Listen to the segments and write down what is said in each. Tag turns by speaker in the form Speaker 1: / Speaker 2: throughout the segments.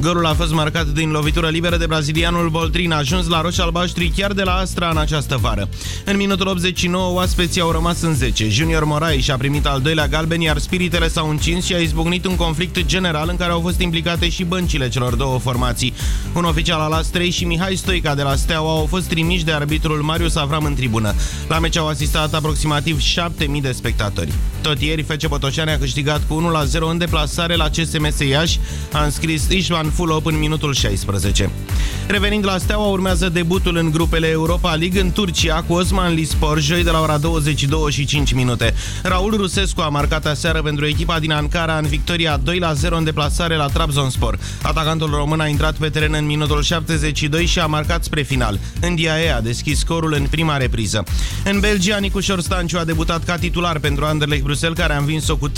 Speaker 1: Golul a fost marcat din lovitură liberă de brazilianul Boltrin, ajuns la roșii albaștri chiar de la Astra în această vară. În minutul 89, oaspeții au rămas în 10. Junior Morai și-a primit al doilea galben, iar spiritele s-au încins și a izbucnit un conflict general în care au fost implicate și băncile celor două formații. Un oficial al Astrei și Mihai Stoica de la Steaua au fost trimiși de arbitrul Marius Avram în tribună. La meci au asistat aproximativ 7000 de spectatori. Tot ieri, Fece Botoșani a câștigat cu 1-0 în deplasare la CSMS Iași, a înscris Ișvan Fulop în minutul 16. Revenind la Steaua, urmează debutul în grupele Europa League în Turcia cu Osman Lispor, joi de la ora 22 și 5 minute. Raul Rusescu a marcat aseară pentru echipa din Ankara în victoria 2-0 în deplasare la Trabzonspor. Atacantul român a intrat pe teren în minutul 72 și a marcat spre final. În Diae a deschis scorul în prima repriză. În Belgia, Nicușor Stanciu a debutat ca titular pentru Anderlecht Bruxelles, care a învins-o cu 3-2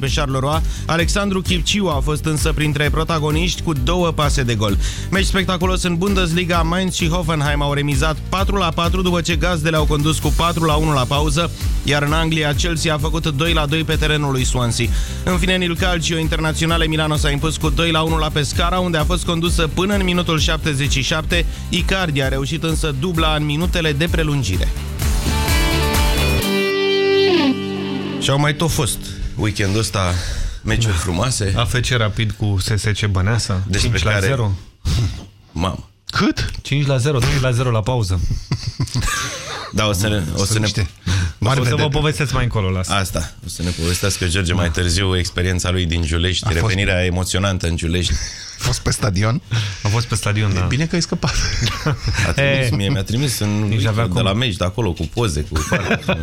Speaker 1: pe Charleroi. Alexandru Chipciu a fost însă printre protagoniști cu două pase de gol. Meci spectaculos în Bundesliga, Mainz și Hoffenheim au remizat 4-4 după ce gazdele au condus cu 4-1 la pauză, iar în Anglia Chelsea a făcut 2-2 pe terenul lui Swansea. În fine, în Calcio Internaționale Milano s-a impus cu 2-1 la Pescara, unde a fost condusă până în minutul 77. Icardi a reușit însă dubla în minutele de prelungire. Și au mai tot fost weekendul ăsta meciuri da. frumoase.
Speaker 2: AFC Rapid cu SSC Băneasa, Despre 5 la care... 0.
Speaker 1: Mamă.
Speaker 2: Cât? 5 la 0, 2 la 0 la pauză.
Speaker 1: Da, o să ne... O să, ne...
Speaker 2: o să vă povestesc mai încolo la asta.
Speaker 1: Asta. O să ne povestească George da. mai târziu experiența lui din Giulești, A revenirea fost... emoționantă în Giulești.
Speaker 3: A fost pe stadion?
Speaker 2: A fost pe stadion, da. E
Speaker 3: bine că ai scăpat.
Speaker 1: A trimis, mie mi-a trimis în, de cum. la meci, de acolo, cu poze, cu...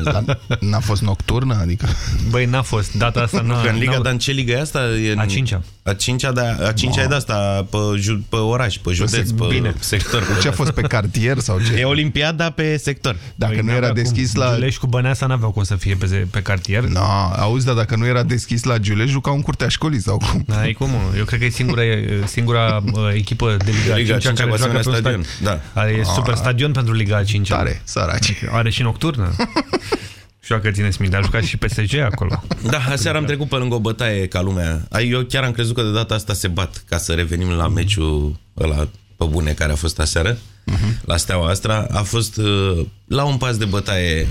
Speaker 3: N-a fost nocturnă? Adică...
Speaker 2: Băi, n-a fost. Data asta n-a...
Speaker 1: În Liga, dar în ce Liga e asta? E în...
Speaker 2: A cincea.
Speaker 1: A cincea, da, a cincea oh. e de asta, pe, ju, pe oraș, pe județ, pe,
Speaker 2: bine.
Speaker 1: sector.
Speaker 3: Ce a fost pe cartier sau ce?
Speaker 1: E Olimpiada pe sector.
Speaker 3: Dacă Băi, nu era deschis la...
Speaker 2: Giulești cu Băneasa n-aveau cum să fie pe, pe cartier.
Speaker 3: No, auzi, dar dacă nu era deschis la Giulești, jucau în curtea școlii sau cum?
Speaker 2: Da, e cum? Eu cred că e singura, singura echipă de Liga, Liga 5 care joacă pe stadion. stadion. Da. Are A, super stadion pentru Liga 5.
Speaker 3: Tare, săraci.
Speaker 2: Are și nocturnă. Joacă, țineți minte, a jucat și PSG acolo.
Speaker 1: Da, aseară am trecut pe lângă o bătaie ca lumea. Eu chiar am crezut că de data asta se bat ca să revenim la meciul ăla pe bune care a fost aseară, uh -huh. la Steaua Astra. A fost uh, la un pas de bătaie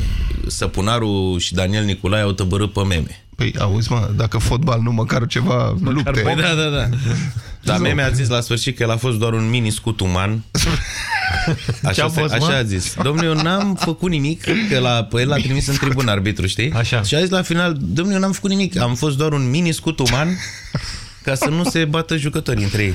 Speaker 1: Săpunaru și Daniel Nicolae au tăbărât pe meme.
Speaker 3: Păi, auzi, mă, dacă fotbal nu, măcar ceva măcar lupte.
Speaker 1: Păi, da, da, da. Dar meme a zis la sfârșit că el a fost doar un mini scut uman. Așa, fost, așa a zis. Domnule, eu n-am făcut nimic, că la, pe el l-a trimis în tribun arbitru, știi?
Speaker 2: Așa.
Speaker 1: Și a zis la final, domnule, eu n-am făcut nimic, am fost doar un mini scut uman ca să nu se bată jucătorii între ei.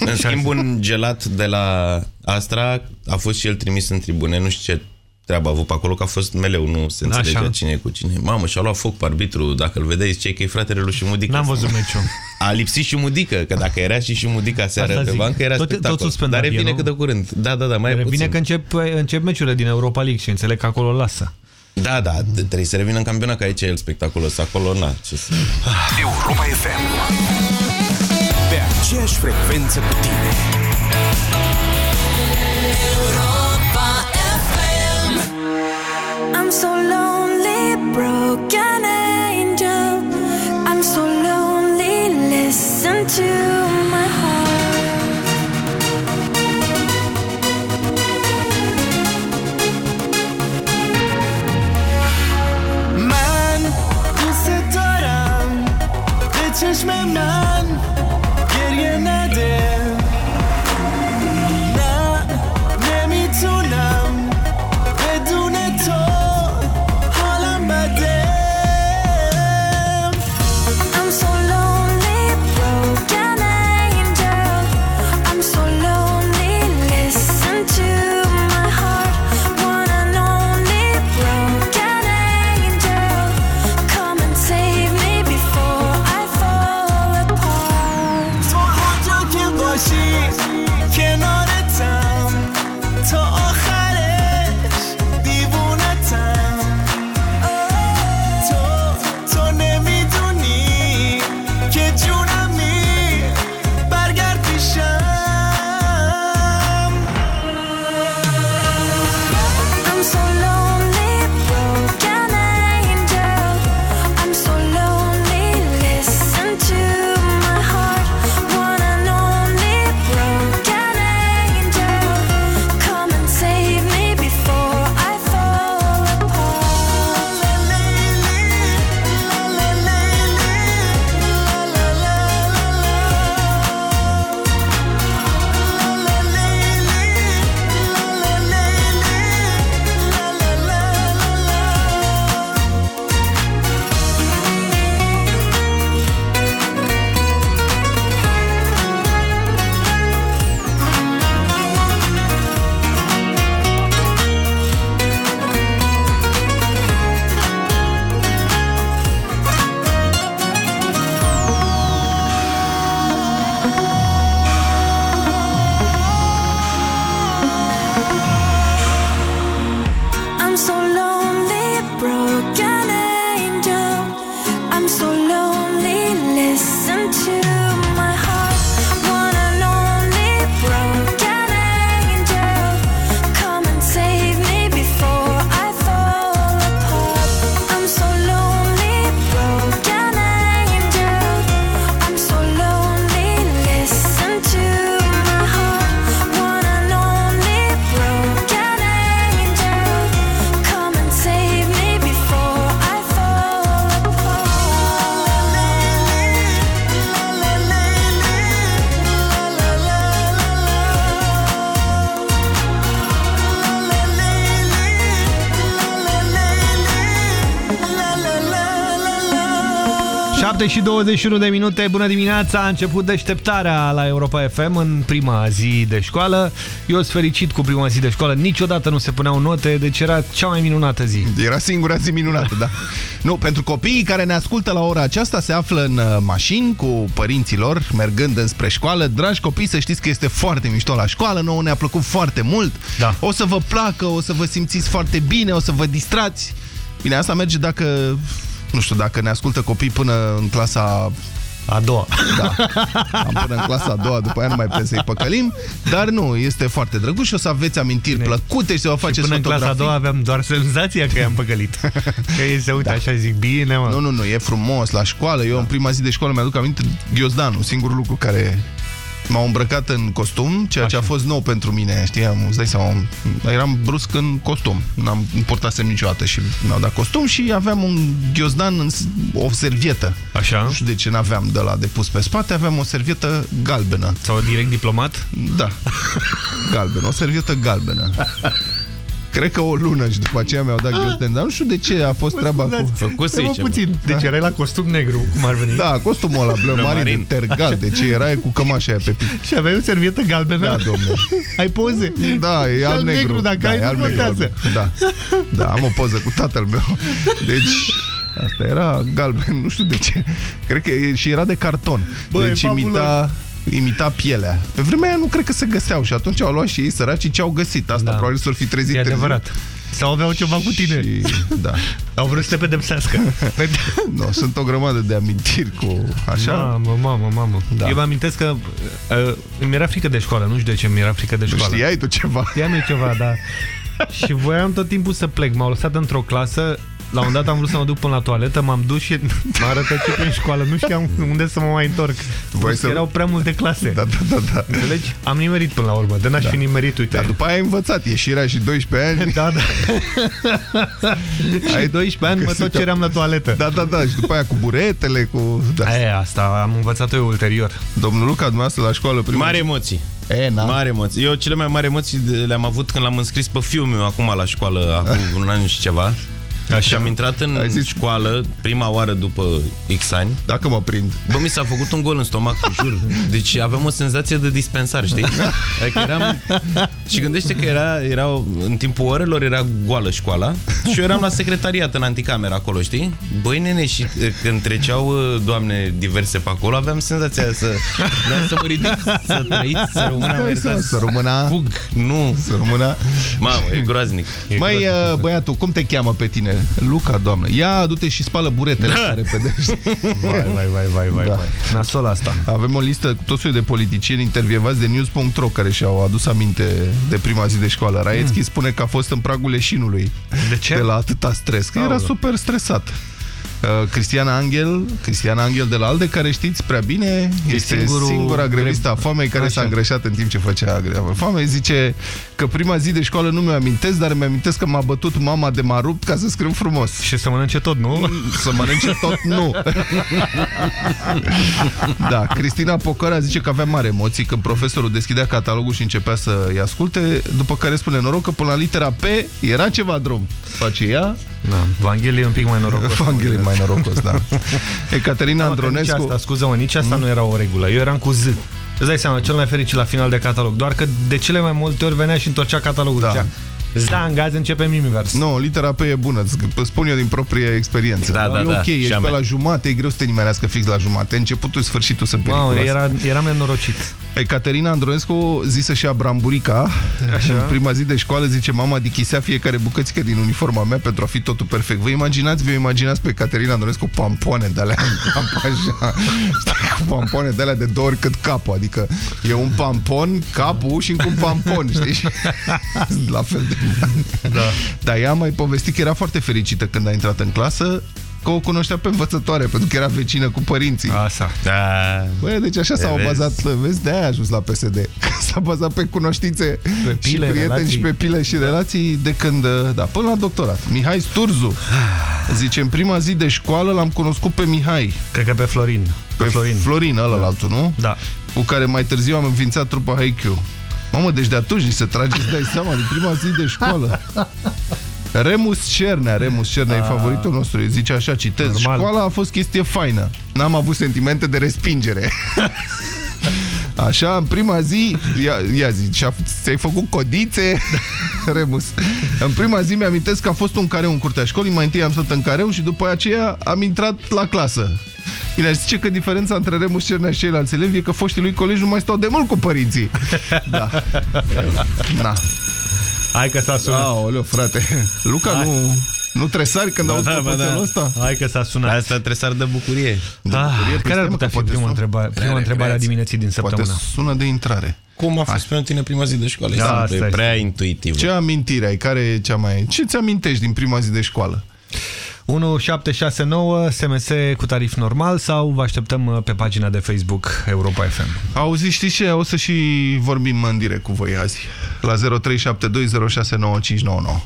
Speaker 1: în schimb, un gelat de la Astra a fost și el trimis în tribune, nu știu ce treaba a avut pe acolo, că a fost meleu, nu se înțelegea Așa. cine e cu cine. Mamă, și-a luat foc pe arbitru, dacă îl vedeai, ziceai că e fratele lui Șumudică.
Speaker 2: N-am văzut meciul.
Speaker 1: A lipsit Șumudică, că dacă era și Șumudică seară pe bancă, era tot, spectacol. Tot Dar revine cât de curând. Da, da, da, mai
Speaker 2: Revine puțin. că încep, încep meciurile din Europa League și înțeleg că acolo lasă.
Speaker 1: Da, da, trebuie să revină în campionat, că aici e el spectaculos, acolo na. Ce să...
Speaker 4: Europa FM Pe aceeași frecvență cu tine
Speaker 5: I'm to
Speaker 2: 7 și 21 de minute, bună dimineața, a început deșteptarea la Europa FM în prima zi de școală. Eu sunt fericit cu prima zi de școală, niciodată nu se puneau note, deci era cea mai minunată zi.
Speaker 3: Era singura zi minunată, da. Nu, pentru copiii care ne ascultă la ora aceasta, se află în uh, mașini cu părinții lor, mergând înspre școală. Dragi copii, să știți că este foarte mișto la școală, nouă ne-a plăcut foarte mult.
Speaker 2: Da.
Speaker 3: O să vă placă, o să vă simțiți foarte bine, o să vă distrați. Bine, asta merge dacă nu știu, dacă ne ascultă copii până în clasa
Speaker 2: a doua.
Speaker 3: Da. Am până în clasa a doua, după aia nu mai putem să-i păcălim. Dar nu, este foarte drăguț și o să aveți amintiri ne. plăcute și să vă faceți
Speaker 2: până
Speaker 3: fotografii.
Speaker 2: în clasa a doua aveam doar senzația că i-am păcălit. Că ei se uită da. așa zic, bine mă.
Speaker 3: Nu, nu, nu, e frumos la școală. Eu da. în prima zi de școală mi-aduc aminte Ghiozdanul, singurul lucru care M-au îmbrăcat în costum, ceea ce a fost nou pentru mine, știam, îți dai seama, eram brusc în costum, n-am purtasem niciodată și mi-au dat costum și aveam un ghiozdan, o servietă.
Speaker 2: Așa?
Speaker 3: Nu știu de ce n-aveam de la de pus pe spate, aveam o servietă galbenă.
Speaker 2: Sau direct diplomat?
Speaker 3: Da, galbenă, o servietă galbenă. Cred că o lună și după aceea mi-au dat ghiozden, dar nu știu de ce a fost treaba cu...
Speaker 2: Făcuse puțin, deci da. erai la costum negru, cum ar veni.
Speaker 3: Da, costumul ăla bleu marin, tergal, deci erai cu cămașa aia pe pic.
Speaker 2: Și aveai o servietă galbenă?
Speaker 3: Da, domnule.
Speaker 2: Ai poze?
Speaker 3: Da, e al negru. negru
Speaker 2: dacă da, ai,
Speaker 3: al negru. Da, da, am o poză cu tatăl meu. Deci... Asta era galben, nu știu de ce. Cred că și era de carton. Bă, deci imita imita pielea. Pe vremea aia nu cred că se găseau și atunci au luat și ei săracii ce au găsit. Asta da. probabil s-ar fi trezit.
Speaker 2: E adevărat. Sau aveau ceva cu tine. Și,
Speaker 3: da.
Speaker 2: Au vrut să te pedepsească.
Speaker 3: no, sunt o grămadă de amintiri cu așa.
Speaker 2: Mamă, mamă, mamă. Da. Eu mă amintesc că uh, mi era frică de școală. Nu știu de ce mi era frică de școală.
Speaker 3: Știai tu ceva.
Speaker 2: Știam eu ceva, da. și voiam tot timpul să plec. M-au lăsat într-o clasă la un dat am vrut să mă duc până la toaletă, m-am dus și m-a arătat ce prin școală. Nu știam unde să mă mai întorc. Voi să... Erau prea multe clase.
Speaker 3: Da, da, da, da.
Speaker 2: Înțelegi? Am nimerit până la urmă. De n-aș da. fi nimerit, uite.
Speaker 3: Dar după aia ai învățat. Ieșirea și 12 ani.
Speaker 2: Da, da. ai 12 ani, mă tot ceream la toaletă.
Speaker 3: Da, da, da. Și după aia cu buretele, cu... Da.
Speaker 2: Aia, asta am învățat eu ulterior.
Speaker 3: Domnul Luca, dumneavoastră la școală
Speaker 6: prima... Mare emoții.
Speaker 3: E, na.
Speaker 6: Mare emoții. Eu cele mai mari emoții le-am avut când l-am înscris pe fiul meu acum la școală, acum un an și ceva. Așa. Și am intrat în zis... școală prima oară după X ani.
Speaker 3: Dacă mă prind.
Speaker 6: Bă, mi s-a făcut un gol în stomac, jur. Deci aveam o senzație de dispensar, știi? Adică eram... Și gândește că era, era, în timpul orelor era goală școala și eu eram la secretariat în anticameră acolo, știi? Băi, nene, și când treceau doamne diverse pe acolo, aveam senzația să, da, să mă ridic, să trăiți, să rămână
Speaker 3: să, să rămână
Speaker 6: Fug, nu.
Speaker 3: Să rămână
Speaker 6: Mamă, e groaznic.
Speaker 3: E Măi, groaznic. băiatul, cum te cheamă pe tine? Luca, doamnă. Ia, du-te și spală buretele da. care pedești.
Speaker 2: Vai, vai, vai, vai, vai. Da. Nasol asta.
Speaker 3: Avem o listă cu toți de politicieni intervievați de news.ro care și-au adus aminte de prima zi de școală. Raetski mm. spune că a fost în pragul leșinului.
Speaker 2: De ce?
Speaker 3: De la atâta stres. Că era super stresat. Uh, Cristiana Angel, Cristiana Angel de la ALDE, care știți prea bine, este singurul singura grevistă a foamei care s-a îngrășat în timp ce făcea foame. Zice că prima zi de școală nu mi-o amintesc, dar mi-amintesc că m-a bătut mama de m-a rupt ca să scriu frumos.
Speaker 2: Și să mănânce tot, nu?
Speaker 3: Să mănânce tot, nu. da, Cristina Pocăra zice că avea mare emoții când profesorul deschidea catalogul și începea să-i asculte, după care spune noroc că până la litera P era ceva drum. Face ea.
Speaker 2: Da, Vanghelie e un pic mai norocos.
Speaker 3: Vanghelie mai norocos, da. Ecaterina Andronescu...
Speaker 2: Nici asta, scuză-mă, nici asta mm? nu era o regulă. Eu eram cu Z. Îți dai seama, cel mai fericit la final de catalog. Doar că de cele mai multe ori venea și întorcea catalogul. Da. Zicea, Zangaz începe Mimivers.
Speaker 3: Nu, litera P e bună, spun eu din proprie experiență.
Speaker 6: Da, da,
Speaker 3: e
Speaker 6: da.
Speaker 3: ok, ești pe la jumate, e greu să te nimerească fix la jumate. Începutul, sfârșitul să
Speaker 2: Wow, era, eram nenorocit.
Speaker 3: Caterina Andronescu zisă și a Bramburica, Așa. în prima zi de școală, zice mama dichisea fiecare bucățică din uniforma mea pentru a fi totul perfect. Vă imaginați, vă imaginați pe Caterina Andronescu cu pampoane de alea, cu pampoane de alea de două ori cât capul, adică e un pampon, capul și încă un pampon, știi? La fel de da. Dar ea mai povestit că era foarte fericită când a intrat în clasă că o cunoștea pe învățătoare, pentru că era vecină cu părinții.
Speaker 2: Asta. Da.
Speaker 3: Băi, deci așa s-au bazat, vezi, de-aia a ajuns la PSD. S-a bazat pe cunoștințe pe pile, și prieteni relații. și pe pile și relații de când, da, până la doctorat. Mihai Sturzu zice, în prima zi de școală l-am cunoscut pe Mihai.
Speaker 2: Cred că pe Florin.
Speaker 3: Pe, pe Florin. Florin, ăla da. altul, nu?
Speaker 2: Da.
Speaker 3: Cu care mai târziu am înființat trupa Haikyuu. Mamă, deci de atunci ni se trage, îți dai seama, din prima zi de școală. Remus Cernea, Remus Cernea e favoritul nostru, zice așa, citez,
Speaker 2: Normal.
Speaker 3: școala a fost chestie faină, n-am avut sentimente de respingere. Așa, în prima zi, ia, ia zi, și-a- ți-ai făcut codițe, Remus. În prima zi mi-amintesc că a fost un careu în curtea școlii, mai întâi am stat în careu și după aceea am intrat la clasă. Bine, aș zice că diferența între Remus Cernea și ceilalți elevi e că foștii lui colegi nu mai stau de mult cu părinții. Da. Da.
Speaker 2: Hai că s-a sunat.
Speaker 3: Aoleu, frate. Luca,
Speaker 2: Hai.
Speaker 3: nu, nu tresari când auzi
Speaker 6: da, ba
Speaker 3: propoțelul
Speaker 6: da.
Speaker 3: ăsta?
Speaker 2: Hai că s-a sunat.
Speaker 6: Asta trebuie să de bucurie.
Speaker 2: Ah,
Speaker 3: păi
Speaker 2: care ar
Speaker 3: stai, mă,
Speaker 2: putea
Speaker 3: că
Speaker 2: fi
Speaker 3: poate
Speaker 2: prima
Speaker 3: sună-
Speaker 2: întrebare, prima întrebare a dimineții din
Speaker 3: Poate
Speaker 2: săptămână?
Speaker 3: sună de intrare.
Speaker 6: Cum a fost pentru tine prima zi de școală?
Speaker 2: Da,
Speaker 6: Da,
Speaker 2: asta
Speaker 6: e
Speaker 2: este.
Speaker 6: prea intuitiv.
Speaker 3: Ce amintire ai? Care e cea mai... Ce ți amintești din prima zi de școală?
Speaker 2: 1769 SMS cu tarif normal sau vă așteptăm uh, pe pagina de Facebook Europa FM.
Speaker 3: Auzi, știți ce? O să și vorbim în direct cu voi azi. La 0372069599.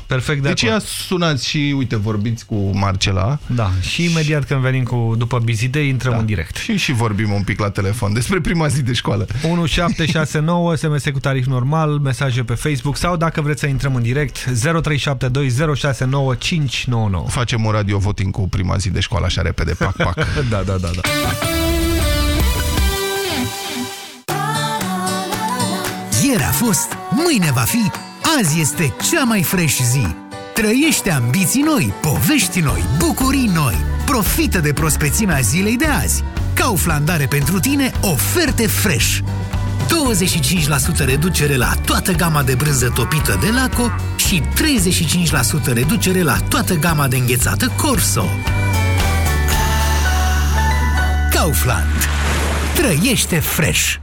Speaker 2: Perfect de
Speaker 3: Deci
Speaker 2: acord.
Speaker 3: ia sunați și, uite, vorbiți cu Marcela.
Speaker 2: Da, și imediat când venim cu după bizide, intrăm în direct.
Speaker 3: Și și vorbim un pic la telefon despre prima zi de școală.
Speaker 2: 1769 SMS cu tarif normal, mesaje pe Facebook sau dacă vreți să intrăm în direct 0372069599.
Speaker 3: Facem un radio voting cu prima zi de școală așa repede, pac, pac.
Speaker 2: Da, da, da, da.
Speaker 7: Ieri a fost, mâine va fi, azi este cea mai fresh zi. Trăiește ambiții noi, povești noi, bucurii noi. Profită de prospețimea zilei de azi. Kaufland are pentru tine oferte fresh. 25% reducere la toată gama de brânză topită de Laco și 35% reducere la toată gama de înghețată Corso. Kaufland. Trăiește fresh!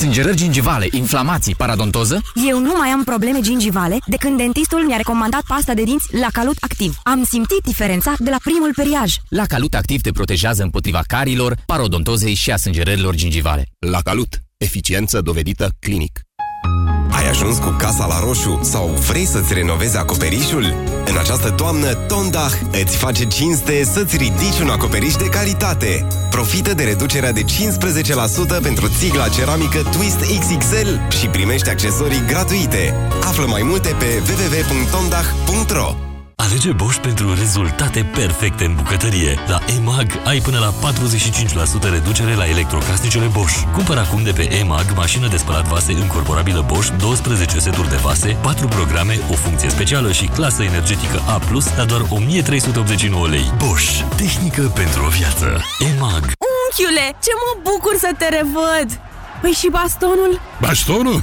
Speaker 8: Sângerări gingivale, inflamații, paradontoză?
Speaker 9: Eu nu mai am probleme gingivale de când dentistul mi-a recomandat pasta de dinți la Calut Activ. Am simțit diferența de la primul periaj.
Speaker 8: La Calut Activ te protejează împotriva carilor, parodontozei și a sângerărilor gingivale.
Speaker 10: La Calut. Eficiență dovedită clinic. Ai ajuns cu casa la roșu sau vrei să-ți renovezi acoperișul? În această toamnă, Tondach îți face cinste să-ți ridici un acoperiș de calitate. Profită de reducerea de 15% pentru țigla ceramică Twist XXL și primește accesorii gratuite. Află mai multe pe www.tondach.ro
Speaker 11: Alege Bosch pentru rezultate perfecte în bucătărie. La EMAG ai până la 45% reducere la electrocasnicele Bosch. Cumpără acum de pe EMAG mașină de spălat vase încorporabilă Bosch, 12 seturi de vase, 4 programe, o funcție specială și clasă energetică A+, la doar 1389 lei. Bosch. Tehnică pentru o viață. EMAG.
Speaker 9: Unchiule, ce mă bucur să te revăd! Păi și bastonul?
Speaker 12: Bastonul?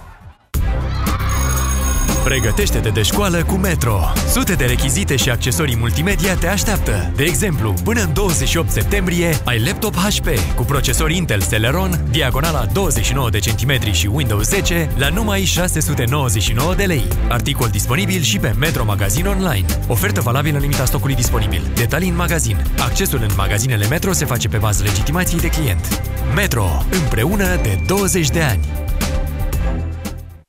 Speaker 13: Pregătește-te de școală cu Metro. Sute de rechizite și accesorii multimedia te așteaptă. De exemplu, până în 28 septembrie ai laptop HP cu procesor Intel Celeron, diagonala 29 de centimetri și Windows 10 la numai 699 de lei. Articol disponibil și pe Metro Magazin Online. Ofertă valabilă în limita stocului disponibil. Detalii în magazin. Accesul în magazinele Metro se face pe bază legitimației de client. Metro. Împreună de 20 de ani.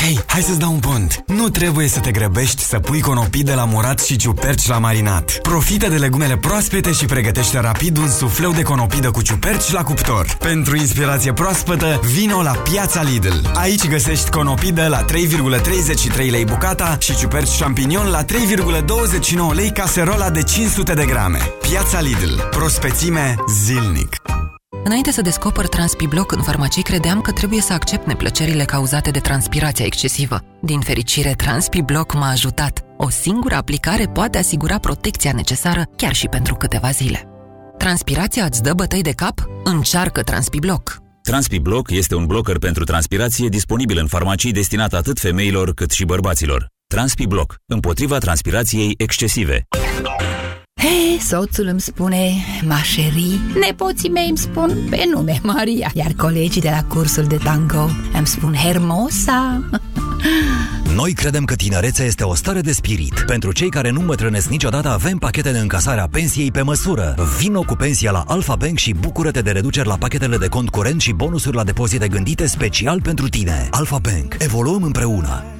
Speaker 14: Hei, hai să-ți dau un pont! Nu trebuie să te grăbești să pui conopii de la murat și ciuperci la marinat. Profită de legumele proaspete și pregătește rapid un sufleu de conopidă cu ciuperci la cuptor. Pentru inspirație proaspătă, vino la Piața Lidl. Aici găsești conopidă la 3,33 lei bucata și ciuperci champignon la 3,29 lei caserola de 500 de grame. Piața Lidl. Prospețime zilnic.
Speaker 15: Înainte să descoper TranspiBlock în farmacii, credeam că trebuie să accept neplăcerile cauzate de transpirația excesivă. Din fericire, TranspiBlock m-a ajutat. O singură aplicare poate asigura protecția necesară chiar și pentru câteva zile. Transpirația îți dă bătăi de cap? Încearcă TranspiBlock!
Speaker 16: TranspiBlock este un blocker pentru transpirație disponibil în farmacii destinat atât femeilor cât și bărbaților. TranspiBlock, împotriva transpirației excesive.
Speaker 17: Hei, soțul îmi spune Mașerii, nepoții mei îmi spun pe nume Maria, iar colegii de la cursul de tango îmi spun Hermosa.
Speaker 18: Noi credem că tinerețea este o stare de spirit. Pentru cei care nu îmbătrânesc niciodată, avem pachete de încasare a pensiei pe măsură. Vino cu pensia la Alfa Bank și bucură-te de reduceri la pachetele de cont curent și bonusuri la depozite gândite special pentru tine. Alfa Bank. Evoluăm împreună.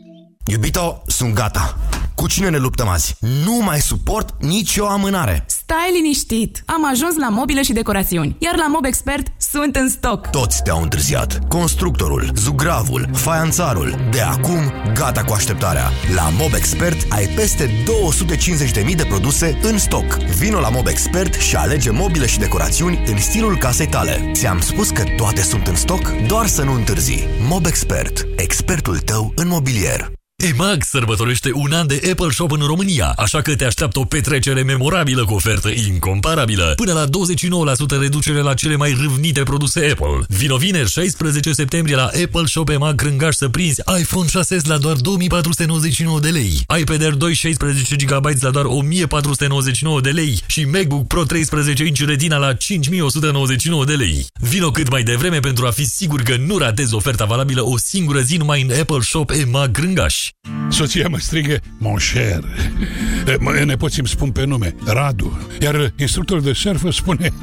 Speaker 19: Iubito, sunt gata. Cu cine ne luptăm azi? Nu mai suport nicio amânare.
Speaker 12: Stai liniștit! Am ajuns la mobile și decorațiuni, iar la Mob Expert sunt în stoc.
Speaker 19: Toți te-au întârziat. Constructorul, zugravul, faianțarul. De acum, gata cu așteptarea. La Mob Expert ai peste 250.000 de produse în stoc. Vino la Mob Expert și alege mobile și decorațiuni în stilul casei tale. Ți-am spus că toate sunt în stoc, doar să nu întârzi. Mob Expert. Expertul tău în mobilier.
Speaker 11: EMAG sărbătorește un an de Apple Shop în România, așa că te așteaptă o petrecere memorabilă cu ofertă incomparabilă. Până la 29% reducere la cele mai râvnite produse Apple. Vino vineri 16 septembrie la Apple Shop EMAG Crângaș să prinzi iPhone 6s la doar 2499 de lei, iPad Air 2 16 GB la doar 1499 de lei și MacBook Pro 13 inch Retina la 5199 de lei. Vino cât mai devreme pentru a fi sigur că nu ratezi oferta valabilă o singură zi numai în Apple Shop EMAG Crângaș.
Speaker 20: Soția mă strigă Mon cher Nepoții îmi spun pe nume Radu Iar instructorul de surf spune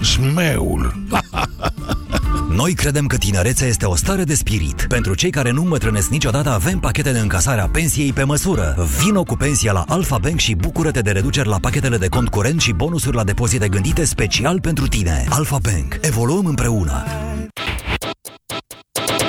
Speaker 20: Smeul
Speaker 18: Noi credem că tinerețea este o stare de spirit. Pentru cei care nu îmbătrânesc niciodată, avem pachete de încasare a pensiei pe măsură. Vino cu pensia la Alfa Bank și bucură-te de reduceri la pachetele de cont curent și bonusuri la depozite gândite special pentru tine. Alfa Bank. Evoluăm împreună.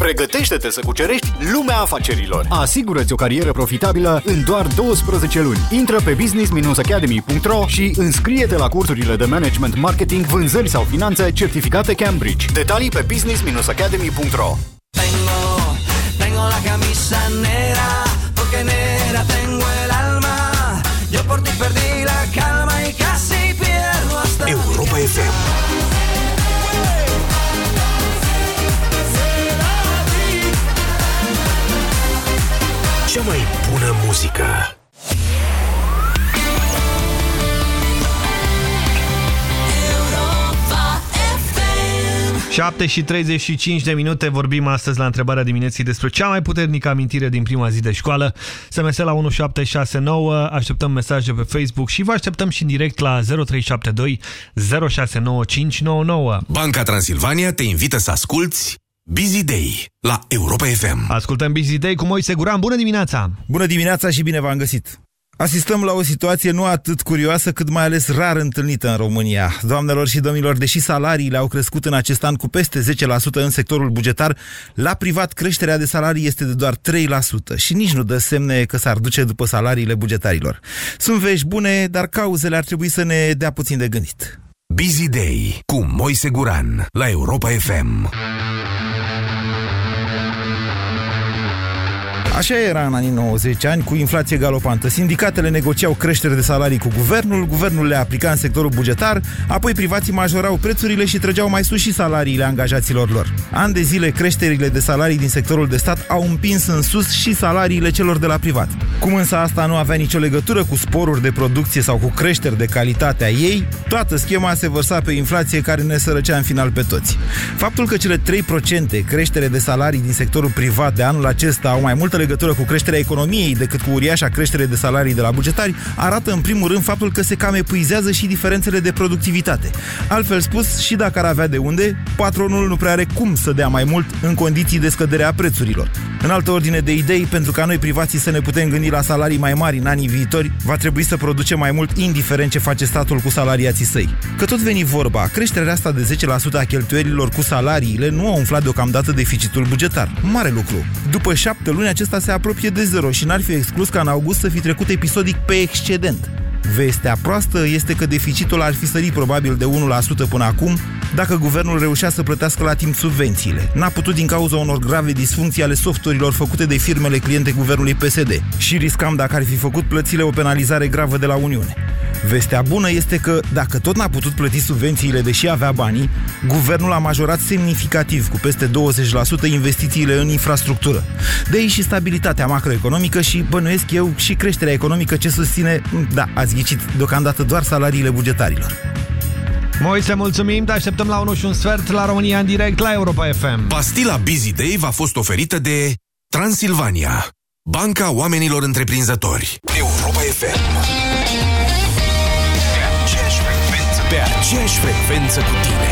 Speaker 21: Pregătește-te să cucerești lumea afacerilor. Asigură-ți o carieră profitabilă în doar 12 luni. Intră pe business-academy.ro și înscrie-te la cursurile de management, marketing, vânzări sau finanțe certificate Cambridge. Detalii pe business-academy.ro
Speaker 22: Tengo, tengo la camisa negra, porque negra tengo el alma. Yo por ti perdí la calma y casi pierdo hasta
Speaker 23: Europa FM. Cea mai bună muzică
Speaker 2: 7 și 35 de minute vorbim astăzi la întrebarea dimineții despre cea mai puternică amintire din prima zi de școală. SMS la 1769, așteptăm mesaje pe Facebook și vă așteptăm și în direct la 0372 069599.
Speaker 23: Banca Transilvania te invită să asculti Busy Day la Europa FM.
Speaker 2: Ascultăm Busy Day cu Moise Guran. Bună dimineața!
Speaker 24: Bună dimineața și bine v-am găsit! Asistăm la o situație nu atât curioasă, cât mai ales rar întâlnită în România. Doamnelor și domnilor, deși salariile au crescut în acest an cu peste 10% în sectorul bugetar, la privat creșterea de salarii este de doar 3% și nici nu dă semne că s-ar duce după salariile bugetarilor. Sunt vești bune, dar cauzele ar trebui să ne dea puțin de gândit.
Speaker 25: Busy Day cu Moise Guran la Europa FM.
Speaker 24: Așa era în anii 90 ani, cu inflație galopantă. Sindicatele negociau creștere de salarii cu guvernul, guvernul le aplica în sectorul bugetar, apoi privații majorau prețurile și trăgeau mai sus și salariile angajaților lor. An de zile, creșterile de salarii din sectorul de stat au împins în sus și salariile celor de la privat. Cum însă asta nu avea nicio legătură cu sporuri de producție sau cu creșteri de calitate a ei, toată schema se vărsa pe inflație care ne sărăcea în final pe toți. Faptul că cele 3% creștere de salarii din sectorul privat de anul acesta au mai multă legătură cu creșterea economiei decât cu uriașa creștere de salarii de la bugetari, arată în primul rând faptul că se cam epuizează și diferențele de productivitate. Altfel spus, și dacă ar avea de unde, patronul nu prea are cum să dea mai mult în condiții de scădere a prețurilor. În altă ordine de idei, pentru ca noi privații să ne putem gândi la salarii mai mari în anii viitori, va trebui să producem mai mult indiferent ce face statul cu salariații săi. Că tot veni vorba, creșterea asta de 10% a cheltuielilor cu salariile nu a umflat deocamdată deficitul bugetar. Mare lucru. După șapte luni, acesta se apropie de zero și n-ar fi exclus ca în august să fi trecut episodic pe excedent. Vestea proastă este că deficitul ar fi sărit probabil de 1% până acum dacă guvernul reușea să plătească la timp subvențiile. N-a putut din cauza unor grave disfuncții ale softurilor făcute de firmele cliente guvernului PSD și riscam dacă ar fi făcut plățile o penalizare gravă de la Uniune. Vestea bună este că, dacă tot n-a putut plăti subvențiile deși avea banii, guvernul a majorat semnificativ cu peste 20% investițiile în infrastructură. De aici și stabilitatea macroeconomică și, bănuiesc eu, și creșterea economică ce susține, da, ați ghicit, deocamdată doar salariile bugetarilor.
Speaker 2: Moise, mulțumim, te așteptăm la 1 și un sfert la România în direct la Europa FM.
Speaker 25: Pastila Busy Day v-a fost oferită de Transilvania, Banca Oamenilor Întreprinzători. Europa FM. Pe aceeași frecvență cu tine.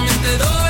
Speaker 26: yo también te doy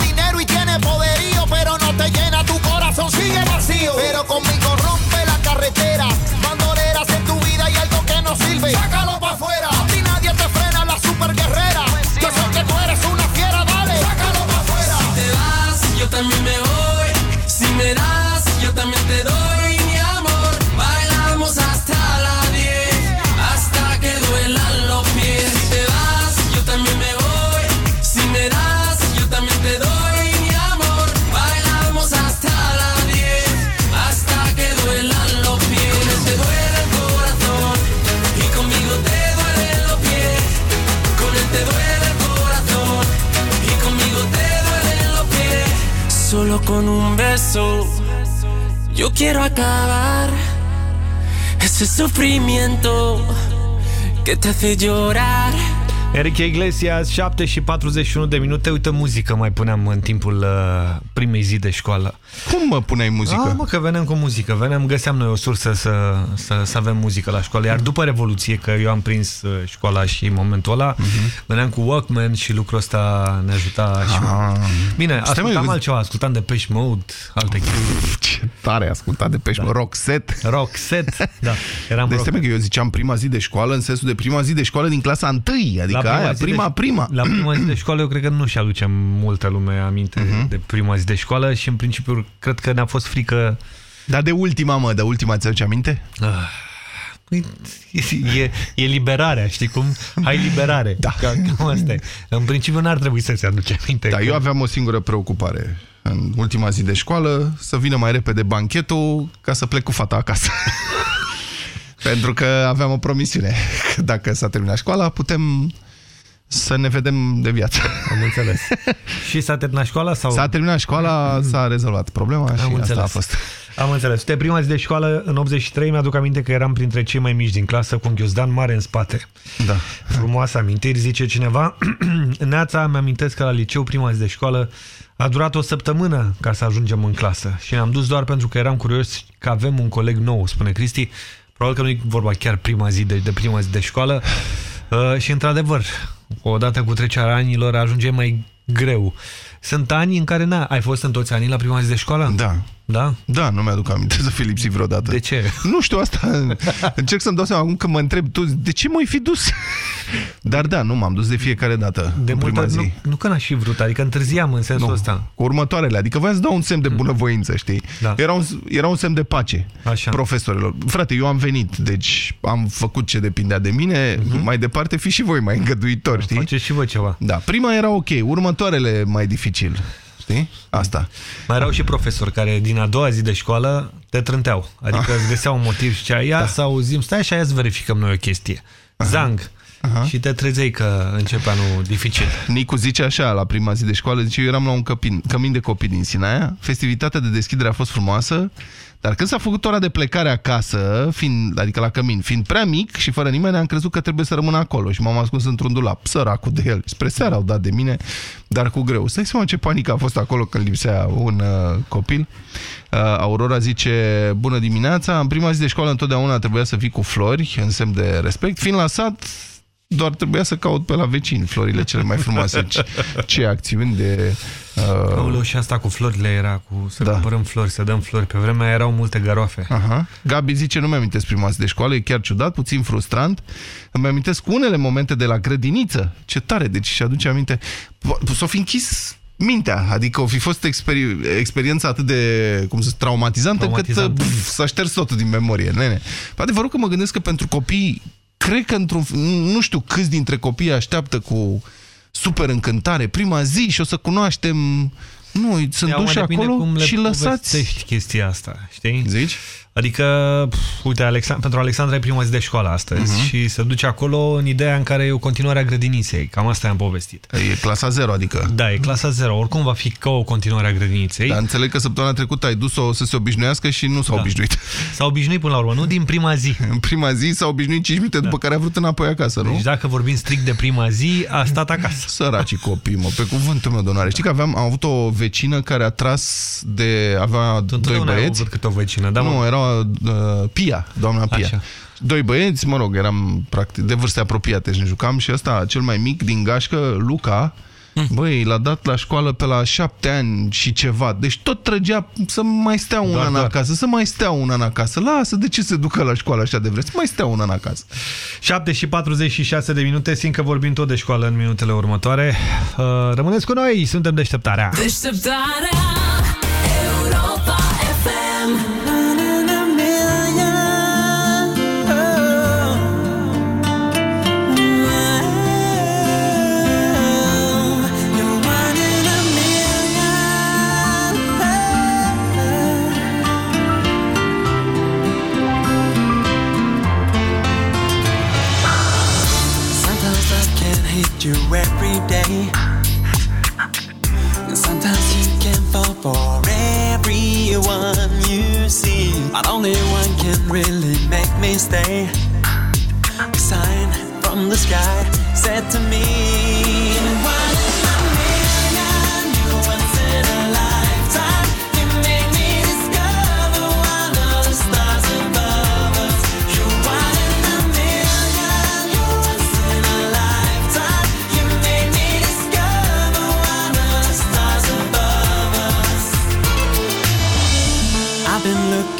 Speaker 5: quiero acabar ese sufrimiento que te hace llorar.
Speaker 2: Enrique Iglesias, 7 și 41 de minute. Uite, muzică mai puneam în timpul uh, primei zi de școală.
Speaker 3: Cum mă puneai muzică?
Speaker 2: Ah, mă, că veneam cu muzică. Veneam, găseam noi o sursă să, să, să avem muzică la școală. Iar după Revoluție, că eu am prins uh, școala și în momentul ăla, uh
Speaker 3: Mhm.
Speaker 2: -huh. veneam cu Walkman și lucrul ăsta ne ajuta și
Speaker 3: Ah.
Speaker 2: Bine,
Speaker 3: Stai,
Speaker 2: ascultam
Speaker 3: mă,
Speaker 2: altceva, ascultam de Pești Mode, alte chestii.
Speaker 3: Ce tare ascultat de pești, da. rock set.
Speaker 2: Rock set, da. Eram
Speaker 3: deci
Speaker 2: rock.
Speaker 3: că eu ziceam prima zi de școală în sensul de prima zi de școală din clasa 1, adică
Speaker 2: La
Speaker 3: aia,
Speaker 2: zi
Speaker 3: prima,
Speaker 2: de,
Speaker 3: prima.
Speaker 2: La prima zi de școală eu cred că nu și aducem multă lume aminte uh
Speaker 3: Mhm.
Speaker 2: -huh. de prima zi de școală și în principiu cred că ne-a fost frică...
Speaker 3: Dar de ultima, mă, de ultima ți aduce aminte?
Speaker 2: Ah. E, e liberarea, știi cum? Hai liberare.
Speaker 3: Da.
Speaker 2: Cam asta e. În principiu n-ar trebui să-ți aduce aminte.
Speaker 3: Da,
Speaker 2: că...
Speaker 3: eu aveam o singură preocupare în ultima zi de școală, să vină mai repede banchetul ca să plec cu fata acasă. Pentru că aveam o promisiune. Că dacă s-a terminat școala, putem să ne vedem de viață.
Speaker 2: Am înțeles. și s-a terminat școala? sau?
Speaker 3: S-a terminat școala, s-a rezolvat problema
Speaker 2: Am
Speaker 3: și
Speaker 2: înțeles.
Speaker 3: asta a fost.
Speaker 2: Am înțeles. Uite, prima zi de școală, în 83, mi-aduc aminte că eram printre cei mai mici din clasă, cu un ghiozdan mare în spate.
Speaker 3: Da.
Speaker 2: Frumoasă amintiri, zice cineva. în Neața, mi-amintesc că la liceu, prima zi de școală, a durat o săptămână ca să ajungem în clasă. Și ne-am dus doar pentru că eram curios că avem un coleg nou, spune Cristi. Probabil că nu e vorba chiar prima zi de, de prima zi de școală. Uh, și într-adevăr, odată cu trecerea anilor ajunge mai greu. Sunt ani în care n ai fost în toți anii la prima zi de școală?
Speaker 3: Da.
Speaker 2: Da?
Speaker 3: Da, nu mi-aduc aminte să fi lipsit vreodată.
Speaker 2: De ce?
Speaker 3: Nu știu asta. Încerc să-mi dau seama acum că mă întreb tu, de ce m-ai fi dus? Dar da, nu m-am dus de fiecare dată
Speaker 2: De
Speaker 3: în
Speaker 2: multe
Speaker 3: prima zi.
Speaker 2: nu, nu că n-aș fi vrut, adică întârziam în sensul
Speaker 3: Nu,
Speaker 2: ăsta.
Speaker 3: Cu următoarele, adică voiam să dau un semn de bunăvoință, știi?
Speaker 2: Da.
Speaker 3: Era, un, era un semn de pace
Speaker 2: Așa.
Speaker 3: profesorilor. Frate, eu am venit, deci am făcut ce depindea de mine, mai departe fi și voi mai îngăduitori, știi?
Speaker 2: Faceți și voi ceva.
Speaker 3: Da, prima era ok, următoarele mai dificil, știi? Asta.
Speaker 2: Mai erau și profesori care din a doua zi de școală te trânteau. Adică îți găseau un motiv și cea, ia da. să auzim, stai și aia să verificăm noi o chestie. Zang.
Speaker 3: Aha.
Speaker 2: Și te trezeai că începe anul dificil.
Speaker 3: Nicu zice așa la prima zi de școală, zice eu eram la un căpin, cămin de copii din Sinaia, festivitatea de deschidere a fost frumoasă, dar când s-a făcut ora de plecare acasă, fiind, adică la cămin, fiind prea mic și fără nimeni, am crezut că trebuie să rămân acolo și m-am ascuns într-un dulap, săracul de el. Spre seara au dat de mine, dar cu greu. Stai seama ce panică a fost acolo când lipsea un uh, copil. Uh, Aurora zice, bună dimineața, în prima zi de școală întotdeauna trebuia să vii cu flori, în semn de respect. Fiind lăsat, doar trebuia să caut pe la vecini florile cele mai frumoase. Ce, ce acțiuni de... Uh...
Speaker 2: Aoleu, și asta cu florile era cu să
Speaker 3: Da.
Speaker 2: cumpărăm flori, să dăm flori. Pe vremea erau multe garoafe.
Speaker 3: Aha. Gabi zice, nu mi-amintesc prima zi de școală, e chiar ciudat, puțin frustrant. Îmi amintesc unele momente de la grădiniță. Ce tare, deci și aduce aminte. S-o fi închis mintea, adică o fi fost experi experiența atât de, cum să zic, traumatizantă,
Speaker 2: Traumatizant.
Speaker 3: încât pf, s-a șters totul din memorie, nene. Adevărul că mă gândesc că pentru copii, cred că într-un, nu știu câți dintre copii așteaptă cu super încântare prima zi și o să cunoaștem nu, sunt
Speaker 2: Ia, mă,
Speaker 3: duși
Speaker 2: depinde
Speaker 3: acolo
Speaker 2: cum le
Speaker 3: și lăsați.
Speaker 2: povestești chestia asta, știi?
Speaker 3: Zici?
Speaker 2: Adică, pf, uite, Alexand pentru Alexandra e prima zi de școală astăzi
Speaker 3: Mhm.
Speaker 2: și se duce acolo în ideea în care e o continuare a grădiniței. Cam asta am povestit.
Speaker 3: E clasa 0, adică.
Speaker 2: Da, e clasa 0. Oricum va fi ca o continuare a grădiniței.
Speaker 3: Dar înțeleg că săptămâna trecută ai dus-o să se obișnuiască și nu s-a
Speaker 2: Da.
Speaker 3: obișnuit.
Speaker 2: S-a obișnuit până la urmă, nu din prima zi.
Speaker 3: În prima zi s-a obișnuit 5 minute după care a vrut înapoi acasă, nu?
Speaker 2: Deci dacă vorbim strict de prima zi, a stat acasă.
Speaker 3: Săracii copii, mă, pe cuvântul meu, donoare. Știi că aveam, am avut o vecină care a tras de... avea doi
Speaker 2: Întotdeauna ai
Speaker 3: băieți.
Speaker 2: avut câte o vecină, da,
Speaker 3: nu,
Speaker 2: mă?
Speaker 3: era uh, Pia, doamna Pia.
Speaker 2: Așa.
Speaker 3: Doi băieți, mă rog, eram practic de vârste apropiate și ne jucam și ăsta, cel mai mic din gașcă, Luca,
Speaker 2: Hm.
Speaker 3: Băi, l-a dat la școală pe la șapte ani și ceva. Deci tot trăgea să mai stea un
Speaker 2: Doar,
Speaker 3: an
Speaker 2: doar.
Speaker 3: acasă, să mai stea un an acasă. Lasă, de ce se ducă la școală așa de vreme? Să mai stea un an acasă.
Speaker 2: 7 și 46 de minute, simt că vorbim tot de școală în minutele următoare. Uh, rămâneți cu noi, suntem deșteptarea.
Speaker 27: Deșteptarea
Speaker 5: But only one can really make me stay. A sign from the sky said to me,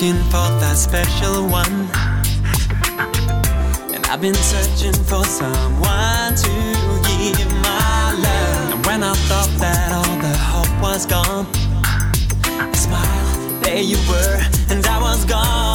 Speaker 5: looking for that special one. And I've been searching for someone to give my love. And when I thought that all the hope was gone, I smiled, there you were, and I was gone.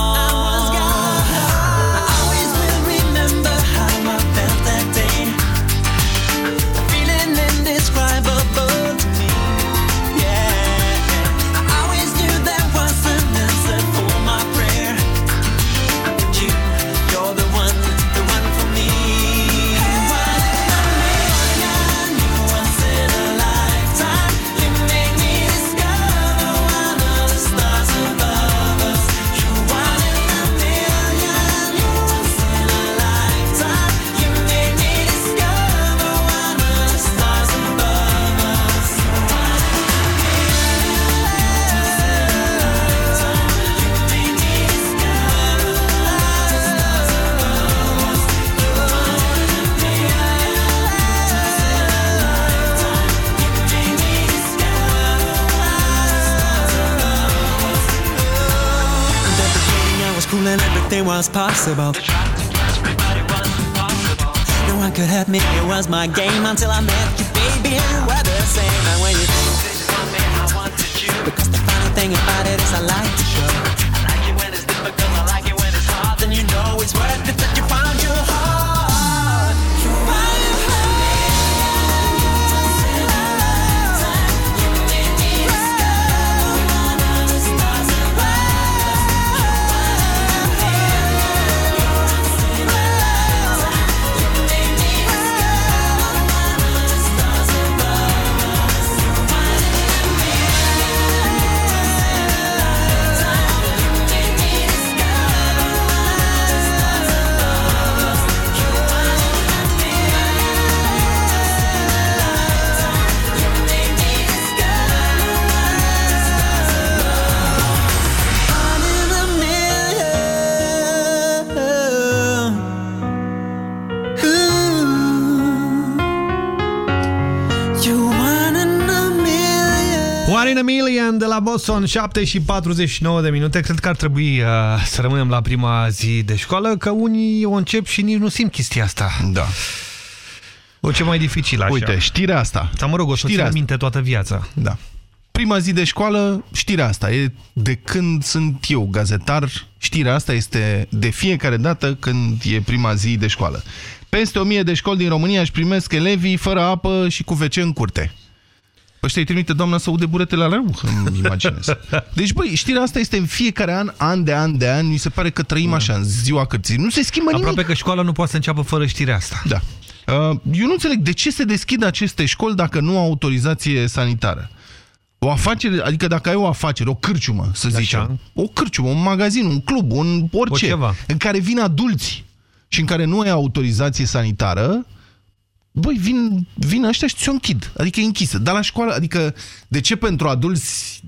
Speaker 5: Everything was possible. No one could hurt me, it was my game until I met you, baby, and you were the same. And when you told me I wanted you, because the funny thing about it is I like to
Speaker 2: la Boston, 7 și 49 de minute. Cred că ar trebui uh, să rămânem la prima zi de școală, că unii o încep și nici nu simt chestia asta.
Speaker 3: Da.
Speaker 2: O ce mai dificil așa.
Speaker 3: Uite, știrea asta.
Speaker 2: Sau mă rog, o să
Speaker 3: Știrea
Speaker 2: țin
Speaker 3: asta.
Speaker 2: minte toată viața.
Speaker 3: Da. Prima zi de școală, știrea asta. E de când sunt eu gazetar, știrea asta este de fiecare dată când e prima zi de școală. Peste o mie de școli din România își primesc elevii fără apă și cu WC în curte. Păi ăștia îi trimite doamna să ude buretele la rău, îmi imaginez. Deci, băi, știrea asta este în fiecare an, an de an de an, mi se pare că trăim așa, în ziua cărții. Nu se schimbă nimic.
Speaker 2: Aproape că școala nu poate să înceapă fără știrea asta.
Speaker 3: Da. Uh, Eu nu înțeleg de ce se deschid aceste școli dacă nu au autorizație sanitară. O afacere, adică dacă ai o afacere, o cârciumă, să
Speaker 2: Așa.
Speaker 3: zicem, o cârciumă, un magazin, un club, un orice,
Speaker 2: Oriceva.
Speaker 3: în care vin adulți și în care nu ai autorizație sanitară, băi, vin, vin ăștia și ți-o închid. Adică e închisă. Dar la școală, adică de ce pentru adulți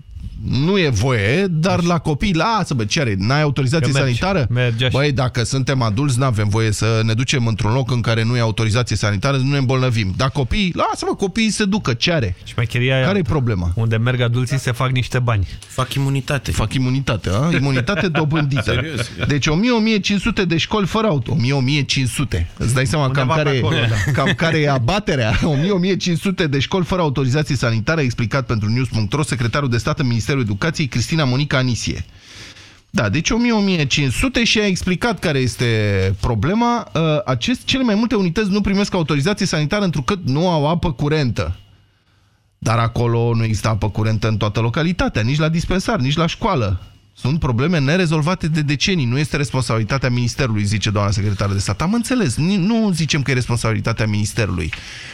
Speaker 3: nu e voie, dar la copii, lasă bă, ce are, n-ai autorizație
Speaker 2: Că mergi,
Speaker 3: sanitară?
Speaker 2: mergi așa.
Speaker 3: Băi, dacă suntem adulți, n-avem voie să ne ducem într-un loc în care nu e autorizație sanitară, să nu ne îmbolnăvim. Dar copiii, lasă-mă, copiii se ducă, ce are?
Speaker 2: Șmecheria
Speaker 3: Care e problema?
Speaker 2: Unde merg adulții se fac niște bani.
Speaker 3: Fac imunitate. Fac imunitate, a? Imunitate dobândită.
Speaker 2: Serios?
Speaker 3: Deci 1000-1500 de școli fără auto. 1000-1500. Îți dai seama cam
Speaker 2: Undeva pe
Speaker 3: care,
Speaker 2: acolo, da.
Speaker 3: cam care e abaterea. 1000-1500 de școli fără autorizație sanitară, a explicat pentru News.ro secretarul de stat în Ministerul Educației, Cristina Monica Anisie. Da, deci 1000-1500 și a explicat care este problema. Uh, Acest, cele mai multe unități nu primesc autorizație sanitară întrucât nu au apă curentă. Dar acolo nu există apă curentă în toată localitatea, nici la dispensar, nici la școală. Sunt probleme nerezolvate de decenii. Nu este responsabilitatea Ministerului, zice doamna secretară de stat. Am înțeles. Nu zicem că e responsabilitatea Ministerului.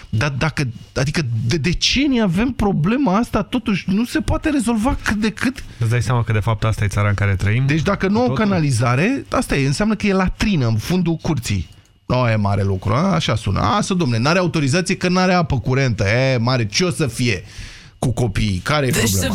Speaker 3: Dar dacă, adică de decenii avem problema asta, totuși nu se poate rezolva cât de cât.
Speaker 2: Îți dai seama că de fapt asta e țara în care trăim?
Speaker 3: Deci dacă nu au canalizare, asta e, înseamnă că e latrină în fundul curții. Nu e mare lucru, a? așa sună. A, să domne, n-are autorizație că n-are apă curentă. E, mare, ce o să fie cu copiii? Care e problema?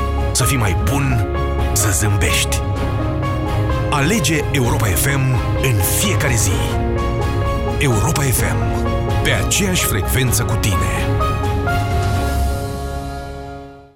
Speaker 4: Să fii mai bun, să zâmbești. Alege Europa FM în fiecare zi. Europa FM. Pe aceeași frecvență cu tine.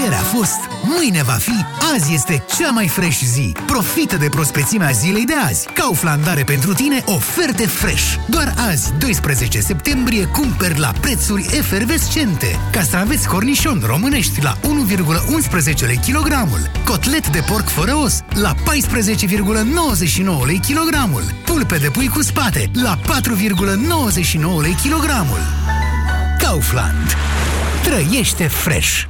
Speaker 7: Ieri a fost, mâine va fi, azi este cea mai fresh zi. Profită de prospețimea zilei de azi. Kaufland are pentru tine oferte fresh. Doar azi, 12 septembrie, cumperi la prețuri efervescente. Castraveți cornișon românești la 1,11 lei kilogramul. Cotlet de porc fără os la 14,99 lei kilogramul. Pulpe de pui cu spate la 4,99 lei kilogramul. Kaufland. Trăiește fresh!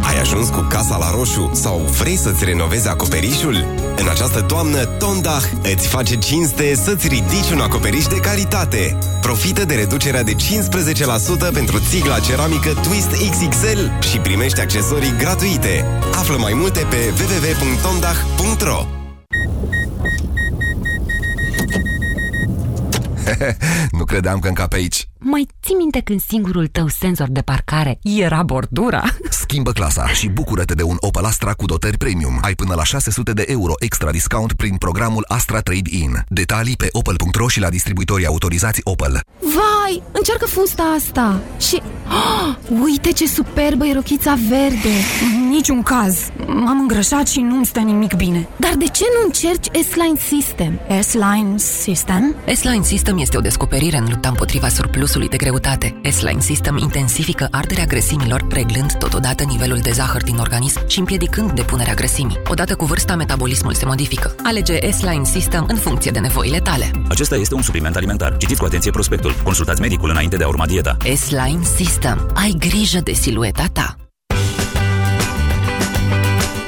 Speaker 10: Ai ajuns cu casa la roșu sau vrei să-ți renovezi acoperișul? În această toamnă, Tondah îți face cinste să-ți ridici un acoperiș de calitate. Profită de reducerea de 15% pentru țigla ceramică Twist XXL și primești accesorii gratuite. Află mai multe pe www.tondah.ro
Speaker 19: nu credeam că încape aici.
Speaker 15: Mai ții minte când singurul tău senzor de parcare era bordura?
Speaker 19: Schimbă clasa și bucură-te de un Opel Astra cu dotări premium. Ai până la 600 de euro extra discount prin programul Astra Trade-in. Detalii pe opel.ro și la distribuitorii autorizați Opel.
Speaker 15: Vai, încearcă fusta asta și... Oh, uite ce superbă e rochița verde! Niciun caz! M-am îngrășat și nu-mi stă nimic bine. Dar de ce nu încerci S-Line System?
Speaker 28: S-Line System?
Speaker 15: S-Line System este o descoperire în lupta împotriva surplusului de greutate. S-Line System intensifică arderea grăsimilor, preglând totodată nivelul de zahăr din organism și împiedicând depunerea grăsimii. Odată cu vârsta, metabolismul se modifică. Alege S-Line System în funcție de nevoile tale.
Speaker 29: Acesta este un supliment alimentar. Citiți cu atenție prospectul. Consultați medicul înainte de a urma dieta.
Speaker 15: S-Line System. Ai grijă de silueta ta.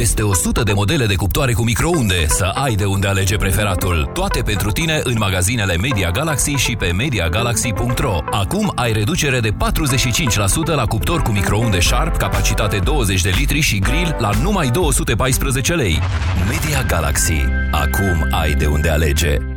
Speaker 18: Peste 100 de modele de cuptoare cu microunde, să ai de unde alege preferatul. Toate pentru tine în magazinele Media Galaxy și pe MediaGalaxy.ro. Acum ai reducere de 45% la cuptor cu microunde Sharp, capacitate 20 de litri și grill la numai 214 lei. Media Galaxy. Acum ai de unde alege.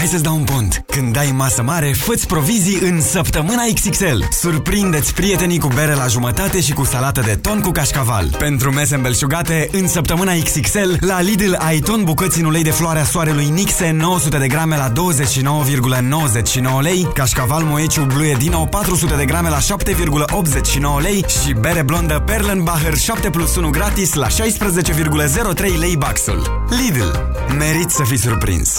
Speaker 14: Hei, hai să-ți dau un pont! Când dai masă mare, fă provizii în săptămâna XXL. Surprindeți prietenii cu bere la jumătate și cu salată de ton cu cașcaval. Pentru mese îmbelșugate, în săptămâna XXL, la Lidl ai ton bucăți în ulei de floarea soarelui Nixe 900 de grame la 29,99 lei, cașcaval moeciu Blue Dino 400 de grame la 7,89 lei și bere blondă Perlenbacher 7 plus 1 gratis la 16,03 lei baxul. Lidl. Merit să fii surprins!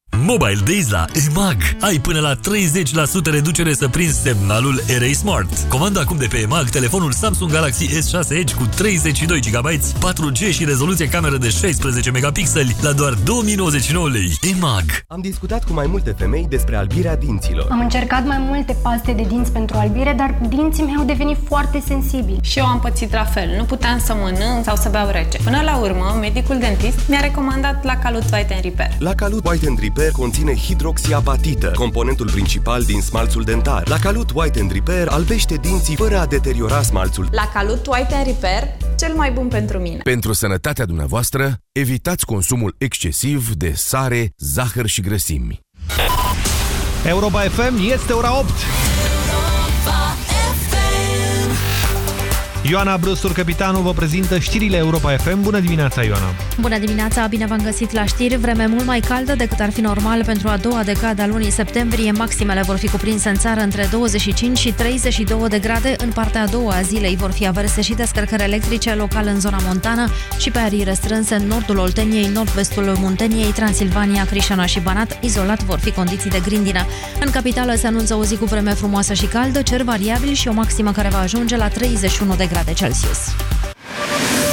Speaker 11: Mobile Days la EMAG. Ai până la 30% reducere să prinzi semnalul Array Smart. Comanda acum de pe EMAG telefonul Samsung Galaxy S6 Edge cu 32 GB, 4G și rezoluție cameră de 16 megapixeli la doar 2099 lei. EMAG.
Speaker 30: Am discutat cu mai multe femei despre albirea dinților.
Speaker 31: Am încercat mai multe paste de dinți pentru albire, dar dinții mei au devenit foarte sensibili.
Speaker 23: Și eu am pățit la fel. Nu puteam să mănânc sau să beau rece. Până la urmă, medicul dentist mi-a recomandat la Calut White and Repair.
Speaker 30: La Calut White and Repair conține hidroxiapatită, componentul principal din smalțul dentar. La Calut White and Repair albește dinții fără a deteriora smalțul.
Speaker 23: La Calut White and Repair, cel mai bun pentru mine.
Speaker 32: Pentru sănătatea dumneavoastră, evitați consumul excesiv de sare, zahăr și grăsimi.
Speaker 2: Europa FM este ora 8. Ioana Brustur, capitanul, vă prezintă știrile Europa FM. Bună dimineața, Ioana!
Speaker 33: Bună dimineața, bine v-am găsit la știri. Vreme mult mai caldă decât ar fi normal pentru a doua decadă a lunii septembrie. Maximele vor fi cuprinse în țară între 25 și 32 de grade. În partea a doua a zilei vor fi averse și descărcări electrice local în zona montană și pe arii restrânse în nordul Olteniei, nord-vestul Munteniei, Transilvania, Crișana și Banat. Izolat vor fi condiții de grindină. În capitală se anunță o zi cu vreme frumoasă și caldă, cer variabil și o maximă care va ajunge la 31 de grade Celsius.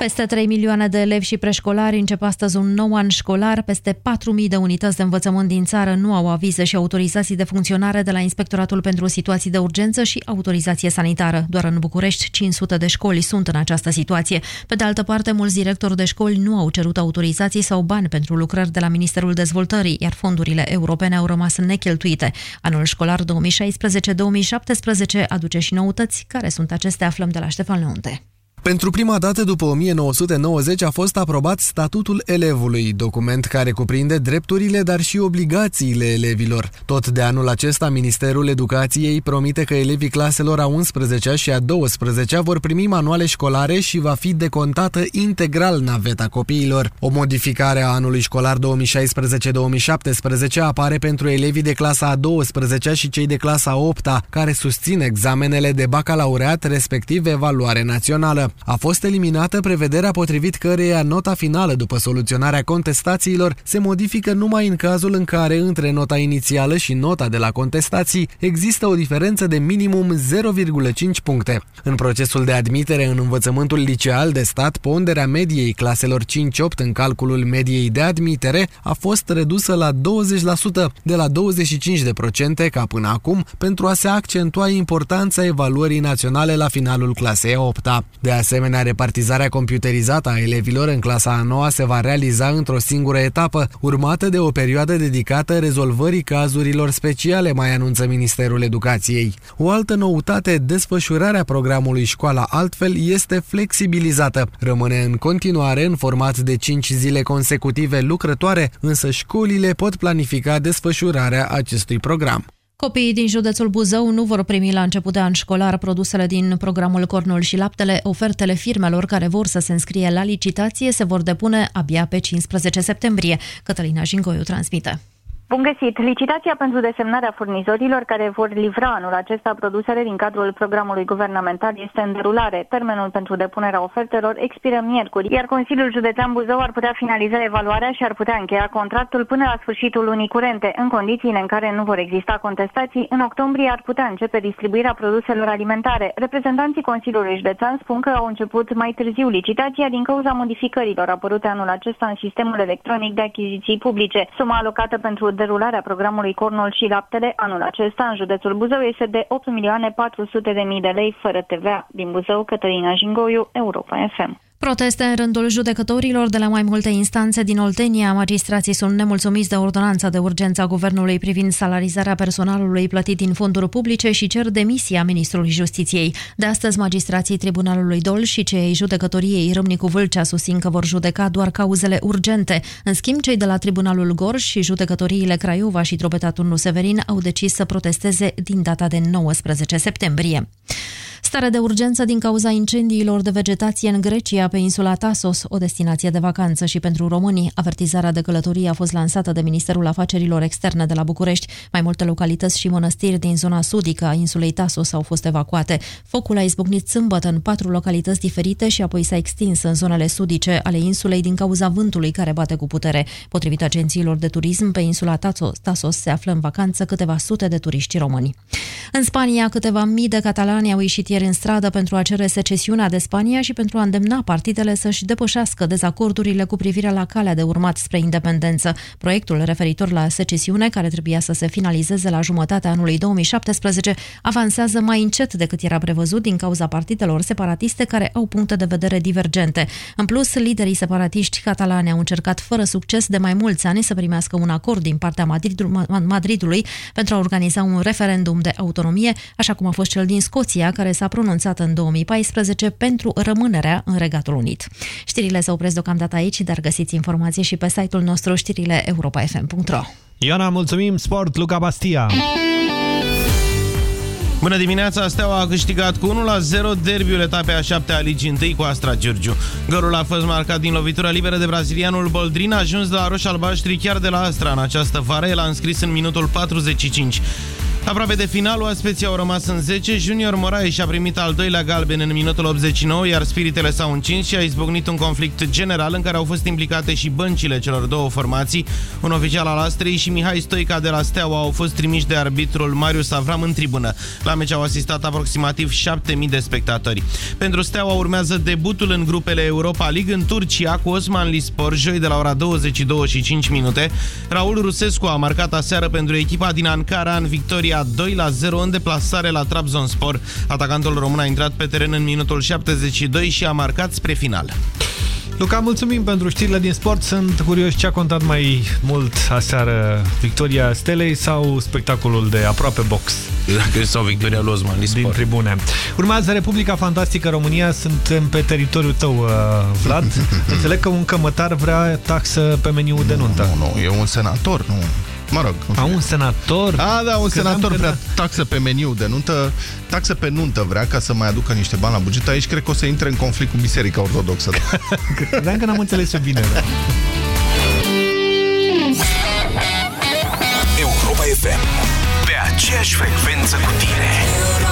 Speaker 33: Peste 3 milioane de elevi și preșcolari încep astăzi un nou an școlar. Peste 4.000 de unități de învățământ din țară nu au avize și autorizații de funcționare de la Inspectoratul pentru Situații de Urgență și autorizație sanitară. Doar în București, 500 de școli sunt în această situație. Pe de altă parte, mulți directori de școli nu au cerut autorizații sau bani pentru lucrări de la Ministerul Dezvoltării, iar fondurile europene au rămas necheltuite. Anul școlar 2016-2017 aduce și noutăți. Care sunt acestea? Aflăm de la Ștefan Leonte.
Speaker 34: Pentru prima dată după 1990 a fost aprobat statutul elevului, document care cuprinde drepturile, dar și obligațiile elevilor. Tot de anul acesta, Ministerul Educației promite că elevii claselor a 11 și a 12 vor primi manuale școlare și va fi decontată integral naveta copiilor. O modificare a anului școlar 2016-2017 apare pentru elevii de clasa a 12 și cei de clasa a 8 care susțin examenele de bacalaureat, respectiv evaluare națională. A fost eliminată prevederea potrivit căreia nota finală după soluționarea contestațiilor se modifică numai în cazul în care între nota inițială și nota de la contestații există o diferență de minimum 0,5 puncte. În procesul de admitere în învățământul liceal de stat, ponderea mediei claselor 5-8 în calculul mediei de admitere a fost redusă la 20% de la 25% ca până acum pentru a se accentua importanța evaluării naționale la finalul clasei 8 -a. De asemenea, repartizarea computerizată a elevilor în clasa a noua se va realiza într-o singură etapă, urmată de o perioadă dedicată rezolvării cazurilor speciale, mai anunță Ministerul Educației. O altă noutate, desfășurarea programului Școala Altfel este flexibilizată. Rămâne în continuare în format de 5 zile consecutive lucrătoare, însă școlile pot planifica desfășurarea acestui program.
Speaker 33: Copiii din județul Buzău nu vor primi la început de an școlar produsele din programul Cornul și Laptele. Ofertele firmelor care vor să se înscrie la licitație se vor depune abia pe 15 septembrie. Cătălina Jingoiu transmite.
Speaker 31: Bun găsit! Licitația pentru desemnarea furnizorilor care vor livra anul acesta produsele din cadrul programului guvernamental este în derulare. Termenul pentru depunerea ofertelor expiră miercuri, iar Consiliul Județean Buzău ar putea finaliza evaluarea și ar putea încheia contractul până la sfârșitul lunii curente. În condițiile în care nu vor exista contestații, în octombrie ar putea începe distribuirea produselor alimentare. Reprezentanții Consiliului Județean spun că au început mai târziu licitația din cauza modificărilor apărute anul acesta în sistemul electronic de achiziții publice. Suma alocată pentru derularea programului Cornul și Laptele anul acesta în județul Buzău este de 8.400.000 de lei fără TVA. Din Buzău, Cătălina Jingoiu, Europa FM.
Speaker 33: Proteste în rândul judecătorilor de la mai multe instanțe din Oltenia. Magistrații sunt nemulțumiți de ordonanța de urgență a guvernului privind salarizarea personalului plătit din fonduri publice și cer demisia ministrului justiției. De astăzi, magistrații Tribunalului Dol și cei judecătoriei Râmnicu Vâlcea susțin că vor judeca doar cauzele urgente. În schimb, cei de la Tribunalul Gorj și judecătoriile Craiova și Tropetatul Severin au decis să protesteze din data de 19 septembrie. Stare de urgență din cauza incendiilor de vegetație în Grecia, pe insula Tasos, o destinație de vacanță și pentru românii. Avertizarea de călătorie a fost lansată de Ministerul Afacerilor Externe de la București. Mai multe localități și mănăstiri din zona sudică a insulei Tasos au fost evacuate. Focul a izbucnit sâmbătă în patru localități diferite și apoi s-a extins în zonele sudice ale insulei din cauza vântului care bate cu putere. Potrivit agențiilor de turism, pe insula Tasos, Tasos se află în vacanță câteva sute de turiști români. În Spania, câteva mii de catalani au ieșit ieri în stradă pentru a cere secesiunea de Spania și pentru a îndemna partidele să-și depășească dezacordurile cu privire la calea de urmat spre independență. Proiectul referitor la secesiune, care trebuia să se finalizeze la jumătatea anului 2017, avansează mai încet decât era prevăzut din cauza partidelor separatiste care au puncte de vedere divergente. În plus, liderii separatiști catalani au încercat fără succes de mai mulți ani să primească un acord din partea Madridului pentru a organiza un referendum de autonomie, așa cum a fost cel din Scoția, care s-a pronunțat în 2014 pentru rămânerea în Regatul Unit. Știrile se opresc deocamdată aici, dar găsiți informații și pe site-ul nostru știrile europa.fm.ro
Speaker 2: Ioana, mulțumim! Sport, Luca Bastia!
Speaker 1: Bună dimineața, Steaua a câștigat cu 1-0 derbiul etapei a 7 a Ligii 1 cu Astra Giurgiu. Gărul a fost marcat din lovitura liberă de brazilianul Boldrin, a ajuns de la Roș Albaștri chiar de la Astra în această vară, el a înscris în minutul 45. Aproape de final, oaspeții au rămas în 10. Junior Moraes și-a primit al doilea galben în minutul 89, iar spiritele s-au încins și a izbucnit un conflict general în care au fost implicate și băncile celor două formații. Un oficial al Astrei și Mihai Stoica de la Steaua au fost trimiși de arbitrul Marius Avram în tribună. La meci au asistat aproximativ 7000 de spectatori. Pentru Steaua urmează debutul în grupele Europa League în Turcia cu Osman Lispor, joi de la ora 22 și 5 minute. Raul Rusescu a marcat aseară pentru echipa din Ankara în victoria 2 la 0 în deplasare la Trabzonspor. Atacantul român a intrat pe teren în minutul 72 și a marcat spre final.
Speaker 2: Luca, mulțumim pentru știrile din sport. Sunt curios ce a contat mai mult aseară victoria Stelei sau spectacolul de aproape box?
Speaker 1: Dacă sau victoria lui Osman
Speaker 2: Din tribune. Urmează Republica Fantastică România. Suntem pe teritoriul tău, uh, Vlad. Înțeleg că un cămătar vrea taxă pe meniu de nuntă.
Speaker 35: Nu, nu, e un senator, nu Mă rog.
Speaker 2: A, un senator?
Speaker 35: A, da, un senator vrea taxă pe meniu de nuntă, taxă pe nuntă vrea ca să mai aducă niște bani la buget. Aici cred că o să intre în conflict cu Biserica Ortodoxă.
Speaker 2: Credeam că n-am înțeles eu bine. Da.
Speaker 23: Europa FM. Pe aceeași frecvență cu tine.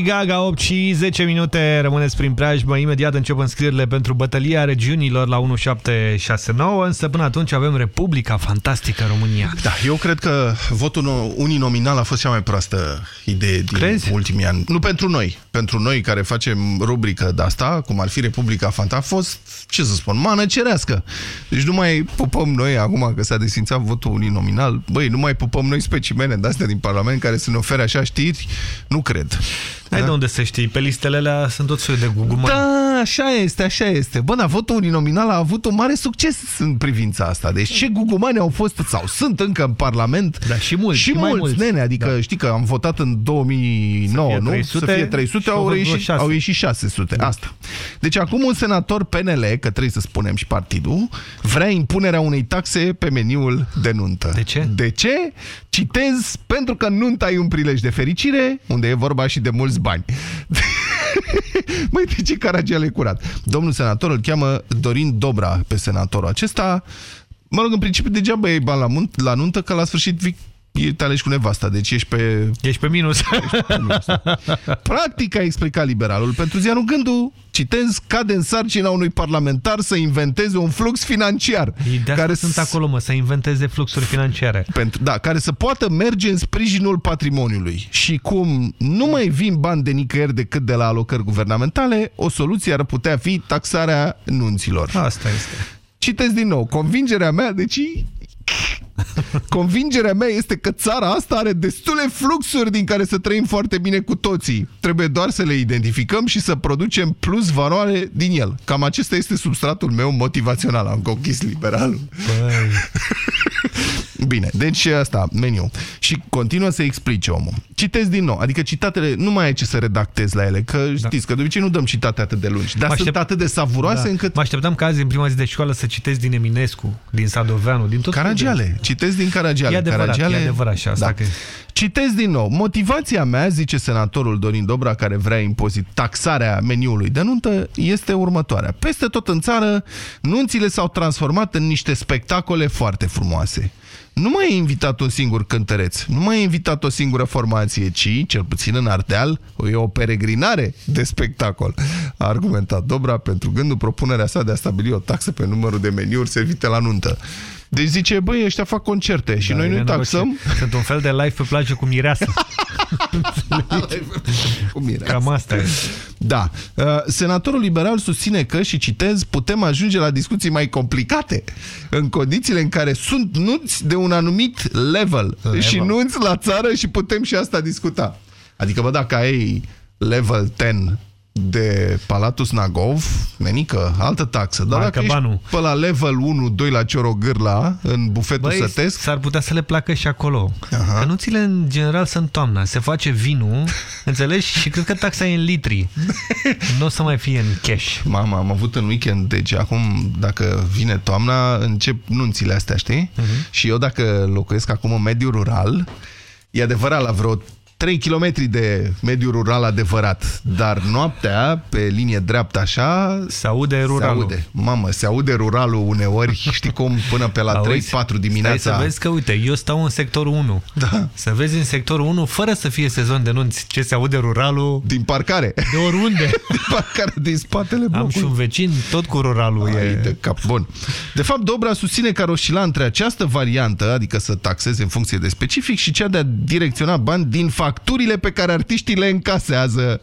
Speaker 2: Lady Gaga, 8 și 10 minute, rămâneți prin preajmă. Imediat încep înscrierile pentru bătălia regiunilor la 1769, însă până atunci avem Republica Fantastică România.
Speaker 3: Da, eu cred că votul uninominal a fost cea mai proastă idee din Crezi? ultimii ani. Nu pentru noi, pentru noi care facem rubrică de asta, cum ar fi Republica Fantastică, a fost, ce să spun, mană cerească. Deci nu mai pupăm noi, acum că s-a desfințat votul uninominal, băi, nu mai pupăm noi specimene de-astea din Parlament care să ne ofere așa știri, nu cred.
Speaker 2: Ai da? de unde să știi, pe listele alea sunt tot soiul de gugumani.
Speaker 3: Da, așa este, așa este. Bă, dar votul uninominal a avut un mare succes în privința asta. Deci ce gugumani au fost sau sunt încă în Parlament.
Speaker 2: Da, și mulți.
Speaker 3: Și, și mulți, mulți, nene. Adică da. știi că am votat în 2009, să nu? 300, să fie 300, au ieșit, au ieșit 600. Da. Asta. Deci acum un senator PNL, că trebuie să spunem și partidul, vrea impunerea unei taxe pe meniul de nuntă.
Speaker 2: De ce?
Speaker 3: De ce? Citez, pentru că nunta e un prilej de fericire, unde e vorba și de mulți bani. Măi, de ce Caragiale e curat? Domnul senator îl cheamă Dorin Dobra pe senatorul acesta. Mă rog, în principiu degeaba e bani la, la nuntă, că la sfârșit te alegi cu nevasta, deci ești pe...
Speaker 2: Ești pe minus. Ești pe minus.
Speaker 3: Practic a explicat liberalul. Pentru ziarul Gândul, citez, cade în sarcina unui parlamentar să inventeze un flux financiar.
Speaker 2: De care sunt acolo, mă, să inventeze fluxuri financiare.
Speaker 3: Pentru, da, care să poată merge în sprijinul patrimoniului. Și cum nu mai vin bani de nicăieri decât de la alocări guvernamentale, o soluție ar putea fi taxarea nunților.
Speaker 2: Asta este.
Speaker 3: Citez din nou, convingerea mea, deci Convingerea mea este că țara asta are destule fluxuri din care să trăim foarte bine cu toții. Trebuie doar să le identificăm și să producem plus valoare din el. Cam acesta este substratul meu motivațional. Am conchis liberalul. Bine, deci asta, meniu. Și continuă să explice omul. Citez din nou, adică citatele, nu mai e ce să redactez la ele, că da. știți că de obicei nu dăm citate atât de lungi, dar aștept... sunt atât de savuroase da. încât...
Speaker 2: Mă așteptam ca azi, în prima zi de școală, să citesc din Eminescu, din Sadoveanu, din tot...
Speaker 3: Caragiale, citesc din Caragiale.
Speaker 2: E adevărat,
Speaker 3: Caragiale...
Speaker 2: e adevărat și asta. Da. Că...
Speaker 3: Citez din nou. Motivația mea, zice senatorul Dorin Dobra, care vrea impozit taxarea meniului de nuntă, este următoarea. Peste tot în țară, nunțile s-au transformat în niște spectacole foarte frumoase nu mai e invitat un singur cântăreț, nu mai e invitat o singură formație, ci, cel puțin în Ardeal, e o peregrinare de spectacol. A argumentat Dobra pentru gândul propunerea sa de a stabili o taxă pe numărul de meniuri servite la nuntă. Deci zice, băi, ăștia fac concerte și da, noi nu taxăm.
Speaker 2: Sunt un fel de live pe plajă cu mireasă.
Speaker 3: cu mireasă.
Speaker 2: Cam asta e.
Speaker 3: Da. Uh, senatorul liberal susține că, și citez, putem ajunge la discuții mai complicate în condițiile în care sunt nuți de un anumit level, level. și nuți la țară și putem și asta discuta. Adică, bă, dacă ai level 10 de Palatul Snagov, nenică, altă taxă. Dar dacă ești pe la level 1-2 la Ciorogârla, în bufetul Băi, sătesc...
Speaker 2: s-ar putea să le placă și acolo. Aha. Că nuțile, în general, sunt toamna. Se face vinul, înțelegi? Și cred că taxa e în litri. nu o să mai fie în cash.
Speaker 3: Mama, am avut în weekend, deci acum, dacă vine toamna, încep nunțile astea, știi? Uh -huh. Și eu, dacă locuiesc acum în mediul rural, E adevărat, la vreo 3 km de mediu rural adevărat, dar noaptea, pe linie dreaptă așa...
Speaker 2: Se aude ruralul. Se aude.
Speaker 3: Mamă, se aude ruralul uneori, știi cum, până pe la 3-4 dimineața.
Speaker 2: Stai să vezi că, uite, eu stau în sectorul 1.
Speaker 3: Da.
Speaker 2: Să vezi în sectorul 1, fără să fie sezon de nunți, ce se aude ruralul...
Speaker 3: Din parcare.
Speaker 2: De oriunde.
Speaker 3: din parcare, din spatele blocului.
Speaker 2: Am și un vecin, tot cu ruralul. Ai, e...
Speaker 3: de cap. Bun. De fapt, Dobra susține că ar oscila între această variantă, adică să taxeze în funcție de specific, și cea de a direcționa bani din fapt facturile pe care artiștii le încasează.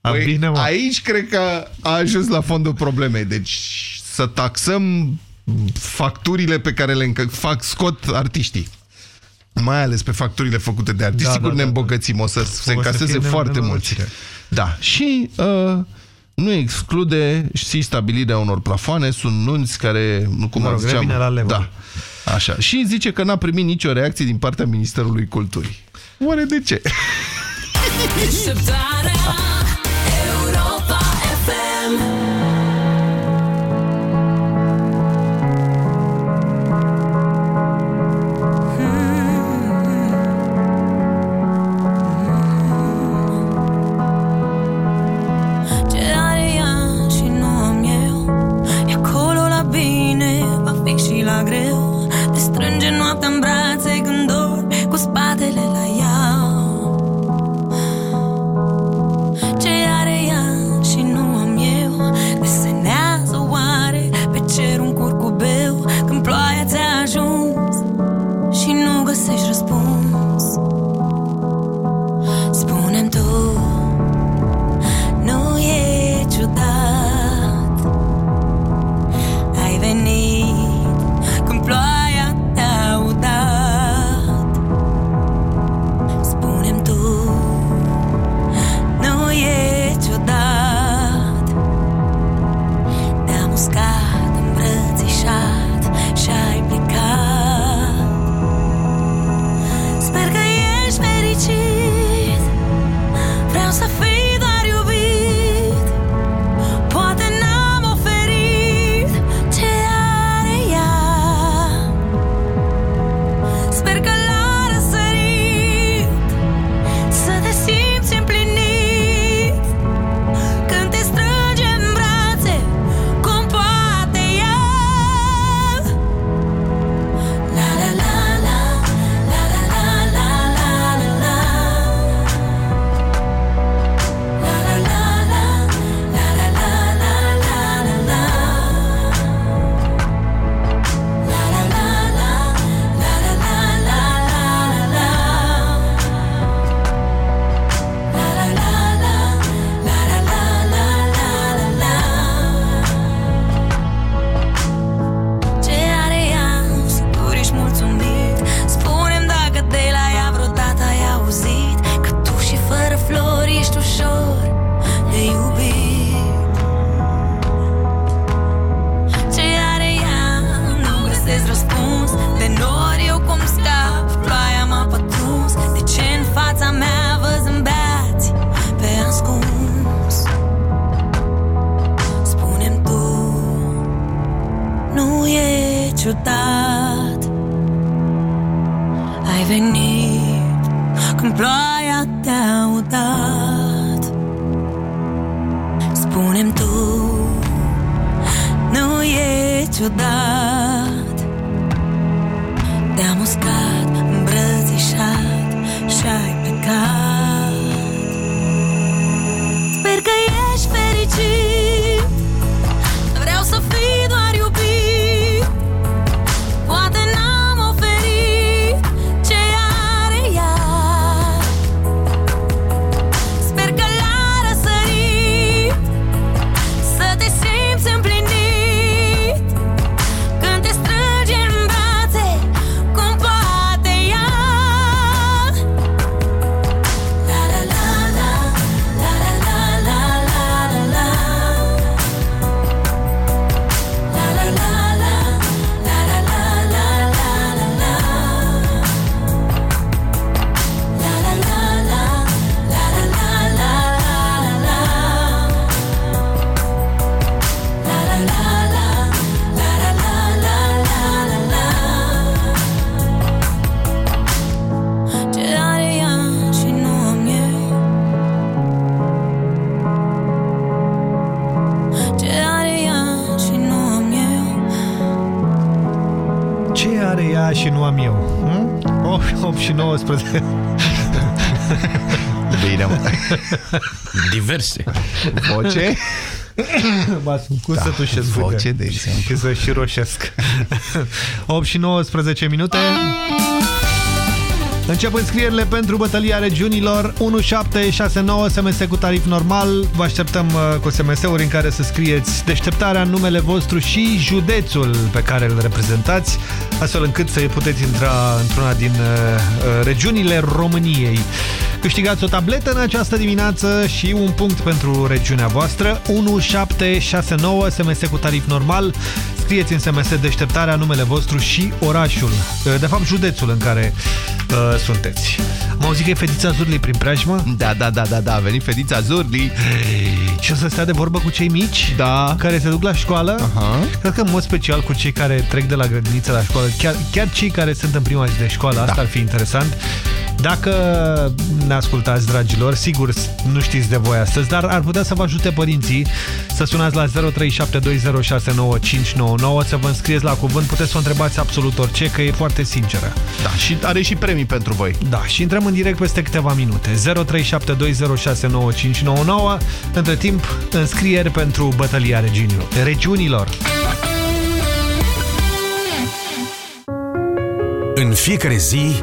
Speaker 3: Păi, bine, aici cred că a ajuns la fondul problemei. Deci să taxăm facturile pe care le fac, scot artiștii. Mai ales pe facturile făcute de artiști. Da, Sigur da, ne da, îmbogățim, o să o se încaseze foarte mulți. Da. Și uh, nu exclude și stabilirea unor plafoane. Sunt nunți care, cum mă rog, ziceam,
Speaker 2: la level.
Speaker 3: Da. Așa. Și zice că n-a primit nicio reacție din partea Ministerului Culturii. Oare de ce? Europa
Speaker 36: Diverse.
Speaker 3: Voce?
Speaker 2: Ba, sunt cum
Speaker 3: Da,
Speaker 2: să tușesc
Speaker 3: voce,
Speaker 2: uite.
Speaker 3: de exemplu.
Speaker 2: Și să și roșesc 8 și 19 minute Încep înscrierile pentru bătălia regiunilor 1769 SMS cu tarif normal Vă așteptăm uh, cu SMS-uri în care să scrieți deșteptarea în numele vostru și județul pe care îl reprezentați astfel încât să puteți intra într-una din uh, uh, regiunile României Câștigați o tabletă în această dimineață și un punct pentru regiunea voastră 1769 SMS cu tarif normal Scrieți în SMS deșteptarea numele vostru și orașul uh, De fapt județul în care uh, sunteți Am auzit că e fetița Zurli prin preajmă?
Speaker 3: Da, da, da, da, da, a venit fetița Zurli
Speaker 2: Și o să stea de vorbă cu cei mici?
Speaker 3: Da
Speaker 2: Care se duc la școală?
Speaker 3: Aha.
Speaker 2: Cred că în mod special cu cei care trec de la grădiniță la școală Chiar, chiar cei care sunt în prima zi de școală Asta
Speaker 3: Da.
Speaker 2: ar fi interesant Dacă ne ascultați, dragilor Sigur, nu știți de voi astăzi Dar ar putea să vă ajute părinții Să sunați la 0372069599 Să vă înscrieți la cuvânt Puteți să o întrebați absolut orice Că e foarte sinceră.
Speaker 3: Da, și are și premii pentru voi.
Speaker 2: Da, și intrăm în direct peste câteva minute. 0372069599 Între timp, înscrieri pentru bătălia regiunilor Regiunilor.
Speaker 4: În fiecare zi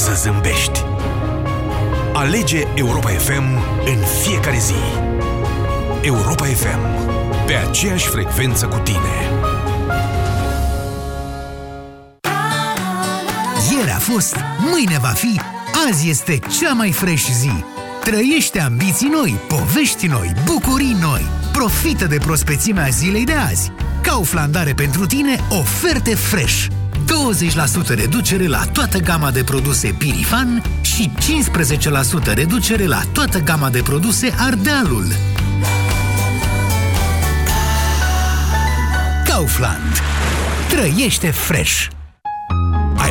Speaker 4: să zâmbești. Alege Europa FM în fiecare zi. Europa FM. Pe aceeași frecvență cu tine.
Speaker 7: Ieri a fost, mâine va fi, azi este cea mai fresh zi. Trăiește ambiții noi, povești noi, bucurii noi. Profită de prospețimea zilei de azi. Kaufland are pentru tine oferte fresh. 20% reducere la toată gama de produse Pirifan și 15% reducere la toată gama de produse Ardealul. Kaufland. Trăiește fresh!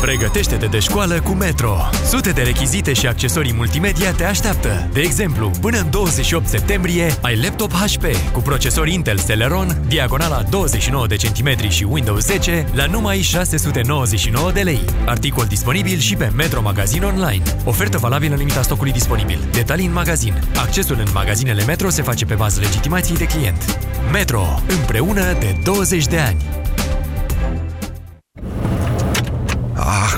Speaker 13: Pregătește-te de școală cu Metro. Sute de rechizite și accesorii multimedia te așteaptă. De exemplu, până în 28 septembrie ai laptop HP cu procesor Intel Celeron, diagonala 29 de centimetri și Windows 10 la numai 699 de lei. Articol disponibil și pe Metro Magazin Online. Ofertă valabilă în limita stocului disponibil. Detalii în magazin. Accesul în magazinele Metro se face pe bază legitimației de client. Metro. Împreună de 20 de ani.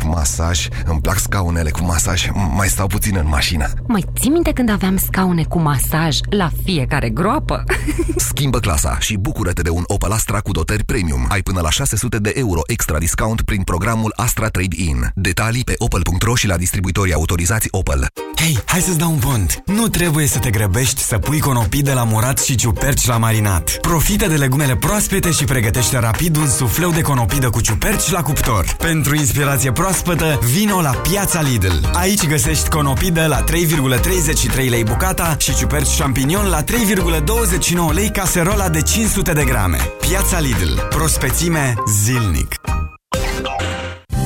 Speaker 19: Masaj. Îmi plac scaunele cu masaj. Mai stau puțin în mașină.
Speaker 37: Mai ții minte când aveam scaune cu masaj la fiecare groapă?
Speaker 19: Schimbă clasa și bucură-te de un Opel Astra cu dotări premium. Ai până la 600 de euro extra discount prin programul Astra Trade-in. Detalii pe opel.ro și la distribuitorii autorizați Opel.
Speaker 14: Hei, hai să-ți dau un pont! Nu trebuie să te grăbești să pui conopii de la murat și ciuperci la marinat. Profită de legumele proaspete și pregătește rapid un sufleu de conopidă cu ciuperci la cuptor. Pentru inspirație proaspătă, vino la Piața Lidl. Aici găsești conopidă la 3,33 lei bucata și ciuperci champignon la 3,29 lei caserola de 500 de grame. Piața Lidl. Prospețime zilnic.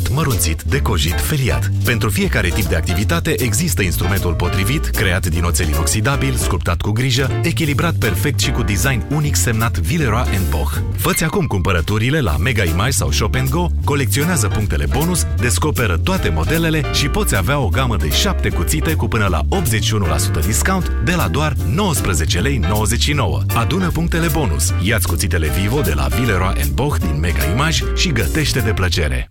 Speaker 38: Tocat, mărunțit, decojit, feriat. Pentru fiecare tip de activitate există instrumentul potrivit, creat din oțel inoxidabil, sculptat cu grijă, echilibrat perfect și cu design unic semnat Villeroy Boch. Făți acum cumpărăturile la Mega Image sau Shop Go, colecționează punctele bonus, descoperă toate modelele și poți avea o gamă de 7 cuțite cu până la 81% discount de la doar 19 lei 99. Adună punctele bonus, ia-ți cuțitele Vivo de la Villeroy Boch din Mega Image și gătește de plăcere.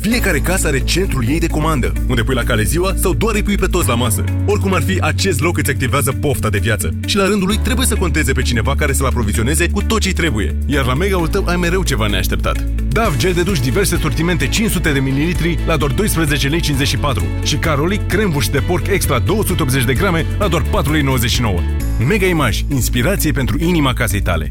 Speaker 39: Fiecare casă are centrul ei de comandă, unde pui la cale ziua sau doar îi pui pe toți la masă. Oricum ar fi, acest loc îți activează pofta de viață. Și la rândul lui trebuie să conteze pe cineva care să-l aprovizioneze cu tot ce trebuie. Iar la mega-ul tău ai mereu ceva neașteptat. DAF gel de duș diverse sortimente 500 de ml la doar 12 lei 54 și Carolic crembuș de porc extra 280 de grame la doar 4 lei 99. Mega Image, inspirație pentru inima casei tale.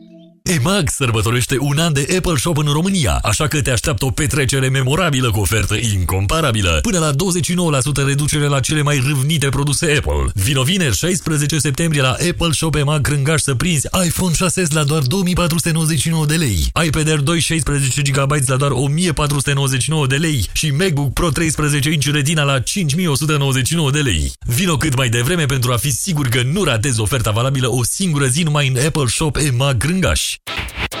Speaker 11: EMAG sărbătorește un an de Apple Shop în România, așa că te așteaptă o petrecere memorabilă cu ofertă incomparabilă. Până la 29% reducere la cele mai râvnite produse Apple. Vino vineri 16 septembrie la Apple Shop EMAG Crângaș să prinzi iPhone 6 la doar 2499 de lei, iPad Air 2 16 GB la doar 1499 de lei și MacBook Pro 13 inch Retina la 5199 de lei. Vino cât mai devreme pentru a fi sigur că nu ratezi oferta valabilă o singură zi numai în Apple Shop EMAG Crângaș.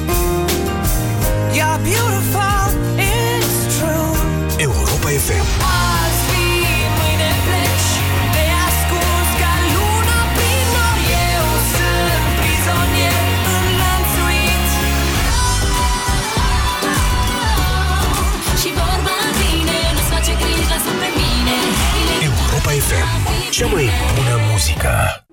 Speaker 40: Europa FM Azi
Speaker 18: Europa FM
Speaker 41: Cea mai bună muzică.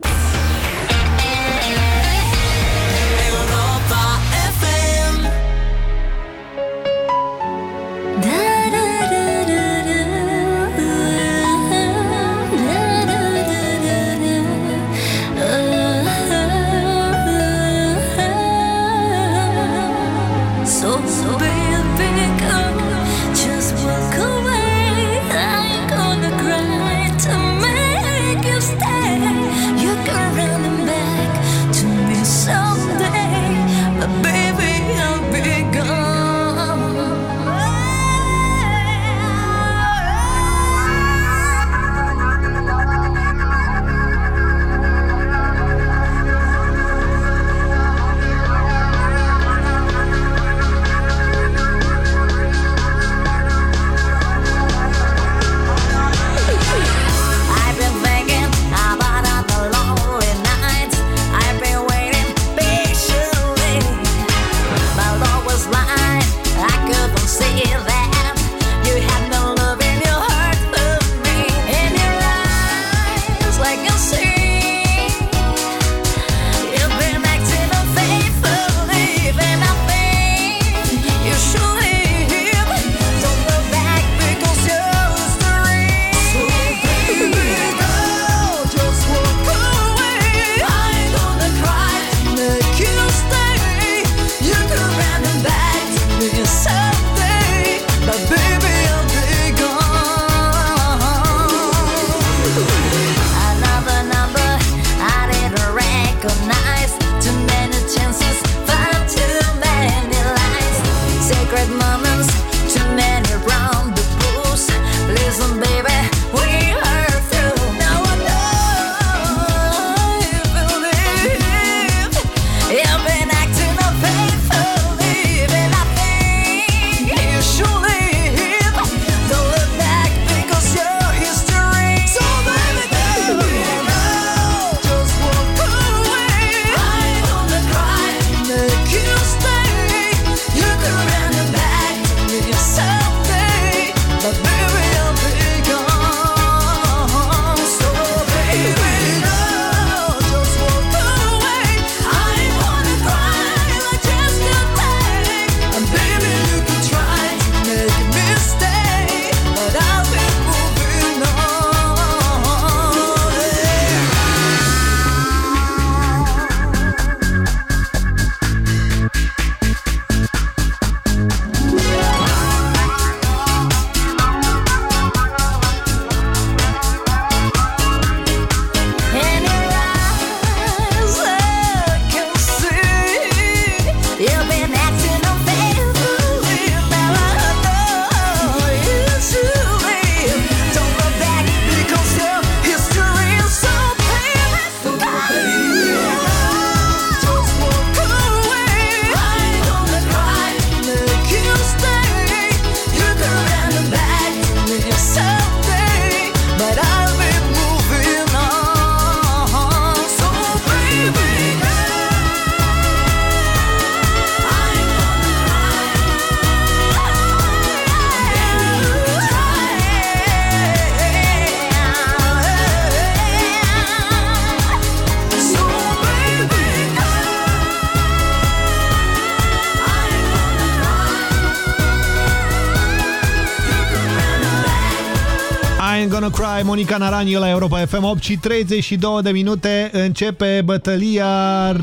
Speaker 2: Monica Naraniu la Europa FM 8 și 32 de minute începe bătălia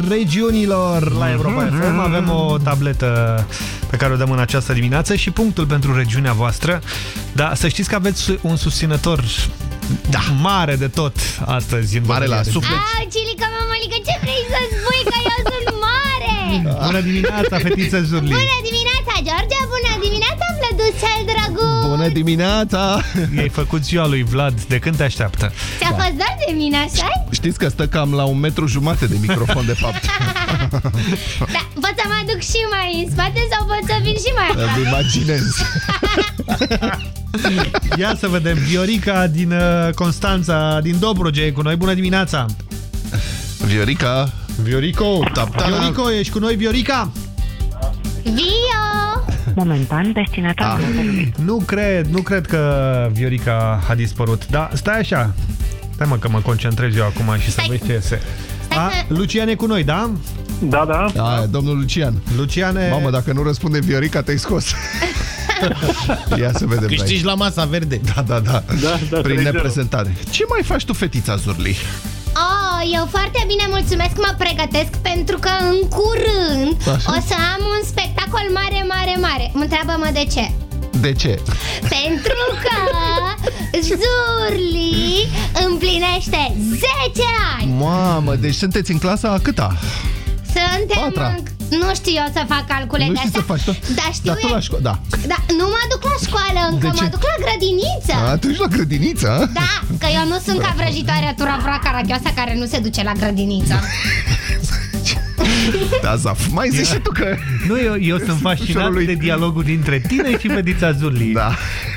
Speaker 2: regiunilor la Europa FM. Avem o tabletă pe care o dăm în această dimineață și punctul pentru regiunea voastră. Dar să știți că aveți un susținător da. mare de tot astăzi. În mare la suflet.
Speaker 42: Au, Cilica, mamalică, ce vrei să spui că eu sunt mare?
Speaker 2: Bună dimineața, fetiță Zurli!
Speaker 42: Bună dimineața, George! Bună dimineața, Vlăduț cel drăguț!
Speaker 2: Bună dimineața! I-ai făcut ziua lui Vlad, de când te așteaptă?
Speaker 42: Ți-a fost doar de mine, așa
Speaker 43: Știți că stă cam la un metru jumate de microfon, de fapt.
Speaker 42: Da, pot să mă duc și mai în spate sau pot să vin și mai
Speaker 43: Îmi
Speaker 42: aproape?
Speaker 43: imaginez.
Speaker 2: Ia să vedem, Viorica din uh, Constanța, din Dobroge, e cu noi. Bună dimineața!
Speaker 43: Viorica!
Speaker 2: Viorico!
Speaker 43: Taptana.
Speaker 2: Viorico, ești cu noi, Viorica?
Speaker 42: Vio!
Speaker 44: Momentan, destinatarul
Speaker 2: Ah, nu cred, nu cred că Viorica a dispărut. Da, stai așa. Stai mă că mă concentrez eu acum și să
Speaker 42: Stai.
Speaker 2: vezi ce iese. A, Lucian e cu noi, da?
Speaker 44: Da, da.
Speaker 3: Da, domnul Lucian.
Speaker 2: Luciane...
Speaker 3: Mamă, dacă nu răspunde Viorica, te-ai scos. Ia să vedem.
Speaker 1: Câștigi la masa verde.
Speaker 3: Da, da, da.
Speaker 44: Da, da,
Speaker 3: Prin
Speaker 44: 3-0.
Speaker 3: neprezentare. Ce mai faci tu, fetița Zurli?
Speaker 42: Oh, eu foarte bine mulțumesc, mă pregătesc pentru că în curând
Speaker 3: Așa?
Speaker 42: o să am un spectacol mare, mare, mare. Întreabă-mă de ce.
Speaker 3: De ce?
Speaker 42: Pentru că Zurli împlinește 10 ani.
Speaker 3: Mamă, deci sunteți în clasa a câta?
Speaker 42: Suntem...
Speaker 3: Patra.
Speaker 42: în- Nu știu eu să fac calcule
Speaker 3: Nu
Speaker 42: de
Speaker 3: știi
Speaker 42: astea.
Speaker 3: să faci tot?
Speaker 42: Dar știu
Speaker 3: Dar tu
Speaker 42: eu-
Speaker 3: la școală, da.
Speaker 42: Da, nu mă duc la școală încă,
Speaker 3: De ce?
Speaker 42: mă duc la grădiniță.
Speaker 3: Atunci la grădiniță? a?
Speaker 42: Da, că eu nu sunt ca vrăjitoarea turavra caragioasa care nu se duce la grădiniță.
Speaker 3: Da, Zaf. Mai zici și tu că...
Speaker 2: Nu, eu, eu sunt fascinat de dialogul dintre tine și Fetița Zurli.
Speaker 3: Da.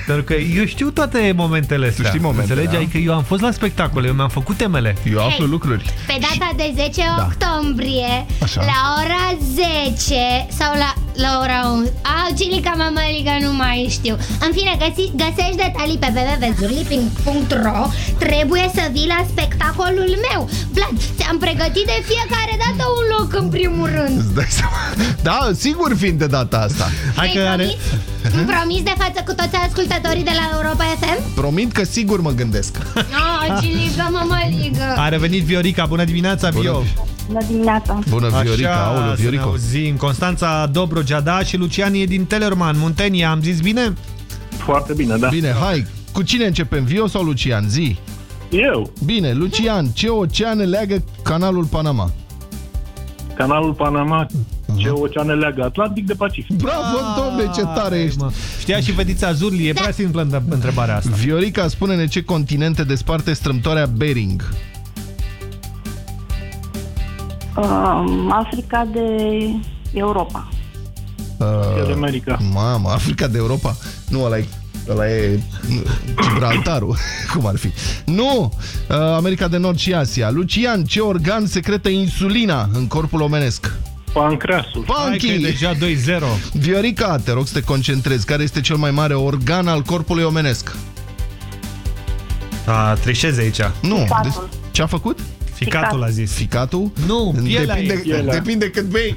Speaker 2: Pentru că eu știu toate momentele astea.
Speaker 3: știi momentele,
Speaker 2: Înțelegi?
Speaker 3: da?
Speaker 2: Adică eu am fost la spectacole, eu mi-am făcut temele.
Speaker 3: Eu
Speaker 42: aflu Hei.
Speaker 3: lucruri.
Speaker 42: Pe data de 10
Speaker 2: Da.
Speaker 42: octombrie,
Speaker 2: Așa.
Speaker 42: la ora 10 sau la, la ora 11, au Gilica Mamalica, nu mai știu. În fine, găsi, găsești detalii pe www.zurliping.ro Trebuie să vii la spectacolul meu. Vlad, ți-am pregătit de fiecare dată un loc în primul rând.
Speaker 3: Îți dai seama? Da, sigur fiind de data asta.
Speaker 42: Hai că are... Îmi promis de față cu toți ascultătorii de la Europa FM?
Speaker 3: Promit că sigur mă gândesc.
Speaker 42: Oh, Gilica Mamalica.
Speaker 2: A revenit Viorica, bună dimineața, Vio!
Speaker 45: Bună dimineața!
Speaker 3: Bună, Viorica,
Speaker 2: Așa,
Speaker 3: aoleu,
Speaker 2: să ne
Speaker 3: Viorico.
Speaker 2: auzim. Constanța Dobrogea, da, și Lucian e din Tellerman, Muntenia, am zis bine?
Speaker 44: Foarte bine, da.
Speaker 3: Bine, hai, cu cine începem, Vio sau Lucian? Zi.
Speaker 44: Eu.
Speaker 3: Bine, Lucian, ce oceane leagă canalul Panama?
Speaker 44: Canalul Panama, ce oceane leagă Atlantic de Pacific.
Speaker 3: Bravo, domne, ce tare ești!
Speaker 2: Mă. Știa și Fetița Zurli, e prea simplă între- întrebarea asta.
Speaker 3: Viorica, spune-ne ce continente desparte strâmtoarea Bering.
Speaker 45: Um, Africa de Europa.
Speaker 3: Uh,
Speaker 44: de America.
Speaker 3: Mamă, Africa de Europa? Nu, ăla e, ăla e Gibraltarul, cum ar fi. Nu! Uh, America de Nord și Asia. Lucian, ce organ secretă insulina în corpul omenesc?
Speaker 44: Pancreasul.
Speaker 2: Hai că e deja 2-0.
Speaker 3: Viorica, te rog să te concentrezi. Care este cel mai mare organ al corpului omenesc?
Speaker 2: A, trișezi aici.
Speaker 3: Nu.
Speaker 45: Ficatul.
Speaker 3: de- Ce a făcut?
Speaker 2: Ficatul a zis.
Speaker 3: Ficatul?
Speaker 2: Nu, pielea
Speaker 3: depinde,
Speaker 2: e. Pielea.
Speaker 3: depinde cât bei.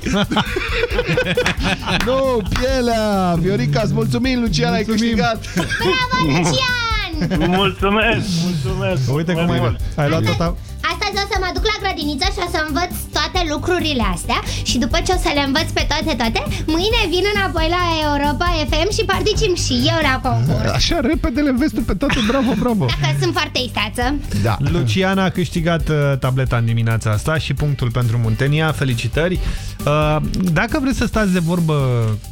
Speaker 3: nu, pielea! Viorica, îți mulțumim, Lucian, ai câștigat.
Speaker 42: Bravo, Lucian!
Speaker 44: Mulțumesc, mulțumesc.
Speaker 2: Uite cum ai, ai luat tot a...
Speaker 42: Astăzi o să mă duc la grădiniță și o să învăț toate lucrurile astea Și după ce o să le învăț pe toate, toate Mâine vin înapoi la Europa FM și particip și eu la concurs
Speaker 3: Așa, repede le înveți tu pe toate, bravo, bravo.
Speaker 42: Dacă sunt foarte isteață
Speaker 3: Da.
Speaker 2: Lucian a câștigat uh, tableta în dimineața asta și punctul pentru Muntenia. Felicitări! Uh, dacă vreți să stați de vorbă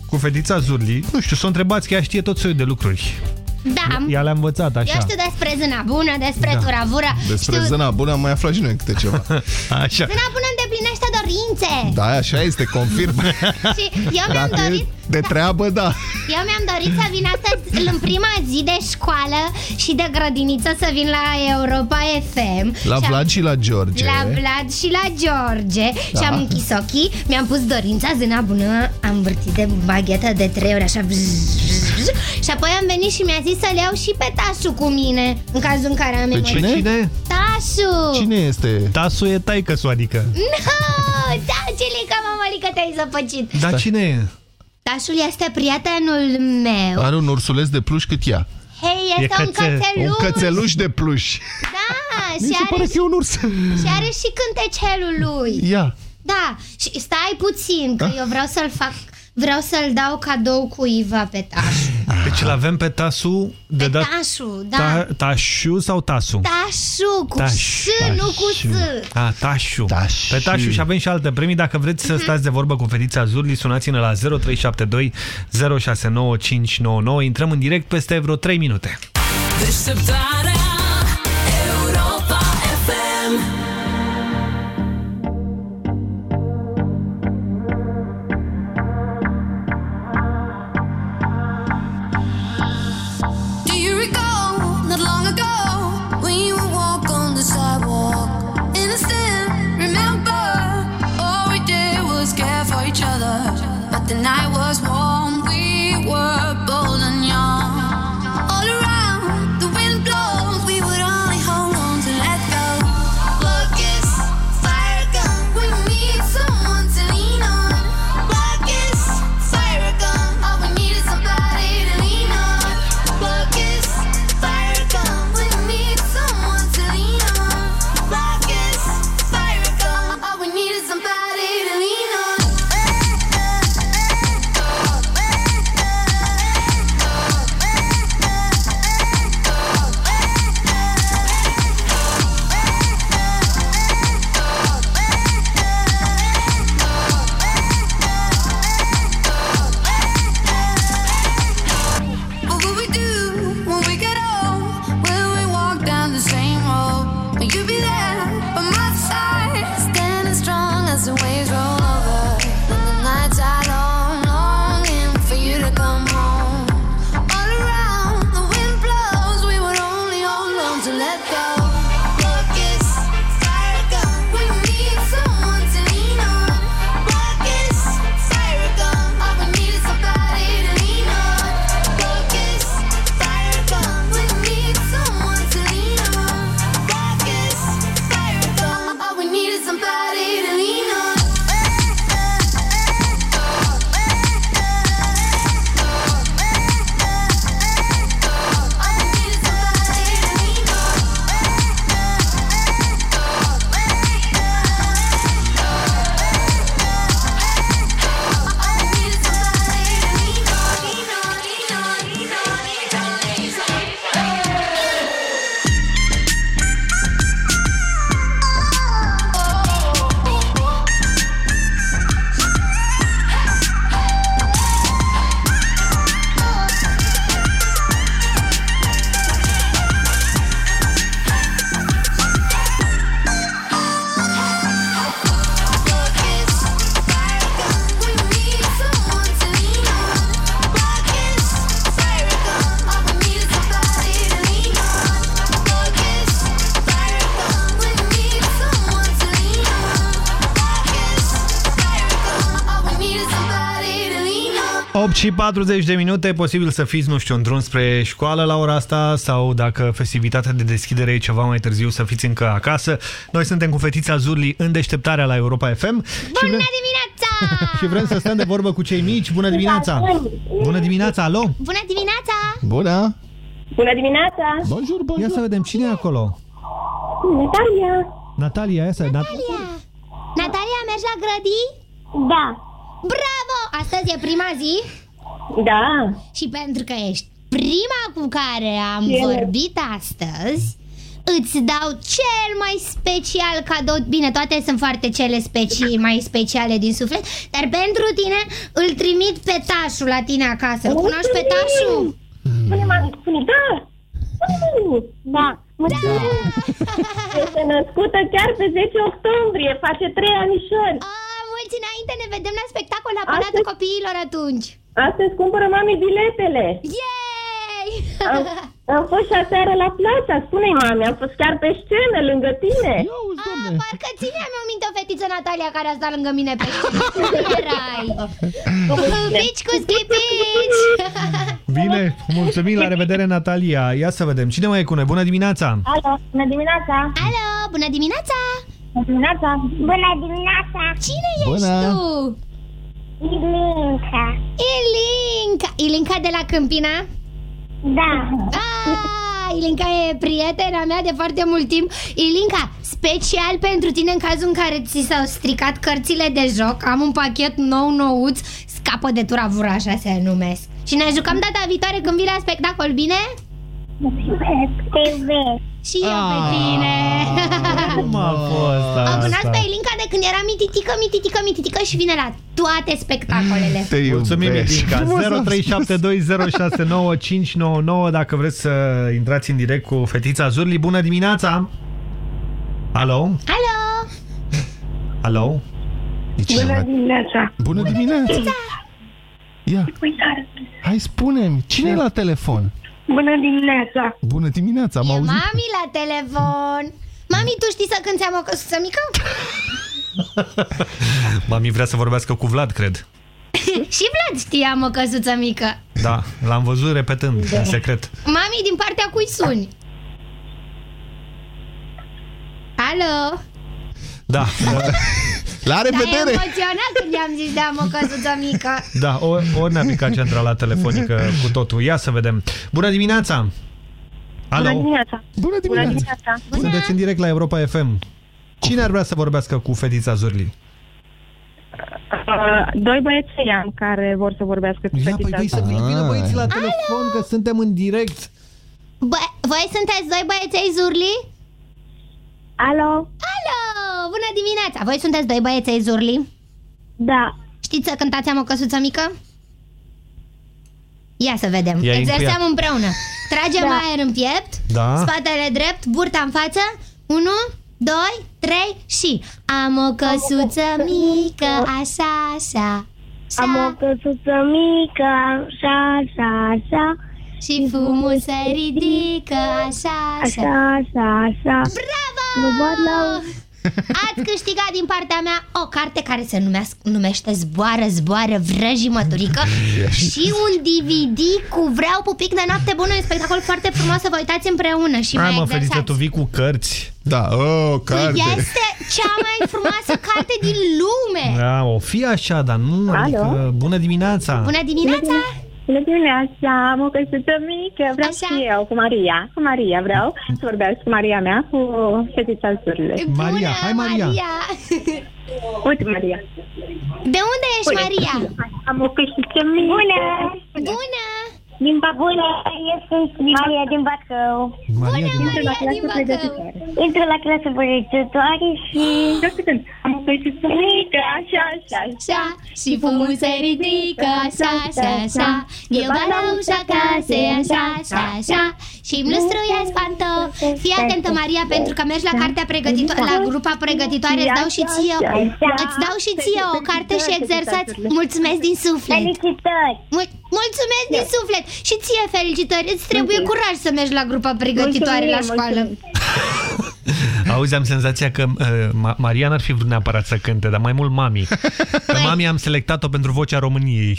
Speaker 2: cu fetița Zurli, nu știu, să o întrebați că ea știe tot soiul de lucruri.
Speaker 42: Da,
Speaker 2: Ea le-a învățat așa.
Speaker 42: eu știu despre zâna bună, despre
Speaker 2: Da.
Speaker 42: turavura
Speaker 3: Despre
Speaker 42: știu...
Speaker 3: zâna bună am mai aflat și noi câte ceva.
Speaker 2: Așa.
Speaker 42: Zâna bună îndeplinește dorințe
Speaker 3: Da, așa este, confirm.
Speaker 42: Și eu mi-am
Speaker 3: Dacă e
Speaker 42: dorit
Speaker 3: de treabă, da.
Speaker 42: Eu mi-am dorit să vin astăzi în prima zi de școală și de grădiniță să vin la Europa FM
Speaker 3: La
Speaker 42: Și am-
Speaker 3: Vlad și la George.
Speaker 42: La Vlad și la George
Speaker 3: Da.
Speaker 42: Și am închis ochii Mi-am pus dorința, zâna bună Am vârtit de baghetă de trei ori Așa bzz, bzz, bzz, Și apoi am venit și mi-a zis să le iau și pe Tasu cu mine În cazul în care am
Speaker 3: Pe
Speaker 42: emoții.
Speaker 3: cine?
Speaker 2: Cine?
Speaker 42: Tasu
Speaker 3: Cine este?
Speaker 2: Tasu e taică adică.
Speaker 42: No, da, Celica, mamălică, te-ai zăpăcit
Speaker 2: Dar cine e?
Speaker 42: Tasul este prietenul meu
Speaker 3: Are un ursuleț de pluș cât ea.
Speaker 42: Hei, este un cățeluș
Speaker 3: Un cățeluș de pluș.
Speaker 42: Da,
Speaker 3: Mi
Speaker 42: și
Speaker 3: se
Speaker 42: are,
Speaker 3: pare că e un urs.
Speaker 42: și are și cântecelul lui
Speaker 3: Ia.
Speaker 42: Da, și stai puțin Că
Speaker 3: Da?
Speaker 42: eu vreau să-l fac Vreau să-l dau cadou cuiva pe Tașu
Speaker 2: Deci îl avem pe Tasu de
Speaker 42: Pe
Speaker 2: dat...
Speaker 42: Tașu, da
Speaker 2: Ta, tașu sau Tasu?
Speaker 42: Tașu, cu
Speaker 2: Taș,
Speaker 42: S, nu cu S
Speaker 2: A, Tașu. Pe Tașu și avem și alte premii. Dacă vreți să stați de vorbă cu fetița Zurli, sunați-ne la 0372 069599. Intrăm în direct peste vreo 3 minute.
Speaker 23: Deșteptarea
Speaker 2: și 40 de minute, posibil să fiți, nu știu, în drum spre școală la ora asta sau dacă festivitatea de deschidere e ceva mai târziu să fiți încă acasă. Noi suntem cu fetița Zurli în deșteptarea la Europa FM.
Speaker 42: Bună
Speaker 2: și vrem,
Speaker 42: dimineața!
Speaker 2: și vrem să stăm de vorbă cu cei mici. Bună dimineața! Bună dimineața, alo!
Speaker 42: Bună dimineața!
Speaker 43: Bună!
Speaker 45: Bună dimineața!
Speaker 43: Bonjour, bonjour!
Speaker 2: Ia să vedem cine e acolo.
Speaker 45: Natalia!
Speaker 2: Natalia, ia să... Nat
Speaker 42: Natalia! Natalia, mergi la grădii?
Speaker 45: Da!
Speaker 42: Bravo! Astăzi e prima zi?
Speaker 45: Da!
Speaker 42: Și pentru că ești prima cu care am
Speaker 45: Bine.
Speaker 42: vorbit astăzi, îți dau cel mai special cadou. Bine, toate sunt foarte cele specii, mai speciale din suflet, dar pentru tine îl trimit pe tașul la tine acasă. Îl cunoști pe tașul?
Speaker 45: Spune, mami, spune, da! Da! Mulțumesc! Este născută chiar pe 10 octombrie, face 3 anișori.
Speaker 42: A, mulți înainte, ne vedem la spectacol la Palatul Copiilor atunci.
Speaker 45: Astăzi cumpără mami biletele.
Speaker 42: Yay!
Speaker 45: Am, am fost și aseară la plața, spune-i mami, am fost chiar pe scenă, lângă tine.
Speaker 42: A, parcă ține mi-o minte o fetiță Natalia care a stat lângă mine pe scenă. Cum erai? Bici cu schipici!
Speaker 2: Bine, mulțumim, la revedere, Natalia. Ia să vedem, cine mai e cu noi? Bună dimineața!
Speaker 45: Alo, bună dimineața!
Speaker 42: Alo, bună dimineața!
Speaker 45: Bună dimineața! Bună dimineața!
Speaker 42: Cine ești
Speaker 45: Bună.
Speaker 42: tu?
Speaker 45: Ilinca.
Speaker 42: Ilinca! Ilinca de la Câmpina?
Speaker 45: Da.
Speaker 42: Ah, Ilinca e prietena mea de foarte mult timp. Ilinca, special pentru tine în cazul în care ți s-au stricat cărțile de joc, am un pachet nou nouț, scapă de turavura, așa se numesc. Și ne jucăm data viitoare când vii la spectacol, bine?
Speaker 45: Te iubesc.
Speaker 42: Și eu pe tine.
Speaker 2: Cum a fost
Speaker 42: Am cunoscut
Speaker 2: asta?
Speaker 42: pe Ilinca de când era mititică, mititică, mititică și vine la toate spectacolele.
Speaker 43: Te
Speaker 2: Mulțumim,
Speaker 43: iubesc.
Speaker 2: Ilinca.
Speaker 43: Frumos a
Speaker 2: 0372069599 dacă vreți să intrați în direct cu fetița Zurli. Bună dimineața! Alo?
Speaker 42: Alo!
Speaker 2: Alo?
Speaker 45: Bună dimineața!
Speaker 43: Bună dimineața! Ia, hai spune-mi, cine e la telefon?
Speaker 45: Bună dimineața!
Speaker 43: Bună dimineața, am
Speaker 42: E
Speaker 43: auzit?
Speaker 42: mami la telefon. Mami, tu știi să cânti am o căsuță mică?
Speaker 2: Mami vrea să vorbească cu Vlad, cred.
Speaker 42: și Vlad știe am o căsuță mică.
Speaker 2: Da, l-am văzut repetând, în secret.
Speaker 42: Mami, din partea cui suni? Alo?
Speaker 2: Da,
Speaker 43: La
Speaker 42: Dar e emoționat când i-am zis de am o căsuță mică.
Speaker 2: da, ori, ori ne-a picat centrala telefonică cu totul. Ia să vedem. Bună dimineața! Alo?
Speaker 45: Bună dimineața!
Speaker 43: Bună
Speaker 45: Bună dimineața!
Speaker 2: Sunteți în direct la Europa FM. Cine ar vrea să vorbească cu fetița Zurli?
Speaker 45: Uh, doi băieței am care vor să vorbească cu
Speaker 2: Ia, păi,
Speaker 45: fetița.
Speaker 2: băi, să vină băieți la telefon, că suntem în direct.
Speaker 42: Bă, voi sunteți doi băieței Zurli?
Speaker 45: Alo?
Speaker 42: Alo! Bună dimineața! Voi sunteți doi băieței Zurli?
Speaker 45: Da.
Speaker 42: Știți să cântați am o căsuță mică? Ia să vedem.
Speaker 2: Ia
Speaker 42: Exersăm
Speaker 2: incuiat.
Speaker 42: împreună. Tragem
Speaker 45: Da.
Speaker 42: aer în piept,
Speaker 2: Da.
Speaker 42: spatele drept, burta în față. 1, 2, 3 și Am o căsuță mică, așa, așa.
Speaker 45: Am o căsuță mică, așa, așa, așa.
Speaker 42: Și fumul se ridică, așa, așa.
Speaker 45: Așa, așa, așa.
Speaker 42: Bravo!
Speaker 45: Nu văd la...
Speaker 42: Ați câștigat din partea mea o carte care se numească, numește Zboară, zboară, vrăji măturică și un DVD cu Vreau pupic de noapte bună, un spectacol foarte frumos să vă uitați împreună și
Speaker 2: Hai
Speaker 42: mai
Speaker 2: mă, fetiță,
Speaker 42: exersați.
Speaker 2: tu vii cu cărți.
Speaker 43: Da, oh, carte.
Speaker 42: Este cea mai frumoasă carte din lume!
Speaker 2: Da, o fi așa, dar nu, adică, bună dimineața.
Speaker 42: Bună dimineața!
Speaker 45: Bună dimineața, am o căsuță mică, vreau
Speaker 42: Așa.
Speaker 45: și eu, cu Maria. Cu Maria vreau să vorbesc cu Maria mea, cu fetița Zurile.
Speaker 2: Maria, hai Maria.
Speaker 42: Maria!
Speaker 45: Uite, Maria.
Speaker 42: De unde ești, Maria?
Speaker 45: Am o căsuță mică. Bună!
Speaker 42: Bună!
Speaker 45: Din Bacău. Bună, eu sunt Maria din Bacău.
Speaker 2: Maria, din...
Speaker 45: Intru la
Speaker 42: Maria din
Speaker 45: clasă
Speaker 42: Bacău.
Speaker 45: pregătitoare. Intru la clasă pregătitoare și... Am o căsuță mică, așa, așa,
Speaker 42: Așa, și fumul se ridică, așa, așa, așa Eu bat la ușa casei, așa, așa, așa și îmi lustruiesc pantofi Fii atentă, Maria, pentru că mergi la cartea pregătitoare, la grupa pregătitoare Îți dau și ție, îți dau și ție o carte și exersați Mulțumesc din suflet
Speaker 45: Felicitări!
Speaker 42: Mul- Mulțumesc din suflet Și ție felicitări, îți trebuie curaj să mergi la grupa pregătitoare la
Speaker 45: Mulțumim,
Speaker 42: școală
Speaker 2: Auzi, am senzația că uh, Ma- Maria n-ar fi vrut neapărat să cânte, dar mai mult mami. Pe mami am selectat-o pentru vocea României.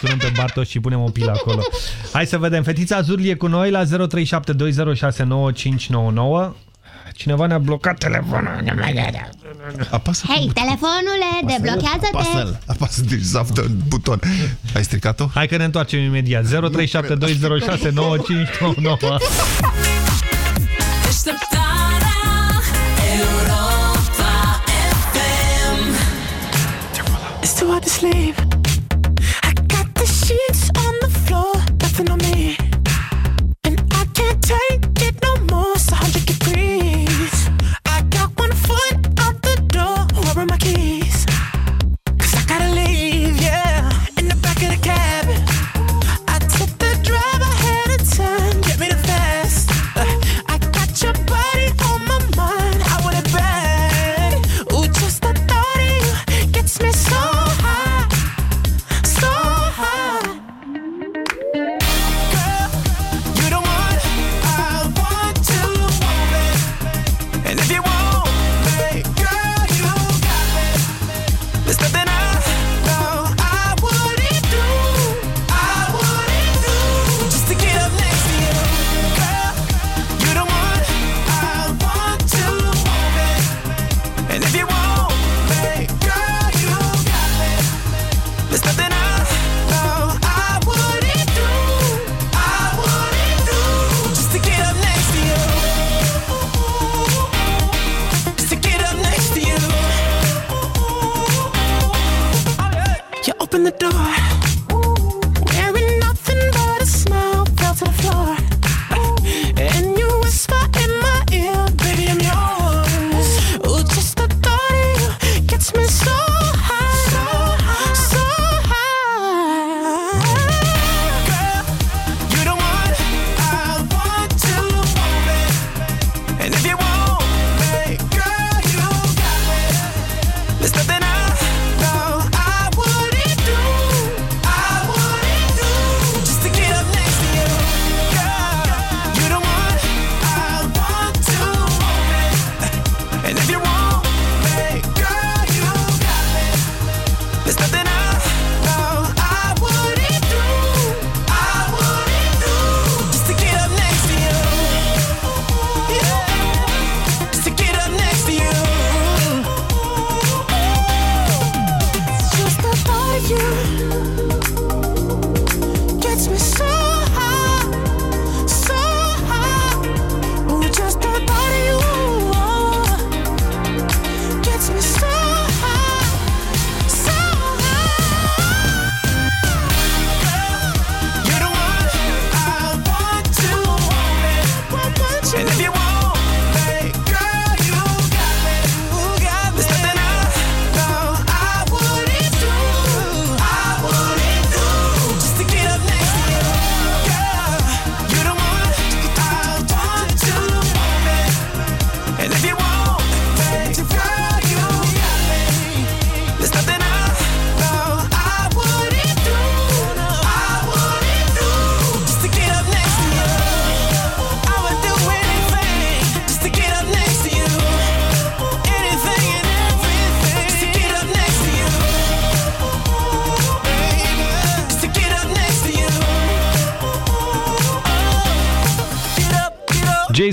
Speaker 2: Sunăm pe Bartos și punem o pilă acolo. Hai să vedem. Fetița Zurli e cu noi la 0372069599. Cineva ne-a blocat telefonul.
Speaker 43: Apasă
Speaker 42: Hei, telefonule, deblochează-te!
Speaker 43: Apasă-l, apasă de zaftă buton. Ai stricat-o?
Speaker 2: Hai că ne întoarcem imediat. 0372069599.
Speaker 46: Deșteptarea Europa FM
Speaker 5: It's too hard to sleep.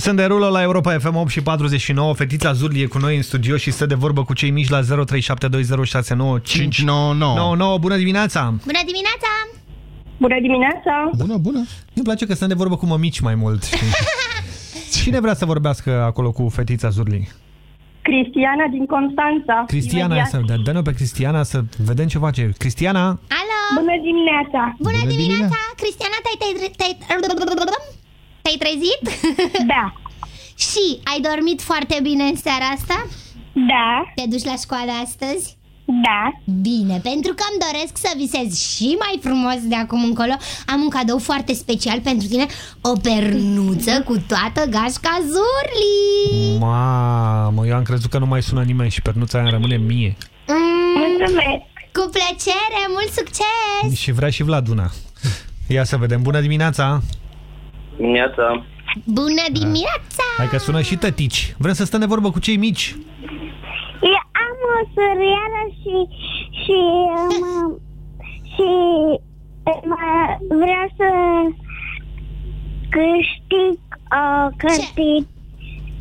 Speaker 5: Up.
Speaker 2: Jason Derulo la Europa FM 8 și 49. Fetița Zurli e cu noi în studio și stă de vorbă cu cei mici la 0372069599. Bună dimineața!
Speaker 42: Bună dimineața!
Speaker 45: Bună dimineața!
Speaker 43: Bună, bună!
Speaker 2: Îmi place că stăm de vorbă cu mămici mai mult. Cine vrea să vorbească acolo cu fetița Zurli?
Speaker 45: Cristiana din Constanța.
Speaker 2: Cristiana,
Speaker 45: Imediat.
Speaker 2: să, dă- dă-ne pe Cristiana să vedem ce face. Cristiana?
Speaker 42: Alo!
Speaker 45: Bună dimineața!
Speaker 42: Bună,
Speaker 2: Bună
Speaker 42: dimineața! Cristiana, te-ai te te te trezit?
Speaker 45: Da.
Speaker 42: Și ai dormit foarte bine în seara asta?
Speaker 45: Da.
Speaker 42: Te duci la școală astăzi?
Speaker 45: Da.
Speaker 42: Bine, pentru că îmi doresc să visezi și mai frumos de acum încolo, am un cadou foarte special pentru tine, o pernuță cu toată gașca Zurli.
Speaker 2: Mamă, eu am crezut că nu mai sună nimeni și pernuța aia îmi rămâne mie.
Speaker 42: Mulțumesc! Cu plăcere, mult succes!
Speaker 2: Și vrea și Vladuna. Ia să vedem. Bună dimineața!
Speaker 7: Dimineața.
Speaker 42: Bună dimineața!
Speaker 2: Hai că sună și tătici. Vrem să stăm de vorbă cu cei mici.
Speaker 45: Eu am o surioară și și mă, și mă, vreau să câștig o cărticică.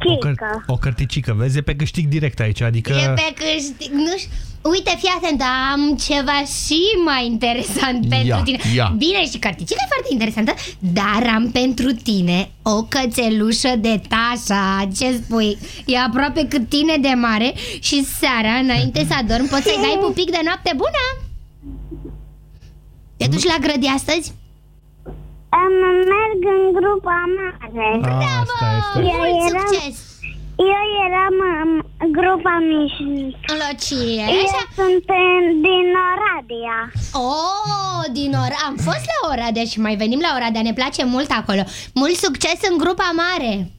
Speaker 2: O, căr- o cărticică. Vezi, e pe câștig direct aici. Adică...
Speaker 42: E pe câștig, nu știu. Uite, fii atent, am ceva și mai interesant pentru
Speaker 2: Ia,
Speaker 42: tine.
Speaker 2: ia.
Speaker 42: Bine, și carticica e foarte interesantă, dar am pentru tine o cățelușă de tașa. Ce spui? E aproape cât tine de mare și seara, înainte să adormi, poți să-i dai pupic de noapte bună. Te duci la grădi astăzi?
Speaker 45: Am, merg în grupa mare.
Speaker 2: Asta este.
Speaker 45: Eu
Speaker 42: Mult
Speaker 45: eram,
Speaker 42: succes!
Speaker 45: Eu eram în grupa mici.
Speaker 42: La ce
Speaker 45: Eu sunt în- din Oradea.
Speaker 42: Oh, din Ora... Am fost la Oradea și mai venim la Oradea, ne place mult acolo. Mult succes în grupa mare!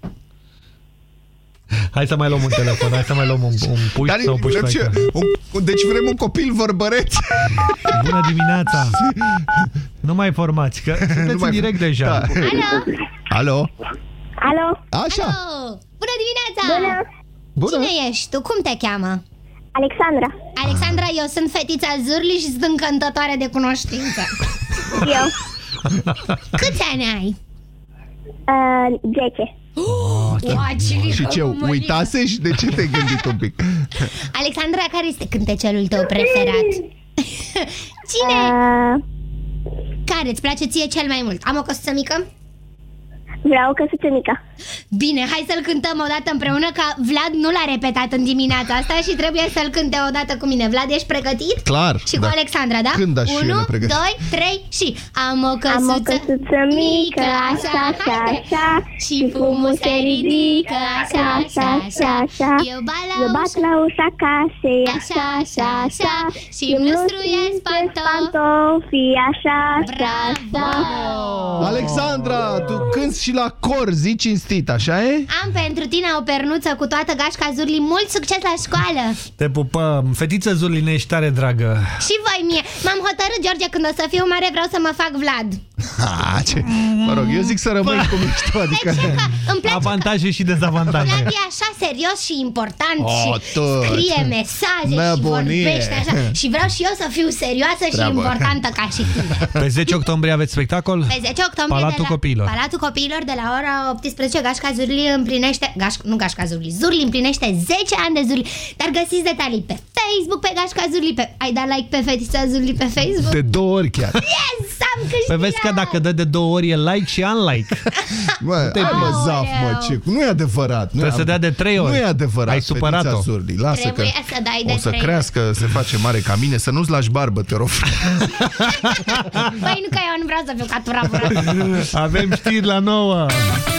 Speaker 2: Hai să mai luăm un telefon, hai să mai luăm un, un puș
Speaker 3: Dar
Speaker 2: sau un
Speaker 3: vrem ce? Un, deci vrem un copil vorbăreț.
Speaker 2: Bună dimineața! Nu mai formați, că sunteți
Speaker 3: mai-
Speaker 2: în direct deja.
Speaker 3: Da. Alo?
Speaker 45: Alo?
Speaker 3: Așa.
Speaker 42: Alo! Bună dimineața!
Speaker 45: Bună!
Speaker 3: Bună!
Speaker 42: Cine ești tu? Cum te cheamă?
Speaker 45: Alexandra.
Speaker 42: Alexandra, eu sunt fetița Zurli și sunt încântătoare de cunoștință.
Speaker 45: Eu.
Speaker 42: Câți ani ai?
Speaker 45: Uh, 10.
Speaker 42: Oh,
Speaker 3: Și ce, uitase și de ce te-ai gândit un pic?
Speaker 42: Alexandra, care este cântecelul tău preferat? Cine?
Speaker 45: Uh,
Speaker 42: Care îți place ție cel mai mult? Am o căsuță mică?
Speaker 45: Vreau o căsuță mică.
Speaker 42: Bine, hai să-l cântăm o dată împreună, că Vlad nu l-a repetat în dimineața asta și trebuie să-l cânte o dată cu mine. Vlad, ești pregătit?
Speaker 3: Clar,
Speaker 42: Și cu
Speaker 3: da.
Speaker 42: Alexandra, da?
Speaker 3: Când aș fi eu
Speaker 42: 1,
Speaker 3: nepregătit?
Speaker 42: 2, 3 și Am o
Speaker 45: Am
Speaker 42: căsuță,
Speaker 45: o căsuță mică, așa, așa, așa
Speaker 42: Și fumul se ridică, așa, așa, așa Eu bat la
Speaker 45: Eu bat
Speaker 42: ușă,
Speaker 45: la ușa casei, așa, așa, așa
Speaker 42: Și îmi lustruiesc pantofi
Speaker 45: pantofii, așa, așa, așa.
Speaker 3: Alexandra, tu cânti și la cor, zi cinstit, așa e?
Speaker 42: Am pentru tine o pernuță cu toată gașca Zurli Mult succes la școală
Speaker 2: Te pupăm. Fetiță Zurline, ești tare dragă.
Speaker 42: Și voi mie M-am hotărât, George, când o să fiu mare Vreau să mă fac Vlad
Speaker 3: Ha, ce... Mă rog, eu zic să rămâi cum ești tu, adică...
Speaker 42: Îmi place
Speaker 2: Avantaje și dezavantaje.
Speaker 42: Vlad e așa serios și important
Speaker 3: Oh,
Speaker 42: Și
Speaker 3: tot.
Speaker 42: scrie mesaje și
Speaker 3: Nebunie.
Speaker 42: vorbește așa Și vreau și eu să fiu serioasă și
Speaker 3: Treabă.
Speaker 42: importantă ca și tine
Speaker 2: Pe 10 octombrie aveți spectacol?
Speaker 42: Pe 10 octombrie
Speaker 2: Palatul
Speaker 42: de la,
Speaker 2: Copiilor.
Speaker 42: Palatul Copiilor de la ora 18 Gașca Zurli împlinește Gaș, Nu Gașca Zurli Zurli împlinește 10 ani de Zurli Dar găsiți detalii pe Facebook Pe Gașca Zurli pe, Ai dat like pe fetița Zurli pe Facebook?
Speaker 3: De două ori chiar.
Speaker 42: Yes! Am câștigat!
Speaker 2: Păi vezi că dacă dă de două ori e like și unlike.
Speaker 3: Mă, hai mă, zaf, mă, ce... Nu e adevărat. Nu
Speaker 2: Trebuie
Speaker 3: e,
Speaker 2: să dea de trei ori.
Speaker 3: Nu e adevărat.
Speaker 2: Ai supărat-o.
Speaker 3: fetița Zurli. Lasă că
Speaker 42: Trebuie să dai de
Speaker 3: o să
Speaker 42: trei.
Speaker 3: crească, se face mare ca mine, să nu-ți lași barbă, te rog.
Speaker 42: Păi nu că eu nu vreau să fiu ca turabură
Speaker 2: Avem știri la nouă.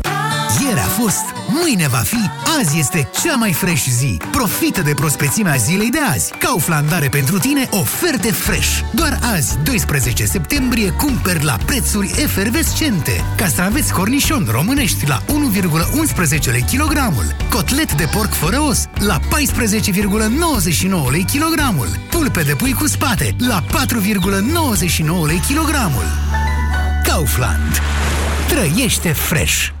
Speaker 7: Ieri a fost, mâine va fi, azi este cea mai fresh zi. Profită de prospețimea zilei de azi. Kaufland are pentru tine oferte fresh. Doar azi, 12 septembrie, cumperi la prețuri efervescente. Castraveți cornișon românești la 1,11 lei kilogramul. Cotlet de porc fără os la 14,99 lei kilogramul. Pulpe de pui cu spate la 4,99 lei kilogramul. Kaufland. Trăiește fresh!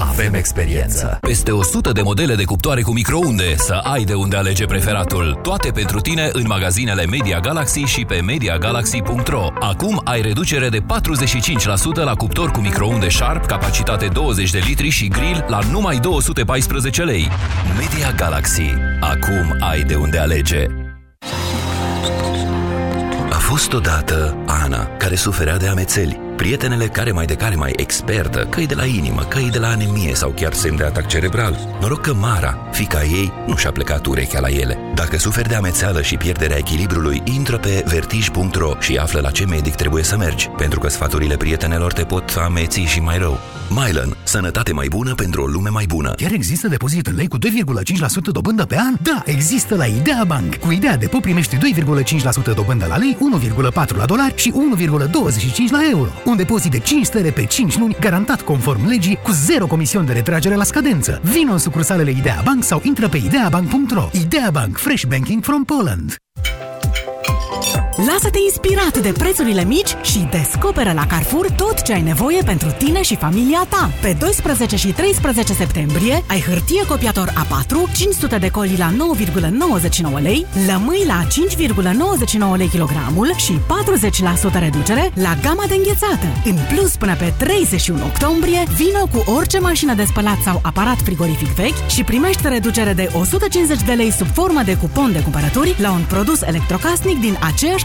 Speaker 47: Avem experiență.
Speaker 48: Peste 100 de modele de cuptoare cu microunde, să ai de unde alege preferatul. Toate pentru tine în magazinele Media Galaxy și pe MediaGalaxy.ro. Acum ai reducere de 45% la cuptor cu microunde Sharp, capacitate 20 de litri și grill la numai 214 lei. Media Galaxy. Acum ai de unde alege.
Speaker 18: A fost odată Ana, care suferea de amețeli. Prietenele care mai de care mai expertă, că de la inimă, că de la anemie sau chiar semn de atac cerebral. Noroc că Mara, fica ei, nu și-a plecat urechea la ele. Dacă suferi de amețeală și pierderea echilibrului, intră pe vertij.ro și află la ce medic trebuie să mergi, pentru că sfaturile prietenelor te pot ameți și mai rău. Mylan. Sănătate mai bună pentru o lume mai bună.
Speaker 7: Chiar există depozit în lei cu 2,5% dobândă pe an? Da, există la Idea Bank. Cu Idea de primești 2,5% dobândă la lei, 1,4 la dolari și 1,25 la euro. Un depozit de 5 stele pe 5 luni, garantat conform legii, cu zero comision de retragere la scadență. Vino în sucursalele Idea Bank sau intră pe ideabank.ro. Idea Bank. Fresh Banking from Poland.
Speaker 49: Lasă-te inspirat de prețurile mici și descoperă la Carrefour tot ce ai nevoie pentru tine și familia ta. Pe 12 și 13 septembrie ai hârtie copiator A4, 500 de coli la 9,99 lei, lămâi la 5,99 lei kilogramul și 40% reducere la gama de înghețată. În plus, până pe 31 octombrie, vino cu orice mașină de spălat sau aparat frigorific vechi și primești reducere de 150 de lei sub formă de cupon de cumpărături la un produs electrocasnic din aceeași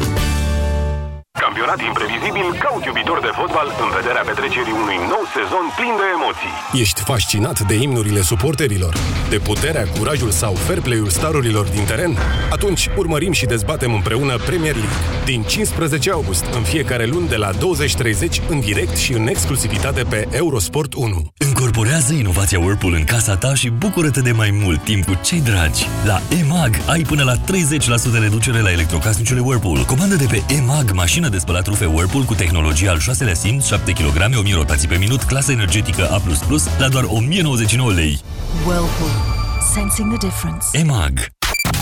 Speaker 50: Campionat imprevizibil, caut iubitor de fotbal în vederea petrecerii unui nou sezon plin de emoții.
Speaker 4: Ești fascinat de imnurile suporterilor, de puterea, curajul sau fair play-ul starurilor din teren? Atunci urmărim și dezbatem împreună Premier League. Din 15 august, în fiecare luni de la 20.30, în direct și în exclusivitate pe Eurosport 1.
Speaker 11: Încorporează inovația Whirlpool în casa ta și bucură-te de mai mult timp cu cei dragi. La EMAG ai până la 30% reducere la electrocasnicele Whirlpool. Comandă de pe EMAG mașină de spălat rufe Whirlpool cu tehnologie al 6-lea simț, 7 kg, 1000 rotații pe minut, clasă energetică A++, la doar 1099 lei.
Speaker 51: Whirlpool. Sensing the difference.
Speaker 11: EMAG.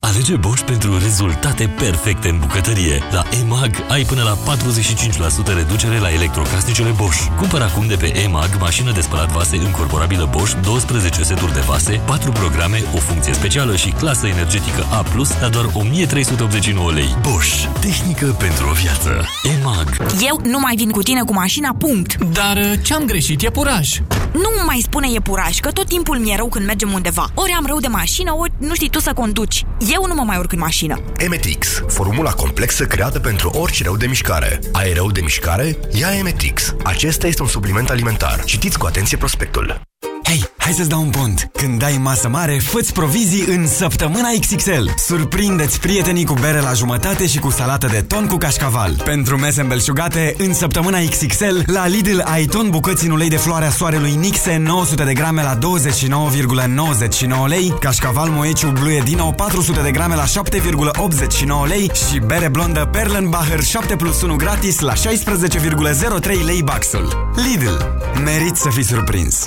Speaker 11: Alege Bosch pentru rezultate perfecte în bucătărie. La EMAG ai până la 45% reducere la electrocasnicele Bosch. Cumpăr acum de pe EMAG mașină de spălat vase încorporabilă Bosch, 12 seturi de vase, 4 programe, o funcție specială și clasă energetică A+, la doar 1389 lei. Bosch. Tehnică pentru o viață. EMAG.
Speaker 52: Eu nu mai vin cu tine cu mașina, punct.
Speaker 53: Dar uh, ce-am greșit e puraj.
Speaker 52: Nu mai spune e puraj, că tot timpul mi-e rău când mergem undeva. Ori am rău de mașină, ori nu știi tu să conduci. Eu nu mă mai urc în mașină.
Speaker 19: Emetix, formula complexă creată pentru orice rău de mișcare. Ai rău de mișcare? Ia Emetix. Acesta este un supliment alimentar. Citiți cu atenție prospectul.
Speaker 14: Hei, hai să-ți dau un pont. Când dai masă mare, fă provizii în săptămâna XXL. Surprindeți prietenii cu bere la jumătate și cu salată de ton cu cașcaval. Pentru mese îmbelșugate, în săptămâna XXL, la Lidl ai ton bucăți în ulei de floarea soarelui Nixe 900 de grame la 29,99 lei, cașcaval moeciu Blue Dino 400 de grame la 7,89 lei și bere blondă Perlenbacher 7 plus 1 gratis la 16,03 lei baxul. Lidl. Merit să fii surprins.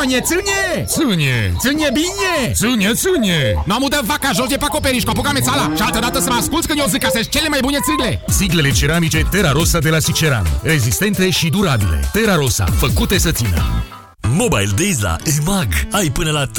Speaker 32: No cum Ionie, ține! Ține, ține bine! Ține, ține! Nu am udat vaca jos de pe acoperiș, cu apucame țala și altă dată să mă asculți când eu zic că sunt cele mai bune țigle!
Speaker 11: Siglele ceramice Terra Rosa de la Siceran. Rezistente și durabile. Terra Rosa, făcute să țină. Mobile Days la EMAG. Ai până la 30%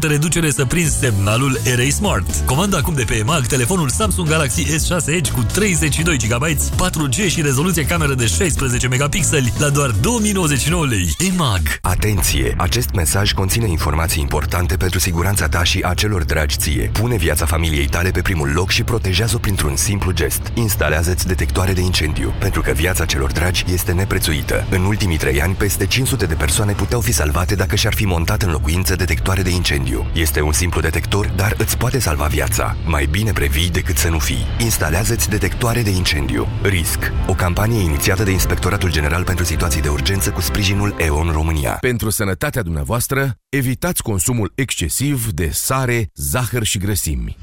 Speaker 11: reducere să prinzi semnalul RA Smart. Comanda acum de pe EMAG telefonul Samsung Galaxy S6 Edge cu 32 GB, 4G și rezoluție cameră de 16 megapixeli la doar 2099 lei. EMAG.
Speaker 54: Atenție! Acest mesaj conține informații importante pentru siguranța ta și a celor dragi ție. Pune viața familiei tale pe primul loc și protejează-o printr-un simplu gest. Instalează-ți detectoare de incendiu, pentru că viața celor dragi este neprețuită. În ultimii trei ani, peste 500 de persoane puteau fi salvate dacă și-ar fi montat în locuință detectoare de incendiu. Este un simplu detector, dar îți poate salva viața. Mai bine previi decât să nu fii. Instalează-ți detectoare de incendiu. RISC. O campanie inițiată de Inspectoratul General pentru Situații de Urgență cu sprijinul EON România.
Speaker 4: Pentru sănătatea dumneavoastră, evitați consumul excesiv de sare, zahăr și grăsimi.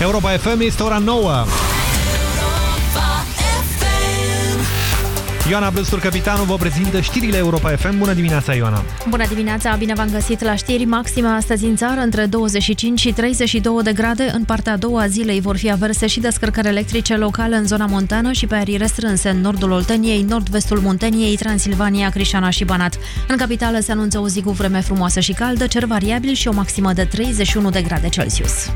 Speaker 2: Europa FM este ora 9. Ioana Brăstur, capitanul, vă prezintă știrile Europa FM. Bună dimineața, Ioana!
Speaker 33: Bună dimineața, bine v-am găsit la știri. Maxima astăzi în țară între 25 și 32 de grade. În partea a doua a zilei vor fi averse și descărcări electrice locale în zona montană și pe arii restrânse în nordul Olteniei, nord-vestul Munteniei, Transilvania, Crișana și Banat. În capitală se anunță o zi cu vreme frumoasă și caldă, cer variabil și o maximă de 31 de grade Celsius.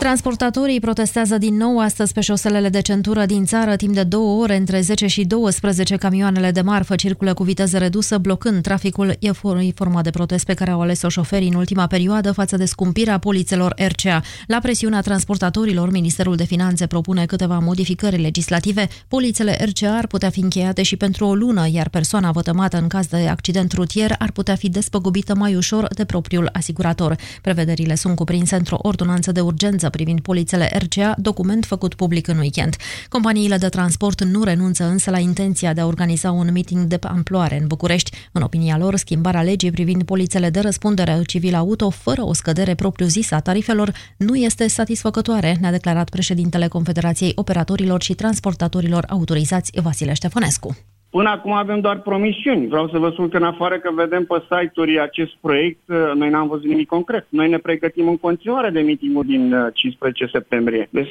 Speaker 33: Transportatorii protestează din nou astăzi pe șoselele de centură din țară timp de două ore, între 10 și 12 camioanele de marfă circulă cu viteză redusă, blocând traficul. E forma de protest pe care au ales-o șoferii în ultima perioadă față de scumpirea polițelor RCA. La presiunea transportatorilor, Ministerul de Finanțe propune câteva modificări legislative. Polițele RCA ar putea fi încheiate și pentru o lună, iar persoana vătămată în caz de accident rutier ar putea fi despăgubită mai ușor de propriul asigurator. Prevederile sunt cuprinse într-o ordonanță de urgență privind polițele RCA, document făcut public în weekend. Companiile de transport nu renunță însă la intenția de a organiza un meeting de amploare în București. În opinia lor, schimbarea legii privind polițele de răspundere civil auto fără o scădere propriu-zisă a tarifelor nu este satisfăcătoare, ne-a declarat președintele Confederației Operatorilor și Transportatorilor Autorizați Vasile Ștefănescu.
Speaker 55: Până acum avem doar promisiuni. Vreau să vă spun că în afară că vedem pe site-uri acest proiect, uh, noi n-am văzut nimic concret. Noi ne pregătim în continuare de mitingul din 15 uh, septembrie. Deci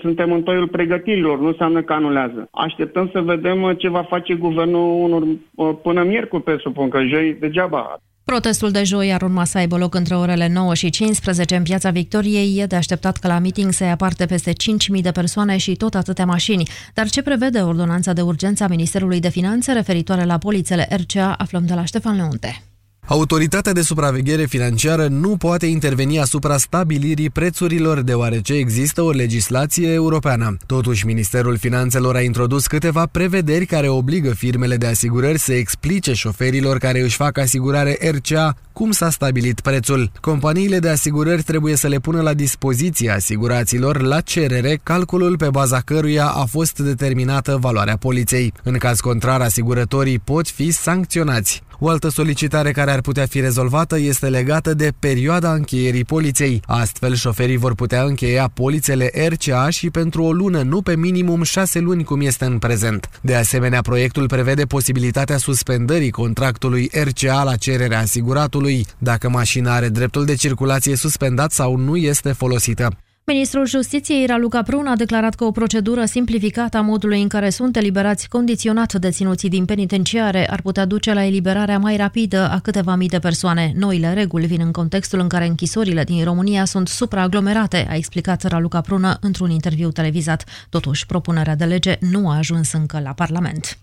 Speaker 55: suntem în toiul pregătirilor, nu înseamnă că anulează. Așteptăm să vedem uh, ce va face guvernul unor, până miercuri, presupun că joi degeaba
Speaker 33: Protestul de joi ar urma să aibă loc între orele 9 și 15 în Piața Victoriei. E de așteptat că la meeting să ia parte peste 5.000 de persoane și tot atâtea mașini. Dar ce prevede ordonanța de urgență a Ministerului de Finanțe referitoare la polițele RCA aflăm de la Ștefan Leunte.
Speaker 34: Autoritatea de supraveghere financiară nu poate interveni asupra stabilirii prețurilor deoarece există o legislație europeană. Totuși, Ministerul Finanțelor a introdus câteva prevederi care obligă firmele de asigurări să explice șoferilor care își fac asigurare RCA cum s-a stabilit prețul. Companiile de asigurări trebuie să le pună la dispoziție asiguraților la cerere calculul pe baza căruia a fost determinată valoarea poliței. În caz contrar, asigurătorii pot fi sancționați. O altă solicitare care ar putea fi rezolvată este legată de perioada încheierii poliței. Astfel, șoferii vor putea încheia polițele RCA și pentru o lună, nu pe minimum șase luni cum este în prezent. De asemenea, proiectul prevede posibilitatea suspendării contractului RCA la cererea asiguratului, dacă mașina are dreptul de circulație suspendat sau nu este folosită.
Speaker 33: Ministrul Justiției Raluca Prun a declarat că o procedură simplificată a modului în care sunt eliberați condiționat deținuții din penitenciare ar putea duce la eliberarea mai rapidă a câteva mii de persoane. Noile reguli vin în contextul în care închisorile din România sunt supraaglomerate, a explicat Raluca Prună într-un interviu televizat. Totuși, propunerea de lege nu a ajuns încă la Parlament.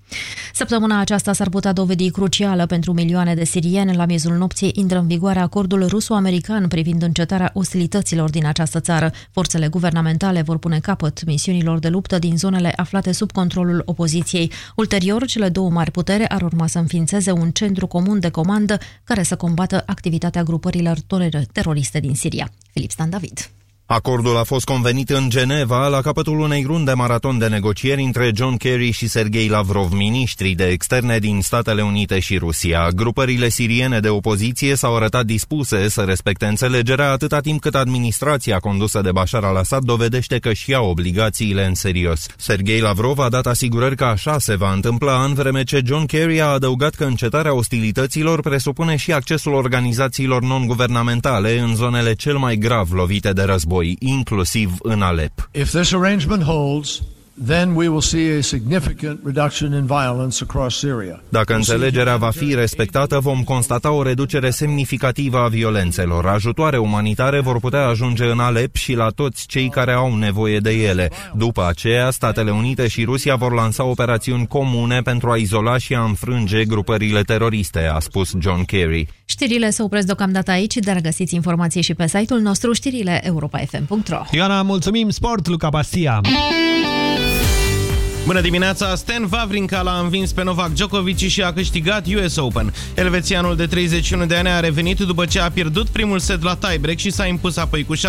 Speaker 33: Săptămâna aceasta s-ar putea dovedi crucială pentru milioane de sirieni. La miezul nopții intră în vigoare acordul ruso-american privind încetarea ostilităților din această țară. Forțele guvernamentale vor pune capăt misiunilor de luptă din zonele aflate sub controlul opoziției. Ulterior, cele două mari putere ar urma să înființeze un centru comun de comandă care să combată activitatea grupărilor teroriste din Siria. Filip Stan David.
Speaker 24: Acordul a fost convenit în Geneva la capătul unei runde maraton de negocieri între John Kerry și Sergei Lavrov, ministrii de externe din Statele Unite și Rusia. Grupările siriene de opoziție s-au arătat dispuse să respecte înțelegerea atâta timp cât administrația condusă de Bashar al-Assad dovedește că și ia obligațiile în serios. Sergei Lavrov a dat asigurări că așa se va întâmpla în vreme ce John Kerry a adăugat că încetarea ostilităților presupune și accesul organizațiilor non-guvernamentale în zonele cel mai grav lovite de război război, inclusiv în Alep.
Speaker 56: If this arrangement holds, then we will see a significant reduction in violence across Syria.
Speaker 24: Dacă înțelegerea va fi respectată, vom constata o reducere semnificativă a violențelor. Ajutoare umanitare vor putea ajunge în Alep și la toți cei care au nevoie de ele. După aceea, Statele Unite și Rusia vor lansa operațiuni comune pentru a izola și a înfrânge grupările teroriste, a spus John Kerry.
Speaker 33: Știrile se opresc deocamdată aici, dar găsiți informații și pe site-ul nostru știrile europa.fm.ro
Speaker 2: Ioana, mulțumim! Sport, Luca Bastia!
Speaker 1: Bună dimineața! Stan Wawrinka l-a învins pe Novak Djokovic și a câștigat US Open. Elvețianul de 31 de ani a revenit după ce a pierdut primul set la tiebreak și s-a impus apoi cu 6-4, 7-5,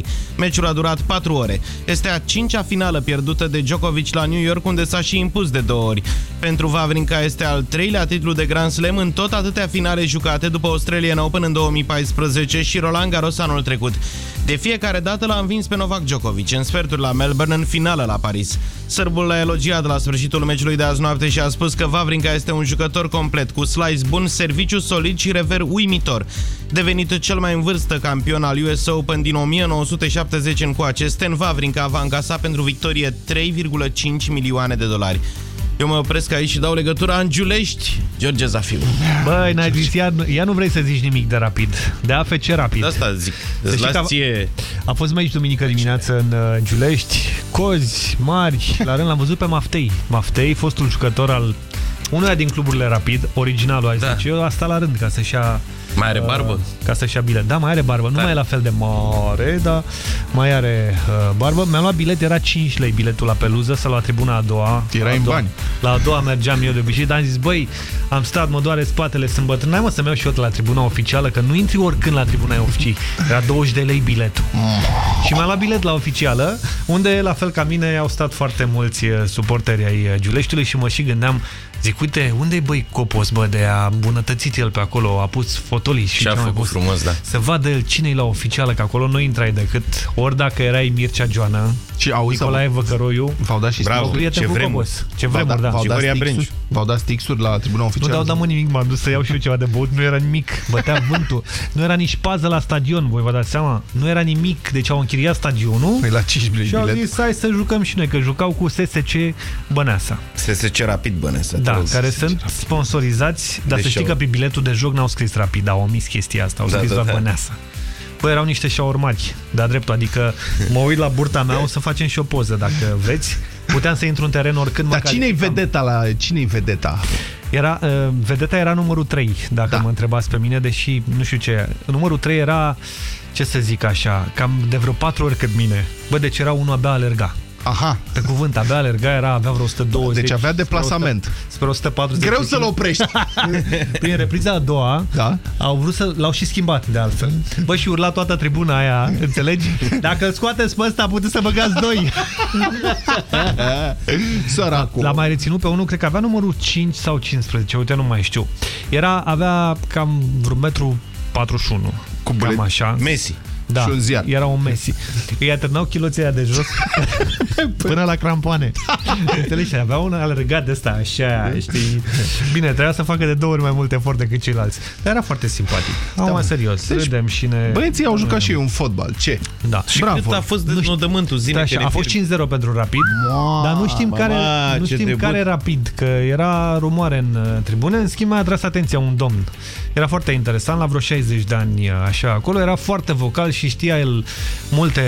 Speaker 1: 6-3. Meciul a durat 4 ore. Este a cincea finală pierdută de Djokovic la New York, unde s-a și impus de două ori. Pentru Wawrinka este al treilea titlu de Grand Slam în tot atâtea finale jucate după Australian Open în 2014 și Roland Garros anul trecut. De fiecare dată l-a învins pe Novak Djokovic în sferturi la Melbourne, în finală la Paris. Sârbul l-a elogiat la sfârșitul meciului de azi noapte și a spus că Vavrinca este un jucător complet, cu slice bun, serviciu solid și rever uimitor. Devenit cel mai în vârstă campion al US Open din 1970 încoace, Sten Vavrinca va încasa pentru victorie 3,5 milioane de dolari. Eu mă opresc aici și dau legătura în Giulești, George Zafiu.
Speaker 2: Băi, n-ai zis, ea, ea nu vrei să zici nimic de rapid. De AFC rapid.
Speaker 1: De asta zic. Îți
Speaker 2: A fost mai aici duminică dimineață în uh, Giulești, cozi mari. La rând l-am văzut pe Maftei. Maftei, fostul jucător al unuia din cluburile rapid, originalul, aș da. zice. Eu asta la rând, ca să-și ia
Speaker 1: mai are barbă? Uh,
Speaker 2: ca să-și ia bilet. Da, mai are barbă. Da. Nu mai e la fel de mare, dar mai are uh, barbă. Mi-am luat bilet, era 5 lei biletul la peluză, să la tribuna a doua.
Speaker 1: Era în bani.
Speaker 2: La a doua mergeam eu de obicei, dar am zis, băi, am stat, mă doare spatele, sunt bătrân. N-ai mă să-mi iau și eu la tribuna oficială, că nu intri oricând la tribuna oficială. Era 20 de lei biletul. Mm. Și mi-am luat bilet la oficială, unde, la fel ca mine, au stat foarte mulți uh, suporteri ai uh, Giuleștiului și mă și gândeam, Zic, uite, unde e băi Copos, bă, de a îmbunătățit el pe acolo, a pus fotolii și,
Speaker 1: și a făcut frumos, da.
Speaker 2: Să vadă el cine e la oficială, că acolo nu intrai decât ori dacă erai Mircea Joana și auzi, Nicolae Văcăroiu.
Speaker 1: V-au dat și
Speaker 2: Bravo, ce vremuri. Ce vremuri, da.
Speaker 1: V-au dat, v dat stixuri la tribuna oficială?
Speaker 2: Nu dau da mă nimic, m-am dus să iau și eu ceva de băut, nu era nimic, bătea vântul. Nu era nici pază la stadion, voi vă dați seama? Nu era nimic, deci au închiriat stadionul.
Speaker 1: Păi la 5 bilet.
Speaker 2: Și au zis, hai să jucăm și noi, că jucau cu SSC Băneasa.
Speaker 1: SSC Rapid Băneasa.
Speaker 2: Da, care sunt sponsorizați, dar deci să știi că pe biletul de joc n-au scris rapid, au omis chestia asta, au da, scris da, doar da. Băneasa. Păi erau niște șaurmari, da dreptul, adică mă uit la burta mea, o să facem și o poză dacă vreți. Puteam să intru în teren oricând.
Speaker 1: Dar cine-i vedeta la... cine-i vedeta?
Speaker 2: Era, uh, vedeta era numărul 3, dacă da. mă întrebați pe mine, deși nu știu ce. Numărul 3 era, ce să zic așa, cam de vreo 4 ori cât mine. Bă, deci era unul abia alerga.
Speaker 1: Aha.
Speaker 2: Pe cuvânt, abia alerga, era, avea vreo 120.
Speaker 1: Deci avea deplasament.
Speaker 2: Spre 140.
Speaker 1: Greu să-l oprești.
Speaker 2: Prin repriza a doua,
Speaker 1: da?
Speaker 2: au vrut să l-au și schimbat de altfel. Bă, și urla toată tribuna aia, înțelegi? Dacă îl scoateți pe ăsta, puteți să băgați doi.
Speaker 1: Săracul.
Speaker 2: L-a mai reținut pe unul, cred că avea numărul 5 sau 15, uite, nu mai știu. Era, avea cam vreun metru 41.
Speaker 1: Cu cam așa. Messi
Speaker 2: da,
Speaker 1: și un ziar.
Speaker 2: era un Messi. Îi atârnau chiloții de jos până la crampoane. Înțelegi? Avea un alergat de ăsta, așa, știi? Bine, trebuia să facă de două ori mai mult efort decât ceilalți. Dar era foarte simpatic. Da, Acum, serios, deci, râdem și ne...
Speaker 1: Băieții au jucat și ei un fotbal. Ce?
Speaker 2: Da.
Speaker 1: Și Bravo. cât a fost deznodământul zile?
Speaker 2: Da, a fost 5-0 pentru Rapid, Ma, dar nu știm, care, nu știm care Rapid, că era rumoare în uh, tribune. În schimb, a atras atenția un domn. Era foarte interesant, la vreo 60 de ani, uh, așa, acolo. Era foarte vocal și știa el multe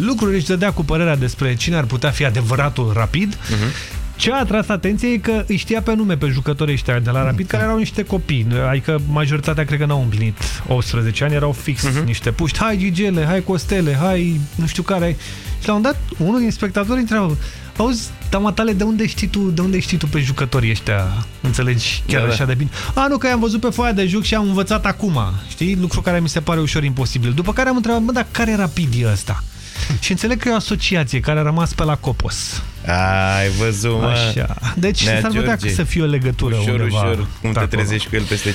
Speaker 2: lucruri și dădea cu părerea despre cine ar putea fi adevăratul rapid. Uh -huh. Ce a atras atenție e că îi știa pe nume pe jucătorii ăștia de la Rapid, care erau niște copii. Adică majoritatea cred că n-au împlinit 18 ani, erau fix uh
Speaker 6: Mhm.
Speaker 2: -huh. niște puști. Hai Gigele, hai Costele, hai nu știu care. Și la un dat, unul din spectatori întreabă, auzi, tamatale, de unde știi tu, de unde știi tu pe jucătorii ăștia? Înțelegi chiar
Speaker 6: Da, da.
Speaker 2: așa de bine? A, nu, că i-am văzut pe foaia de joc și am învățat acum. Știi? Lucru care mi se pare ușor imposibil. După care am întrebat, mă, dar care rapid e ăsta? Și înțeleg că e o asociație care a rămas pe la Copos.
Speaker 6: Ai văzut, mă.
Speaker 2: Așa. Deci
Speaker 6: Nea
Speaker 2: s-ar putea
Speaker 6: George.
Speaker 2: să fie o legătură
Speaker 6: Ușor,
Speaker 2: undeva
Speaker 6: ușor, cum te
Speaker 2: acolo.
Speaker 6: trezești cu el peste 5-6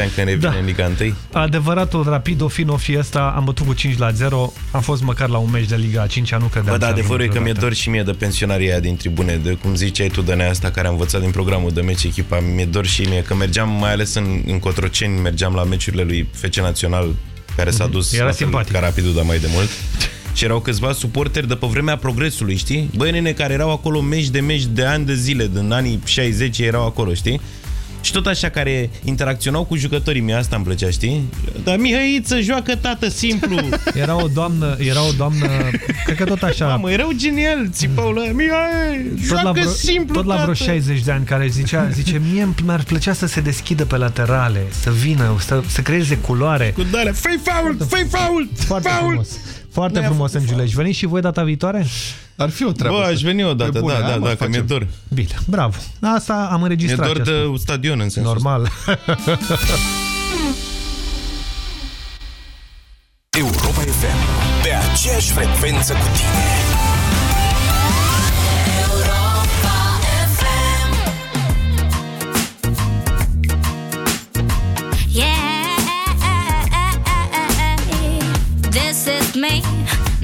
Speaker 6: ani când revine
Speaker 2: Da.
Speaker 6: în Liga 1?
Speaker 2: Adevăratul rapid, o fi, n-o fi ăsta, am bătut cu 5 la 0, am fost măcar la un meci de Liga a 5 nu credeam.
Speaker 6: Bă, da,
Speaker 2: să
Speaker 6: adevărul e
Speaker 2: ajung
Speaker 6: că mi-e
Speaker 2: vreodată.
Speaker 6: dor și mie de pensionarii aia din tribune, de cum ziceai tu, de asta care am învățat din programul de meci echipa, mi-e dor și mie, că mergeam, mai ales în, în Cotroceni, mergeam la meciurile lui FC Național, care s-a dus
Speaker 2: Era
Speaker 6: la fel
Speaker 2: simpatic.
Speaker 6: ca rapidul, dar mai de mult. Și erau câțiva suporteri de pe vremea progresului, știi? Băi, nene, care erau acolo meci de meci de ani de zile, din anii 60 erau acolo, știi? Și tot așa care interacționau cu jucătorii mei, asta îmi plăcea, știi? Dar Mihăiță joacă tată simplu.
Speaker 2: Era o doamnă, era o doamnă, cred că tot așa.
Speaker 6: Mamă, erau genial, țipau la Mihai,
Speaker 2: tot
Speaker 6: joacă
Speaker 2: la, vreo,
Speaker 6: simplu,
Speaker 2: tot la vreo
Speaker 6: tată.
Speaker 2: 60 de ani, care zicea, zice, mie îmi- mi-ar plăcea să se deschidă pe laterale, să vină, să, să creeze culoare.
Speaker 6: Cu dare, fă faul, fă faul,
Speaker 2: Foarte frumos. Foarte
Speaker 6: Ne-a
Speaker 2: frumos în Giulești. Veniți și voi data viitoare?
Speaker 3: Ar fi o treabă.
Speaker 6: Bă, aș veni o dată,
Speaker 3: Pe bune,
Speaker 6: da,
Speaker 3: hai,
Speaker 6: da,
Speaker 3: mă,
Speaker 6: da, că mi-e
Speaker 3: facem.
Speaker 6: dor.
Speaker 2: Bine, bravo. Asta am
Speaker 6: Mi-e
Speaker 2: înregistrat.
Speaker 6: dor
Speaker 2: ce
Speaker 6: de
Speaker 2: spun.
Speaker 6: stadion în sensul
Speaker 2: Normal.
Speaker 57: Europa FM. Pe aceeași frecvență cu tine.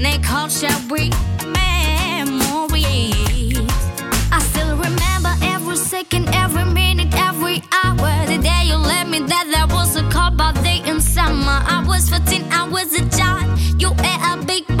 Speaker 41: They shall we memories. I still remember every second, every minute, every hour. The day you let me that there was a cold bath day in summer. I was 14, I was a child. You were a big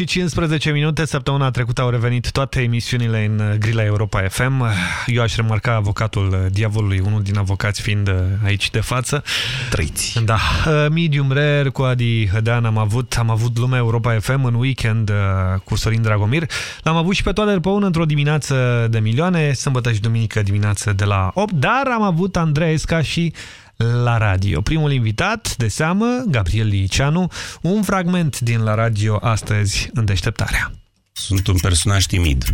Speaker 2: și 15 minute, săptămâna trecută au revenit toate emisiunile în grila Europa FM. Eu aș remarca avocatul diavolului, unul din avocați fiind aici de față.
Speaker 3: Trăiți.
Speaker 2: Da. Medium Rare cu Adi Hădean am avut, am avut lumea Europa FM în weekend cu Sorin Dragomir. L-am avut și pe toate pe într-o dimineață de milioane, sâmbătă și duminică dimineață de la 8, dar am avut Andreea Esca și la radio. Primul invitat de seamă, Gabriel Liceanu, un fragment din la radio astăzi în deșteptarea.
Speaker 58: Sunt un personaj timid.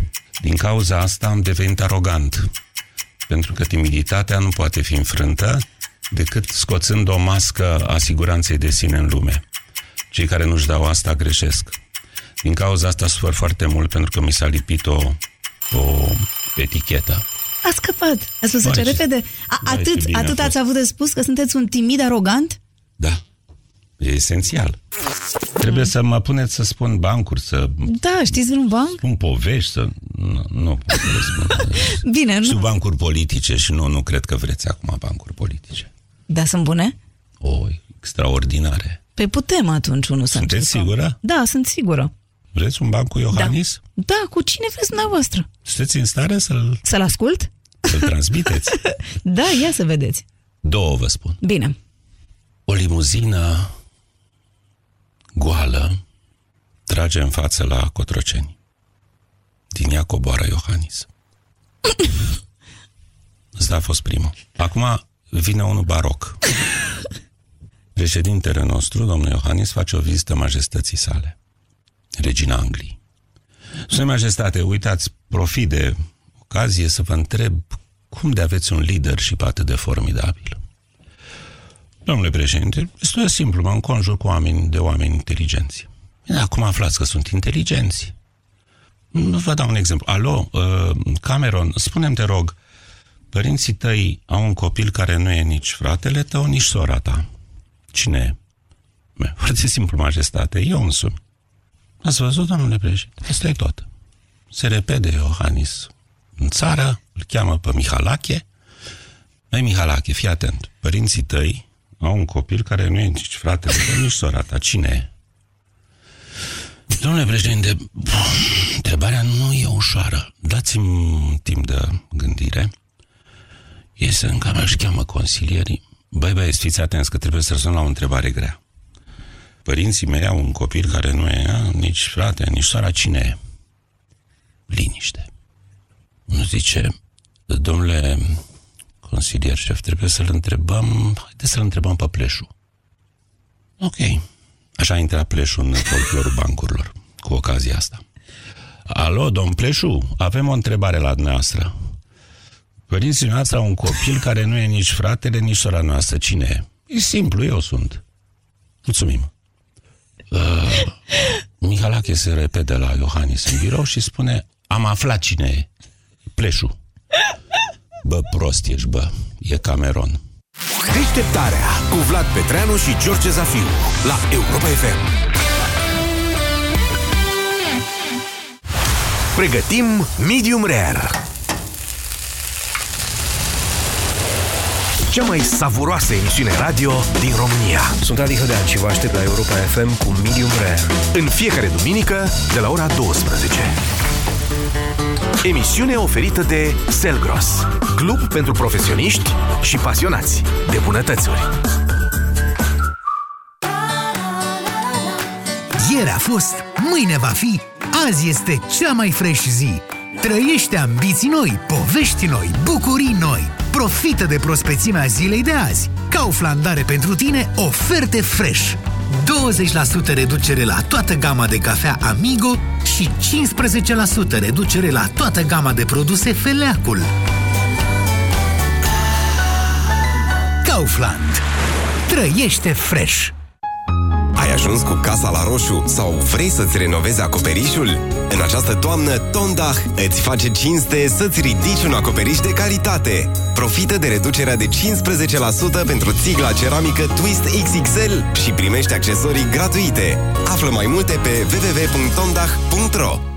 Speaker 58: Din cauza asta am devenit arogant. Pentru că timiditatea nu poate fi înfrântă decât scoțând o mască a siguranței de sine în lume. Cei care nu-și dau asta greșesc. Din cauza asta sufăr foarte mult pentru că mi s-a lipit o, o etichetă.
Speaker 40: A scăpat. A spus ce repede. A,
Speaker 58: Vai,
Speaker 40: atât,
Speaker 58: ce bine a
Speaker 40: atât
Speaker 58: fost.
Speaker 40: ați avut de spus că sunteți un timid arogant?
Speaker 58: Da. E esențial. Trebuie să mă puneți să spun bancuri, să
Speaker 40: Da, știți vreun banc?
Speaker 58: spun povești, să... Nu, nu pot să le spun.
Speaker 40: Bine,
Speaker 58: Știu
Speaker 40: nu.
Speaker 58: bancuri politice și nu, nu cred că vreți acum bancuri politice.
Speaker 40: Da, sunt bune?
Speaker 58: O, extraordinare.
Speaker 40: Pe putem atunci unul să
Speaker 58: Sunteți
Speaker 40: încercăm.
Speaker 58: sigură?
Speaker 40: Da, sunt sigură.
Speaker 58: Vreți un banc cu Iohannis?
Speaker 40: Da, cu cine vreți dumneavoastră?
Speaker 58: Sunteți în stare să-l,
Speaker 40: Să-l ascult?
Speaker 58: Să-l transmiteți?
Speaker 40: Da, ia să vedeți.
Speaker 58: Două vă spun.
Speaker 40: Bine.
Speaker 58: O limuzină goală trage în față la Cotroceni. Din ea coboară Iohannis. Ăsta a fost primul. Acum vine unul baroc. Președintele nostru, domnul Iohannis, face o vizită majestății sale, regina Angliei. Spune, majestate, uitați, profit de ocazie să vă întreb cum de aveți un leadership atât de formidabil. Domnule președinte, este de simplu, mă înconjur cu oameni de oameni inteligenți. Bine, Acum aflați că sunt inteligenți. Nu vă dau un exemplu. Alo, uh, Cameron, spune-mi, te rog, părinții tăi au un copil care nu e nici fratele tău, nici sora ta. Cine e? Bă, Foarte simplu, majestate, eu însumi. Ați văzut, domnule președinte? Asta e tot. Se repede Iohannis în țară, îl cheamă pe Mihalache. Mai Mihalache, fii atent. Părinții tăi au un copil care nu e nici fratele tău, nici sora ta. Cine e? Domnule președinte, întrebarea nu e ușoară. Dați-mi timp de gândire. Iese în cameră și cheamă consilierii. Băi, băi, fiți atenți că trebuie să răspund la o întrebare grea. Părinții mei au un copil care nu e a, nici frate, nici sora. Cine e? Liniște. Nu zice, domnule consilier șef, trebuie să-l întrebăm, haideți să-l întrebăm pe Pleșu. Ok. Așa a intrat Pleșu în folclorul bancurilor, cu ocazia asta. Alo, domn Pleșu, avem o întrebare la dumneavoastră. Părinții noastre au un copil care nu e nici fratele, nici sora noastră. Cine e? E simplu, eu sunt. Mulțumim. Uh, Mihalache se repede la Iohannis în birou și spune am aflat cine e. Pleșu. Bă, prost ești, bă. E Cameron.
Speaker 4: Deșteptarea cu Vlad Petreanu și George Zafiu la Europa FM. Pregătim Medium Rare. Cea mai savuroasă emisiune radio din România.
Speaker 59: Sunt Adi Hădean și vă aștept la Europa FM cu Medium Rare.
Speaker 4: În fiecare duminică, de la ora 12. Emisiune oferită de Selgros, club pentru profesioniști și pasionați de bunătățuri.
Speaker 7: Ieri a fost, mâine va fi, azi este cea mai fresh zi. Trăiește ambiții noi, povești noi, bucurii noi. Profită de prospețimea zilei de azi. Kaufland are pentru tine oferte fresh. 20% reducere la toată gama de cafea Amigo și 15% reducere la toată gama de produse Feleacul. Kaufland. Trăiește fresh!
Speaker 10: Ai ajuns cu casa la roșu sau vrei să-ți renovezi acoperișul? În această toamnă, Tondach îți face cinste să-ți ridici un acoperiș de calitate. Profită de reducerea de 15% pentru țigla ceramică Twist XXL și primești accesorii gratuite. Află mai multe pe www.tondach.ro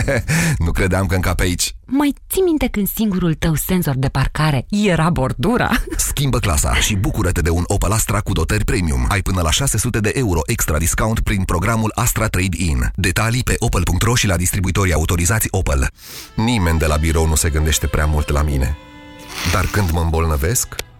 Speaker 19: nu credeam că încape aici.
Speaker 37: Mai ții minte când singurul tău senzor de parcare era bordura?
Speaker 19: Schimbă clasa și bucură-te de un Opel Astra cu dotări premium. Ai până la 600 de euro extra discount prin programul Astra Trade-in. Detalii pe opel.ro și la distribuitorii autorizați Opel. Nimeni de la birou nu se gândește prea mult la mine. Dar când mă îmbolnăvesc,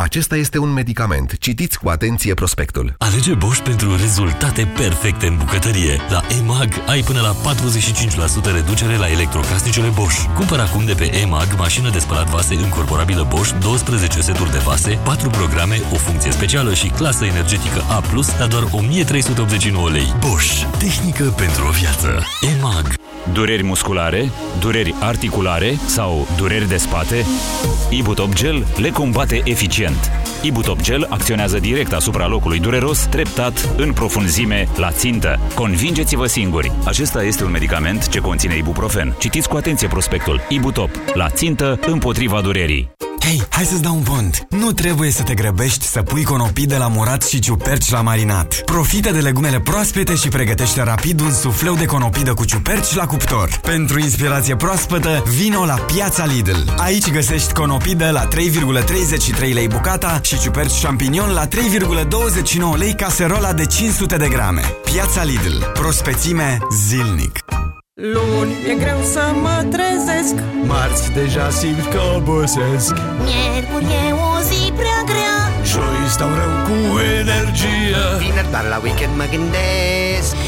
Speaker 19: Acesta este un medicament. Citiți cu atenție prospectul.
Speaker 11: Alege Bosch pentru rezultate perfecte în bucătărie. La EMAG ai până la 45% reducere la electrocasnicele Bosch. Cumpăr acum de pe EMAG mașină de spălat vase încorporabilă Bosch, 12 seturi de vase, 4 programe, o funcție specială și clasă energetică A+, la doar 1389 lei. Bosch. Tehnică pentru o viață. EMAG.
Speaker 24: Dureri musculare, dureri articulare sau dureri de spate? Ibutop Gel le combate eficient. Weekend. Ibutop Gel acționează direct asupra locului dureros, treptat, în profunzime, la țintă. Convingeți-vă singuri! Acesta este un medicament ce conține ibuprofen. Citiți cu atenție prospectul. Ibutop. La țintă, împotriva durerii.
Speaker 14: Hei, hai să-ți dau un pont. Nu trebuie să te grăbești să pui conopii de la murat și ciuperci la marinat. Profită de legumele proaspete și pregătește rapid un sufleu de conopidă cu ciuperci la cuptor. Pentru inspirație proaspătă, vino la Piața Lidl. Aici găsești conopidă la 3,33 lei bucata și ciuperci champignon la 3,29 lei caserola de 500 de grame. Piața Lidl. Prospețime zilnic.
Speaker 42: Luni e greu să mă trezesc
Speaker 32: Marți deja simt că obosesc
Speaker 42: Miercuri e o zi prea grea
Speaker 32: Joi stau rău cu energie
Speaker 60: Vineri doar la weekend mă gândesc
Speaker 42: Sâmbătă n-apuc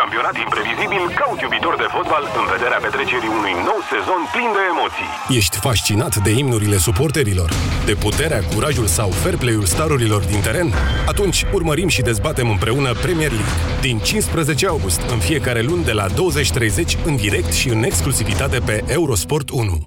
Speaker 58: Campionat imprevizibil, caut iubitor de fotbal în vederea petrecerii unui nou sezon plin de emoții.
Speaker 61: Ești fascinat de imnurile suporterilor? De puterea, curajul sau fair play-ul starurilor din teren? Atunci urmărim și dezbatem împreună Premier League. Din 15 august, în fiecare luni de la 20.30, în direct și în exclusivitate pe Eurosport 1.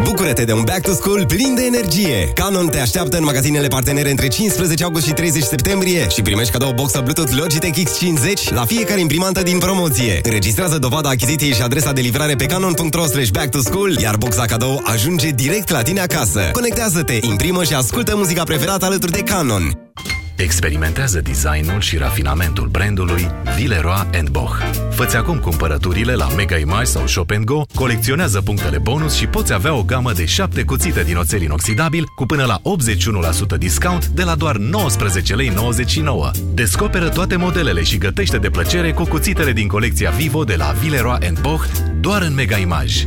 Speaker 10: Bucură-te de un back to school plin de energie! Canon te așteaptă în magazinele partenere între 15 august și 30 septembrie și primești cadou boxa Bluetooth Logitech X50 la fiecare imprimantă din promoție. Înregistrează dovada achiziției și adresa de livrare pe canon.ro slash back to school, iar boxa cadou ajunge direct la tine acasă. Conectează-te, imprimă și ascultă muzica preferată alături de Canon.
Speaker 11: Experimentează designul și rafinamentul brandului Villeroy Boch. Făți acum cumpărăturile la Mega Image sau Shop Go, colecționează punctele bonus și poți avea o gamă de 7 cuțite din oțel inoxidabil cu până la 81% discount de la doar 19 lei 99. Descoperă toate modelele și gătește de plăcere cu cuțitele din colecția Vivo de la Villeroy Boch doar în Mega Image.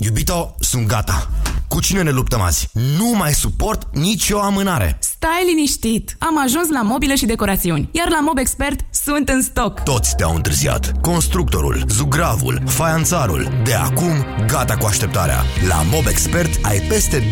Speaker 53: Iubito, sunt gata.
Speaker 18: Cu cine ne luptăm azi? Nu mai suport nicio amânare.
Speaker 62: Stai liniștit! Am ajuns la mobile și decorațiuni, iar la Mob Expert sunt în stoc.
Speaker 18: Toți te-au întârziat. Constructorul, zugravul, faianțarul. De acum, gata cu așteptarea. La Mob Expert ai peste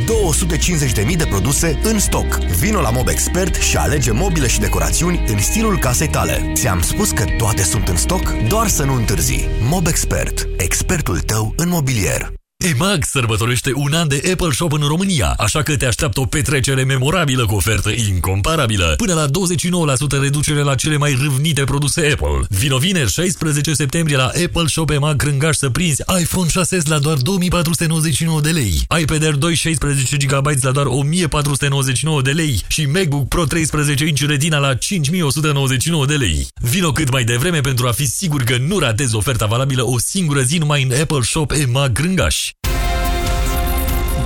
Speaker 18: 250.000 de produse în stoc. Vino la Mob Expert și alege mobile și decorațiuni în stilul casei tale. Ți-am spus că toate sunt în stoc? Doar să nu întârzi. Mob Expert. Expertul tău în mobilier.
Speaker 11: EMAG sărbătorește un an de Apple Shop în România, așa că te așteaptă o petrecere memorabilă cu ofertă incomparabilă. Până la 29% reducere la cele mai râvnite produse Apple. Vino vineri 16 septembrie la Apple Shop EMAG Crângaș să prinzi iPhone 6 la doar 2499 de lei, iPad Air 2 16 GB la doar 1499 de lei și MacBook Pro 13 inch Retina la 5199 de lei. Vino cât mai devreme pentru a fi sigur că nu ratezi oferta valabilă o singură zi numai în Apple Shop EMAG Crângaș.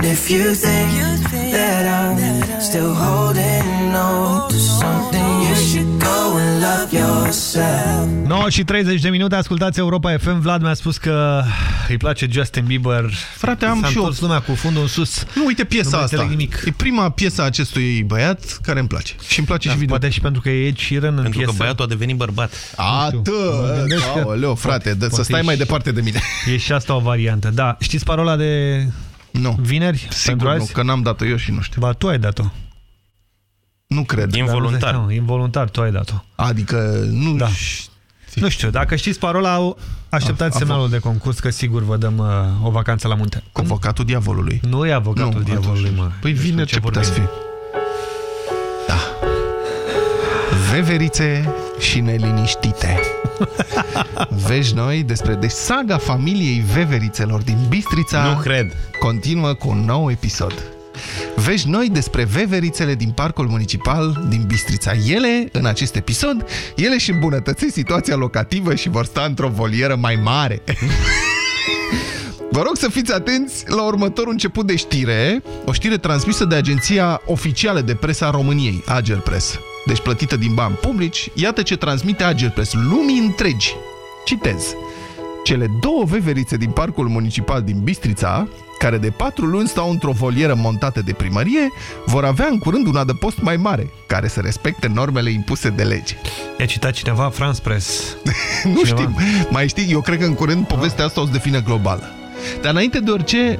Speaker 63: And if you think that I'm still holding on to something, you should go and love yourself.
Speaker 2: 9 și 30 de minute, ascultați Europa FM. Vlad mi-a spus că îi place Justin Bieber.
Speaker 3: Frate, am și eu.
Speaker 2: lumea cu fundul în sus.
Speaker 3: Nu, uite piesa
Speaker 2: nu
Speaker 3: asta.
Speaker 2: Nimic.
Speaker 3: E prima piesă a acestui băiat care îmi place. Și îmi place
Speaker 2: da,
Speaker 3: și video.
Speaker 2: Poate și pentru că e Ed Sheeran în
Speaker 3: Pentru
Speaker 2: piesă.
Speaker 3: că băiatul
Speaker 6: a devenit bărbat.
Speaker 3: Atât! Aoleu, frate, poate, să stai mai departe de mine.
Speaker 2: E și asta o variantă. Da, știți parola de
Speaker 3: nu.
Speaker 2: vineri?
Speaker 3: Sigur nu, că n-am dat-o eu și nu știu.
Speaker 2: Ba, tu ai dat-o.
Speaker 3: Nu cred.
Speaker 6: Involuntar.
Speaker 2: Nu, involuntar, tu ai dat-o.
Speaker 3: Adică nu...
Speaker 2: Da. Nu știu, dacă știți parola, așteptați a, semnalul de concurs, că sigur vă dăm uh, o vacanță la munte.
Speaker 3: Avocatul diavolului.
Speaker 2: Nu e avocatul
Speaker 3: nu,
Speaker 2: diavolului,
Speaker 3: atunci.
Speaker 2: mă.
Speaker 3: Păi vine ce putea să fie. Da. Veverițe și neliniștite. Vezi noi despre deci saga familiei Veverițelor din Bistrița.
Speaker 6: Nu cred.
Speaker 3: Continuă cu un nou episod. Vești noi despre veverițele din parcul municipal din Bistrița. Ele, în acest episod, ele și îmbunătățesc situația locativă și vor sta într-o volieră mai mare. Vă rog să fiți atenți la următorul început de știre, o știre transmisă de agenția oficială de presă a României, Agerpress. Deci plătită din bani publici, iată ce transmite Agerpress lumii întregi. Citez. Cele două veverițe din parcul municipal din Bistrița, care de patru luni stau într-o volieră montată de primărie, vor avea în curând un adăpost mai mare, care să respecte normele impuse de lege.
Speaker 2: I-a citat cineva France Press.
Speaker 3: nu cineva? știm. Mai știi, eu cred că în curând povestea asta o să devină globală. Dar înainte de orice,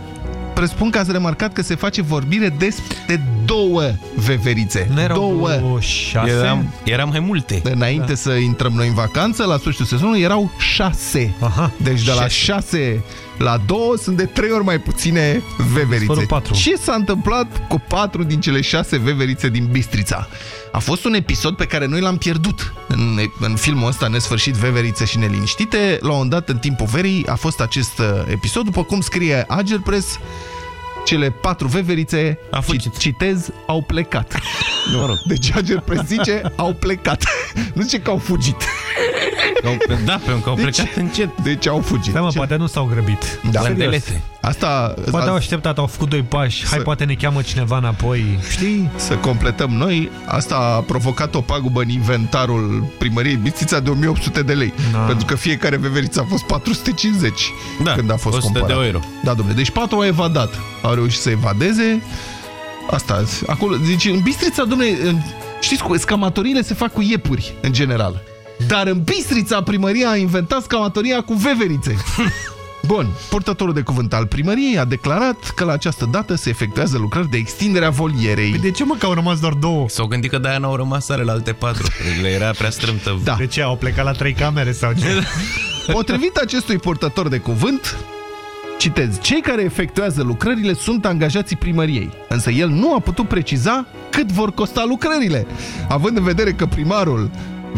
Speaker 3: presupun că ați remarcat că se face vorbire despre două veverițe.
Speaker 2: Nu erau
Speaker 3: două.
Speaker 2: șase?
Speaker 6: Eram, eram mai multe.
Speaker 3: Înainte da. să intrăm noi în vacanță, la sfârșitul sezonului, erau șase.
Speaker 2: Aha,
Speaker 3: deci de la șase la două sunt de trei ori mai puține veverițe. Ce s-a întâmplat cu patru din cele șase veverițe din Bistrița? A fost un episod pe care noi l-am pierdut în, în filmul ăsta Nesfârșit, Veverițe și Neliniștite. La un dat, în timpul verii, a fost acest uh, episod. După cum scrie Agerpress, cele patru veverițe,
Speaker 6: a
Speaker 3: citez, au plecat. Nu. Mă rog. Deci Agerpress zice, au plecat. Nu zice că au fugit.
Speaker 6: Da, pentru că au plecat deci, încet.
Speaker 3: Deci au fugit.
Speaker 2: Da, mă, poate nu s-au grăbit.
Speaker 3: Da. Asta,
Speaker 2: poate au așteptat, au făcut doi pași. Hai, să, poate ne cheamă cineva înapoi. Știi?
Speaker 3: Să completăm noi. Asta a provocat o pagubă în inventarul primăriei Bistrița de 1800 de lei. Da. Pentru că fiecare veveriță a fost 450
Speaker 6: da,
Speaker 3: când a fost
Speaker 6: 100
Speaker 3: cumpărat.
Speaker 6: de euro.
Speaker 3: Da, domnule. Deci patru au evadat. Au reușit să evadeze. Asta, acolo, deci în Bistrița, domnule, știți, scamatoriile se fac cu iepuri, în general. Dar în Bistrița primăria a inventat scamatoria cu veverițe. Bun, purtătorul de cuvânt al primăriei a declarat că la această dată se efectuează lucrări de extindere a volierei.
Speaker 2: Păi de ce mă că au rămas doar două?
Speaker 6: S-au gândit că de-aia n-au rămas are la alte patru. Le era prea strâmtă.
Speaker 3: Da.
Speaker 2: De ce? Au plecat la trei camere sau ce?
Speaker 3: Potrivit acestui purtător de cuvânt, Citez, cei care efectuează lucrările sunt angajații primăriei, însă el nu a putut preciza cât vor costa lucrările, având în vedere că primarul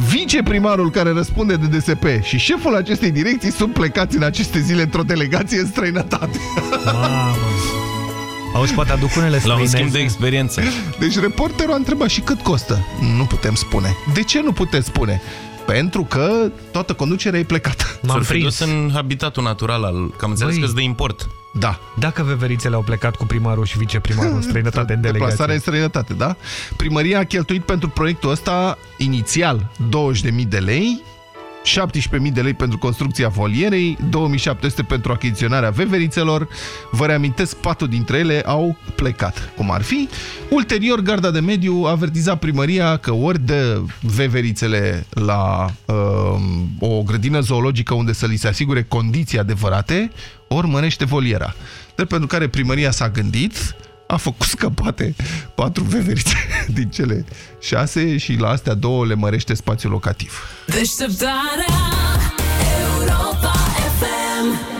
Speaker 3: viceprimarul care răspunde de DSP și șeful acestei direcții sunt plecați în aceste zile într-o delegație în străinătate.
Speaker 2: Mamă! Auzi, poate aduc unele
Speaker 6: La un schimb de experiență.
Speaker 3: Deci reporterul a întrebat și cât costă? Nu putem spune. De ce nu puteți spune? Pentru că toată conducerea e plecată.
Speaker 6: M-am prins. în habitatul natural al... Că am înțeles că de import.
Speaker 3: Da.
Speaker 2: Dacă veverițele au plecat cu primarul și viceprimarul în străinătate în delegație.
Speaker 3: Deplasarea în străinătate, da? Primăria a cheltuit pentru proiectul ăsta inițial 20.000 de lei, 17.000 de lei pentru construcția volierei, 2.700 pentru achiziționarea veverițelor. Vă reamintesc, patru dintre ele au plecat, cum ar fi. Ulterior, Garda de Mediu a avertizat primăria că ori de veverițele la uh, o grădină zoologică unde să li se asigure condiții adevărate, ori mărește voliera. Dar pentru care primăria s-a gândit a făcut scăpate patru veverițe din cele șase și la astea două le mărește spațiul locativ.
Speaker 23: Deșteptarea Europa FM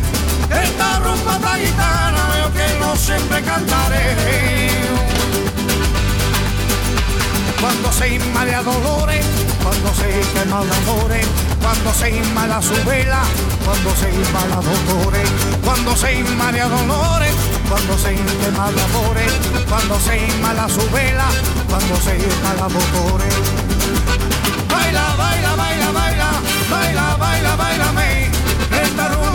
Speaker 60: Esta rumba esta guitarra yo que no siempre cantaré. Cuando se inmala dolores, cuando se quema de amores, cuando se inmala su vela, cuando se inmala dolores, cuando se inmala dolores, cuando se quema de amores, cuando se inmala su vela, cuando se inmala dolores. Baila, baila, baila, baila, baila, baila, baila, me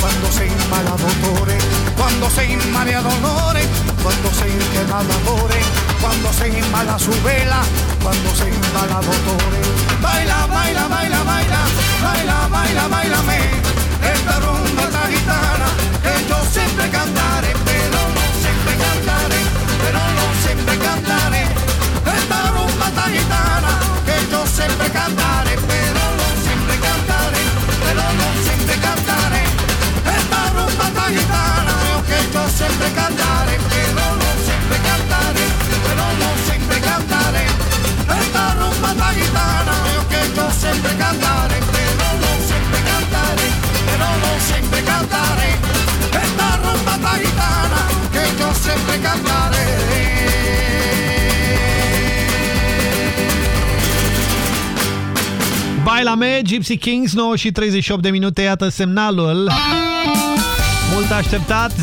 Speaker 60: cuando se inmala dolores, cuando se inmala dolores, cuando se de amores, cuando se inmala su vela, cuando se inmala dolores. Baila, baila, baila, baila, baila, baila, baila, me esta rumba, esta guitarra, que yo siempre cantaré, pero no siempre cantaré, pero no siempre cantaré. Esta rumba, esta guitarra, que yo siempre cantaré, que yo siempre cantaré.
Speaker 2: Baila me, Gypsy Kings, 9 și 38 de minute, iată semnalul. Mult așteptat, 0372069599,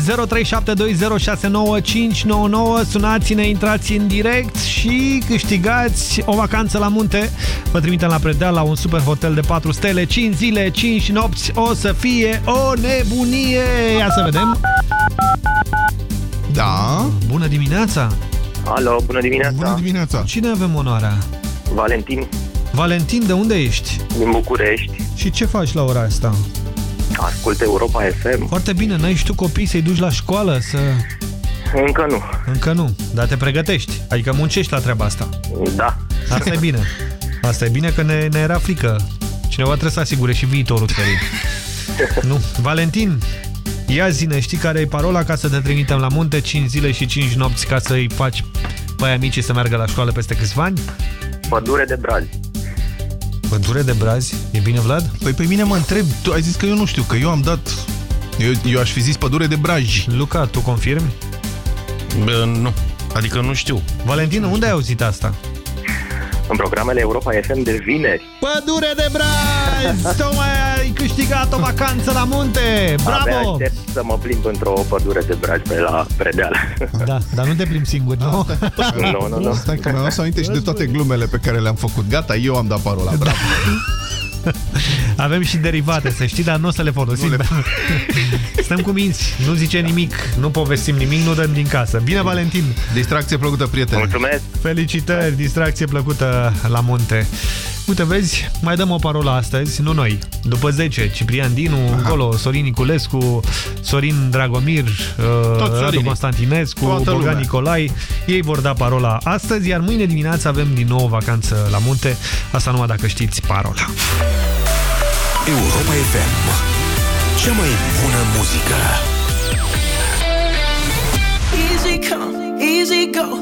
Speaker 2: sunați-ne, intrați în direct și câștigați o vacanță la munte. Vă trimitem la Predeal la un super hotel de 4 stele, 5 zile, 5 nopți, o să fie o nebunie! Ia să vedem!
Speaker 3: Da?
Speaker 2: Bună dimineața!
Speaker 64: Alo, bună dimineața!
Speaker 3: Bună dimineața!
Speaker 2: Cine avem onoarea?
Speaker 64: Valentin,
Speaker 2: Valentin, de unde ești?
Speaker 64: din București.
Speaker 2: Și ce faci la ora asta?
Speaker 64: Ascult Europa FM.
Speaker 2: Foarte bine, n-ai și tu copii să-i duci la școală, să...
Speaker 64: Încă nu.
Speaker 2: Încă nu, dar te pregătești, adică muncești la treaba asta.
Speaker 64: Da.
Speaker 2: Asta e bine. Asta e bine că ne, ne era frică. Cineva trebuie să asigure și viitorul țării. nu. Valentin, ia zine, știi care e parola ca să te trimitem la munte 5 zile și 5 nopți ca să-i faci pe aia mici să meargă la școală peste câțiva ani?
Speaker 64: Pădure de brazi.
Speaker 2: Pădure de brazi? E bine, Vlad?
Speaker 3: Păi pe mine mă întreb, tu ai zis că eu nu știu, că eu am dat... Eu, eu aș fi zis pădure de braji.
Speaker 2: Luca, tu confirmi?
Speaker 6: Bă, nu. Adică nu știu.
Speaker 2: Valentin, unde ai auzit asta?
Speaker 64: În programele Europa FM de vineri.
Speaker 2: Pădure de brazi! Tocmai ai câștigat o vacanță la munte!
Speaker 64: Abia
Speaker 2: Bravo!
Speaker 64: aștept să mă plimb într-o pădure de brazi pe la Predeal.
Speaker 2: Da, dar nu te plimbi singur, nu?
Speaker 64: nu, nu, nu.
Speaker 3: Stai că mi-am să aminte și de toate glumele pe care le-am făcut. Gata, eu am dat parola. Bravo.
Speaker 2: Avem și derivate, să știi, dar nu o să le folosim. Le... Stăm cu minți, nu zice nimic, nu povestim nimic, nu dăm din casă. Bine, Valentin!
Speaker 3: Distracție plăcută, prieten!
Speaker 64: Mulțumesc!
Speaker 2: Felicitări, distracție plăcută la munte. Uite, vezi, mai dăm o parolă astăzi, nu noi. După 10, Ciprian Dinu, Golo, Sorin Niculescu, Sorin Dragomir, uh, Radu Constantinescu,
Speaker 3: Toată
Speaker 2: Bogdan
Speaker 3: lumea.
Speaker 2: Nicolai. Ei vor da parola astăzi, iar mâine dimineață avem din nou vacanță la munte. Asta numai dacă știți parola.
Speaker 65: Europa FM. Cea mai bună muzică.
Speaker 40: Easy come, easy go.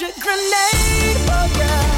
Speaker 40: your grenade, oh for ya.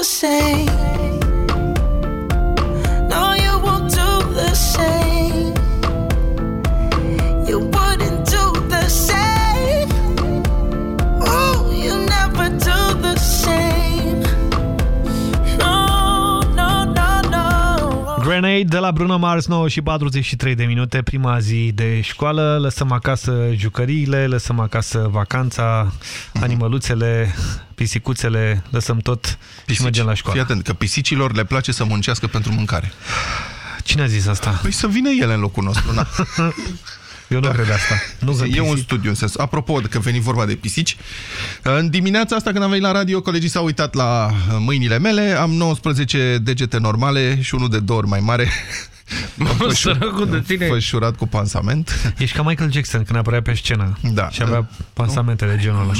Speaker 40: the same. Grenade
Speaker 2: de la Bruno Mars, 9 și 43 de minute, prima zi de școală, lăsăm acasă jucăriile, lăsăm acasă vacanța, animăluțele, pisicuțele, lăsăm tot și mergem la școală.
Speaker 3: Fii atent, că pisicilor le place să muncească pentru mâncare.
Speaker 2: Cine a zis asta?
Speaker 3: Păi să vină ele în locul nostru, na.
Speaker 2: Eu nu
Speaker 3: Da.
Speaker 2: cred asta. Nu cred
Speaker 3: e un
Speaker 2: pisici.
Speaker 3: studiu în sens. Apropo, că veni vorba de pisici, în dimineața asta când am venit la radio, colegii s-au uitat la uh, mâinile mele, am 19 degete normale și unul de două ori mai mare.
Speaker 6: Mă, săracul de tine.
Speaker 3: Fășurat cu pansament.
Speaker 2: Ești ca Michael Jackson când apărea pe scenă
Speaker 3: Da.
Speaker 2: și avea pansamente de genul ăla.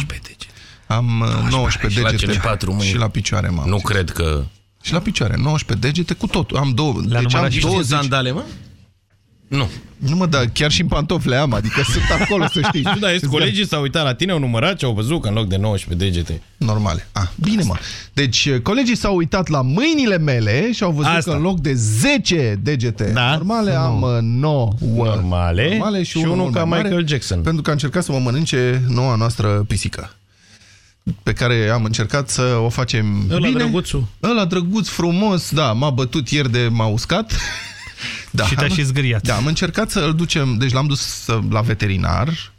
Speaker 3: Am uh, 19
Speaker 6: și la
Speaker 3: degete
Speaker 6: cele patru mâini.
Speaker 3: și la picioare, m-am
Speaker 6: Nu
Speaker 3: zis.
Speaker 6: cred că...
Speaker 3: Și la picioare, 19 degete cu tot. Am două.
Speaker 2: Le-a
Speaker 3: deci am
Speaker 2: numărat și
Speaker 3: 20.
Speaker 6: Sandale, mă?
Speaker 66: Nu.
Speaker 3: Nu mă, dar chiar și în pantofle am, adică sunt acolo, să știi.
Speaker 66: Nu, dar colegii s-au uitat la tine, au numărat și au văzut că în loc de 19 degete.
Speaker 3: Normale. Ah, bine mă. Deci colegii s-au uitat la mâinile mele și au văzut
Speaker 66: Asta.
Speaker 3: că în loc de 10 degete
Speaker 66: Da.
Speaker 3: normale am uh, 9
Speaker 66: Normale.
Speaker 3: normale
Speaker 66: Și unul
Speaker 3: mult
Speaker 66: ca
Speaker 3: mai
Speaker 66: Michael Jackson.
Speaker 3: Pentru că a încercat să mă mănânce noua noastră pisică pe care am încercat să o facem
Speaker 66: Ăla
Speaker 3: bine.
Speaker 66: drăguțul.
Speaker 3: Ăla drăguț, frumos, da, m-a bătut ieri de m-a uscat. Da,
Speaker 67: Și te-a
Speaker 3: am-
Speaker 67: și zgâriat.
Speaker 3: Da, am încercat să-l ducem, deci l-am dus să- la veterinar,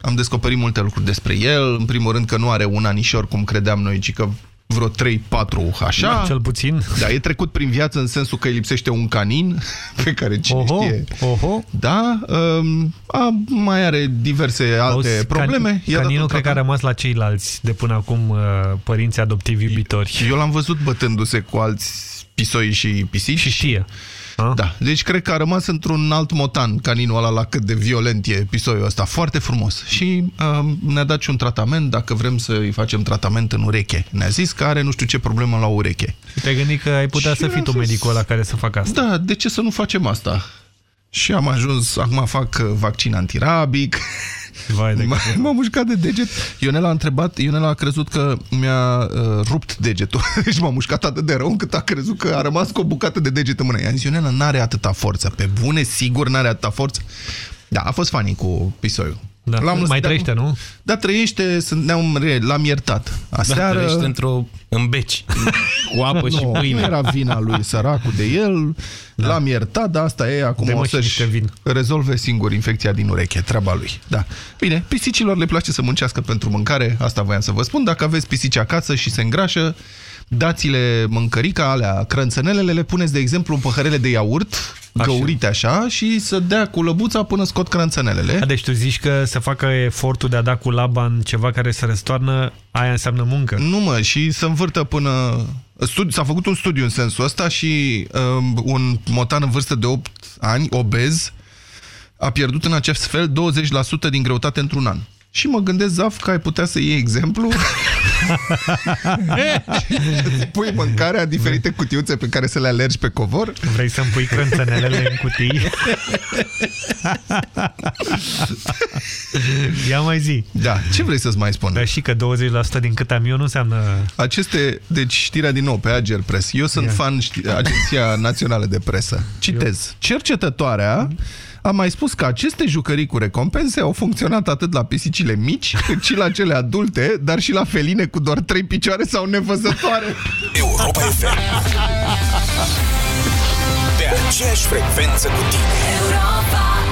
Speaker 3: am descoperit multe lucruri despre el, în primul rând că nu are un anișor cum credeam noi, ci că vreo 3-4 așa.
Speaker 67: Da, cel puțin.
Speaker 3: Da, e trecut prin viață în sensul că îi lipsește un canin, pe care cine
Speaker 67: Oho,
Speaker 3: știe.
Speaker 67: oho.
Speaker 3: Da, um, a, mai are diverse alte
Speaker 67: Auzi,
Speaker 3: probleme.
Speaker 67: Can,
Speaker 3: I-a dat
Speaker 67: caninul
Speaker 3: un
Speaker 67: cred că a rămas la ceilalți de până acum uh, părinți adoptivi iubitori.
Speaker 3: Eu l-am văzut bătându-se cu alți pisoi și pisici.
Speaker 67: Și știe. A?
Speaker 3: Da, deci cred că a rămas într-un alt motan caninul ăla la cât de violent e pisoiul ăsta. Foarte frumos. Și uh, ne-a dat și un tratament, dacă vrem să-i facem tratament în ureche. Ne-a zis că are nu știu ce problemă la ureche.
Speaker 67: Și te-ai gândit că ai putea
Speaker 3: Și
Speaker 67: să fii
Speaker 3: vreau
Speaker 67: tu
Speaker 3: să-
Speaker 67: medicul ăla care să facă asta.
Speaker 3: Da, de ce să nu facem asta? Și am ajuns, acum fac uh, vaccin antirabic.
Speaker 67: Vai de
Speaker 3: M-a mușcat de deget. Ionela a întrebat, Ionela a crezut că mi-a uh, rupt degetul. Deci m-a mușcat atât de rău încât a crezut că a rămas cu o bucată de deget în mână. I-am zis, Ionela, n-are atâta forță. Pe bune, sigur, n-are atâta forță. Da, a fost funny cu pisoiul.
Speaker 67: Da.
Speaker 3: L-am lăsat
Speaker 67: Mai
Speaker 3: de
Speaker 67: trăiește,
Speaker 3: acum.
Speaker 67: nu?
Speaker 3: Da, trăiește, sunt- ne-am re- l-am iertat.
Speaker 66: Da,
Speaker 3: Aseară...
Speaker 66: trăiește într-o în beci, cu apă și
Speaker 3: nu,
Speaker 66: pâine.
Speaker 3: nu era vina lui săracul de el, da. l-am iertat, dar asta e, acum
Speaker 67: Dă-mă
Speaker 3: o
Speaker 67: și
Speaker 3: să-și
Speaker 67: niște vin.
Speaker 3: rezolve singur infecția din ureche, treaba lui. Da. Bine, pisicilor le place să muncească pentru mâncare, asta voiam să vă spun. Dacă aveți pisici acasă și se îngrașă, dați-le mâncărica, alea, crânțănelele, le puneți, de exemplu, în păhărele de iaurt,
Speaker 67: Așa.
Speaker 3: găurite așa, și să dea cu lăbuța până scot crânțănelele.
Speaker 67: A, deci tu zici că să facă efortul de a da cu laba în ceva care se răstoarnă, aia înseamnă muncă.
Speaker 3: Nu mă, și să învârtă până... Studi... S-a făcut un studiu în sensul ăsta și um, un motan în vârstă de 8 ani, obez, a pierdut în acest fel 20% din greutate într-un an. Și mă gândesc, Zaf, că ai putea să iei exemplu Îți pui mâncarea în diferite cutiuțe pe care să le alergi pe covor
Speaker 67: Vrei să-mi pui crânțănelele în cutii? Ia mai zi.
Speaker 3: Da, ce vrei să-ți mai spun?
Speaker 67: Dar și că 20% din cât am eu nu înseamnă...
Speaker 3: Aceste, deci știrea din nou pe Ager Press. Eu sunt
Speaker 67: Ia.
Speaker 3: fan ști, Agenția Națională de Presă. Citez. Cercetătoarea a mai spus că aceste jucării cu recompense au funcționat atât la pisicile mici, cât și la cele adulte, dar și la feline cu doar trei picioare sau nevăzătoare.
Speaker 68: Europa FM. Pe aceeași frecvență cu tine.
Speaker 69: Europa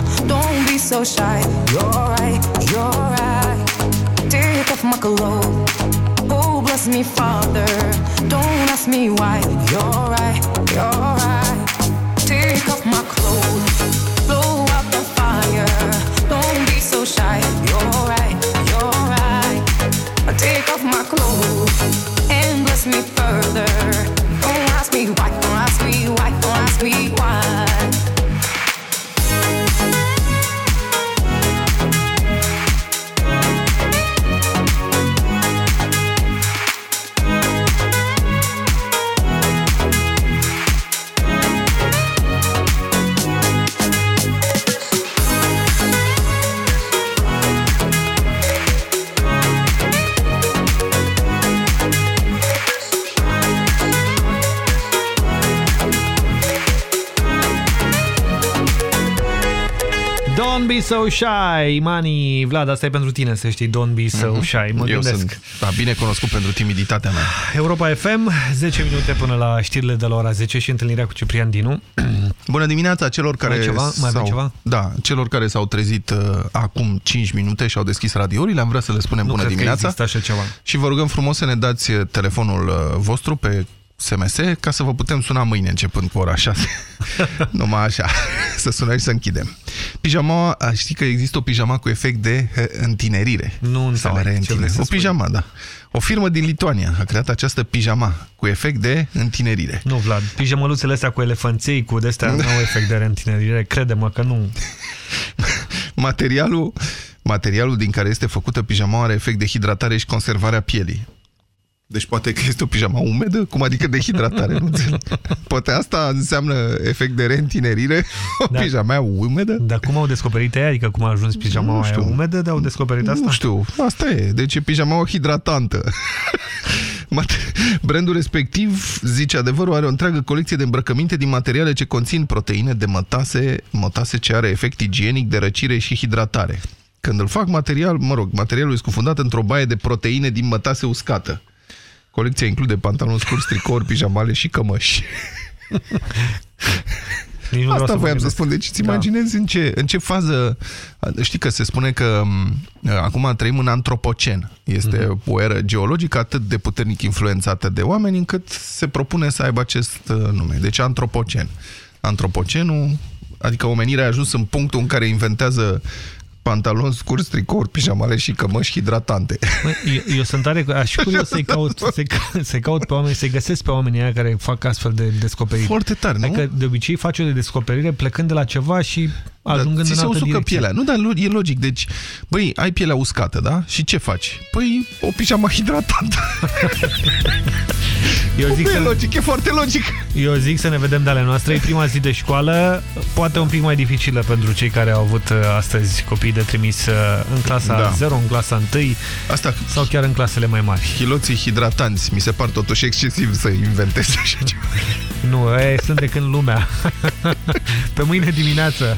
Speaker 40: So shy. You're right, you're right. Take my clothes. Oh, bless me, Father. Don't ask me why. You're right, you're right.
Speaker 2: So shy, Mani. Vlad, asta e pentru tine, să știi. Don't be so
Speaker 3: Mhm.
Speaker 2: shy. Mă
Speaker 3: Eu
Speaker 2: gândesc.
Speaker 3: sunt da, bine cunoscut pentru timiditatea mea.
Speaker 2: Europa FM, 10 minute până la știrile de la ora 10 și întâlnirea cu Ciprian Dinu.
Speaker 3: Bună dimineața celor care
Speaker 2: Mai ceva? Mai avem ceva?
Speaker 3: Da, celor care s-au trezit uh, acum 5 minute și au deschis radiourile, am vrea să le spunem
Speaker 2: Nu
Speaker 3: bună
Speaker 2: cred că
Speaker 3: dimineața.
Speaker 2: există așa ceva.
Speaker 3: Și vă rugăm frumos să ne dați uh, telefonul uh, vostru pe SMS ca să vă putem suna mâine începând cu ora 6. Numai așa, să sunați și să închidem. Pijama, a, știi că există o pijama cu efect de uh, întinerire.
Speaker 2: Nu
Speaker 3: Sau
Speaker 2: înțeleg ce
Speaker 3: reîntinere.
Speaker 2: vrei să
Speaker 3: O
Speaker 2: spui.
Speaker 3: pijama, da. O firmă din Lituania a creat această pijama cu efect de întinerire.
Speaker 2: Nu, Vlad, pijamăluțele astea cu elefanței, cu de-astea, nu au efect de reîntinerire, crede-mă că nu.
Speaker 3: Materialul, materialul din care este făcută pijama are efect de hidratare și conservare a pielii. Deci poate că este o pijama umedă? Cum adică de hidratare? Nu înțeleg. Poate asta înseamnă efect de reîntinerire? O da. pijama umedă?
Speaker 2: Dar cum au descoperit ea? Adică cum a ajuns pijama aia umedă, de au descoperit asta?
Speaker 3: Nu știu, asta e. Deci e pijama hidratantă. Mate- Brandul respectiv, zice adevărul, are o întreagă colecție de îmbrăcăminte din materiale ce conțin proteine de mătase, mătase ce are efect igienic de răcire și hidratare. Când îl fac material, mă rog, materialul e scufundat într-o baie de proteine din mătase uscată. Colecția include pantaloni scurți, tricouri, pijamale și cămăși.
Speaker 2: Nici nu vreau
Speaker 3: Asta
Speaker 2: să mă
Speaker 3: voiam să
Speaker 2: gândesc.
Speaker 3: spun. Deci îți
Speaker 2: Da.
Speaker 3: imaginezi în, ce, în ce fază... Știi că se spune că m, acum trăim în antropocen. Este
Speaker 2: Mhm.
Speaker 3: o eră geologică atât de puternic influențată de oameni încât se propune să aibă acest uh, nume. Deci antropocen. Antropocenul, adică omenirea a ajuns în punctul în care inventează pantaloni scurți, tricouri, pijamale și cămăși hidratante.
Speaker 2: Mă, eu, eu sunt tare, aș fi curios să-i caut, să să caut pe oameni, să-i găsesc pe oamenii aia care fac astfel de descoperiri.
Speaker 3: Foarte tare, nu?
Speaker 2: Adică de obicei faci o descoperire plecând de la ceva și ajungând
Speaker 3: ți
Speaker 2: în
Speaker 3: se
Speaker 2: altă
Speaker 3: usucă
Speaker 2: direcție.
Speaker 3: pielea. Nu, dar e logic. Deci, băi, ai pielea uscată, da? Și ce faci? Păi, o pijama hidratantă.
Speaker 2: Eu zic
Speaker 3: Nu e
Speaker 2: să-
Speaker 3: logic, e foarte logic.
Speaker 2: Eu zic să ne vedem de ale noastre. E prima zi de școală, poate un pic mai dificilă pentru cei care au avut uh, astăzi copii de trimis uh, în clasa
Speaker 3: Da.
Speaker 2: 0, în clasa 1
Speaker 3: Asta,
Speaker 2: sau chiar în clasele mai mari.
Speaker 3: Hiloții hidratanți, mi se par totuși excesiv să inventeze așa ceva.
Speaker 2: Nu, e, sunt de când lumea. Pe mâine dimineață.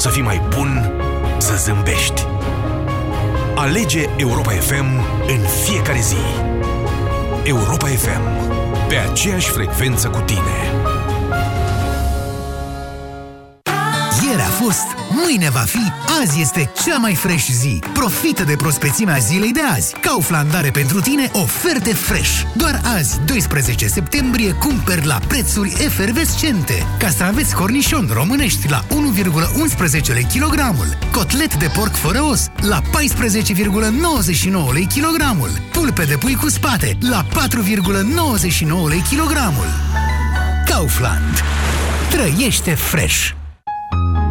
Speaker 70: Să fii mai bun, să zâmbești. Alege Europa FM în fiecare zi. Europa FM. Pe aceeași frecvență cu tine.
Speaker 7: Ieri a fost, mâine va fi, azi este cea mai fresh zi. Profită de prospețimea zilei de azi. Kaufland are pentru tine oferte fresh. Doar azi, 12 septembrie, cumperi la prețuri efervescente. Castraveți cornișon românești la 1,11 lei kilogramul. Cotlet de porc fără os la 14,99 lei kilogramul. Pulpe de pui cu spate la 4,99 lei kilogramul. Kaufland. Trăiește fresh!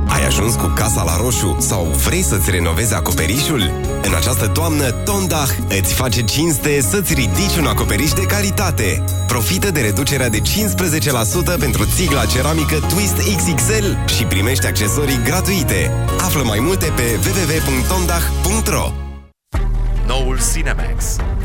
Speaker 70: Ai
Speaker 10: ajuns cu casa la roșu sau vrei să-ți renovezi acoperișul? În această toamnă, Tondach îți face cinste să-ți ridici un acoperiș de calitate. Profită de reducerea de 15% pentru țigla ceramică Twist XXL și primești accesorii gratuite. Află mai multe pe www.tondach.ro
Speaker 71: Noul Cinemax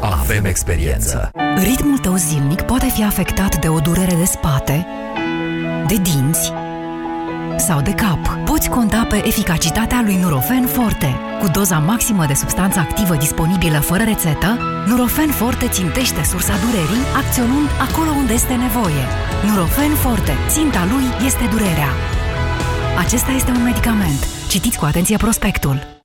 Speaker 71: Avem experiență.
Speaker 15: Ritmul tău zilnic poate fi afectat de o durere de spate, de dinți sau de cap. Poți conta pe eficacitatea lui Nurofen Forte. Cu doza maximă de substanță activă disponibilă fără rețetă, Nurofen Forte țintește sursa durerii, acționând acolo unde este nevoie. Nurofen Forte. Ținta lui este durerea. Acesta este un medicament. Citiți cu atenție prospectul.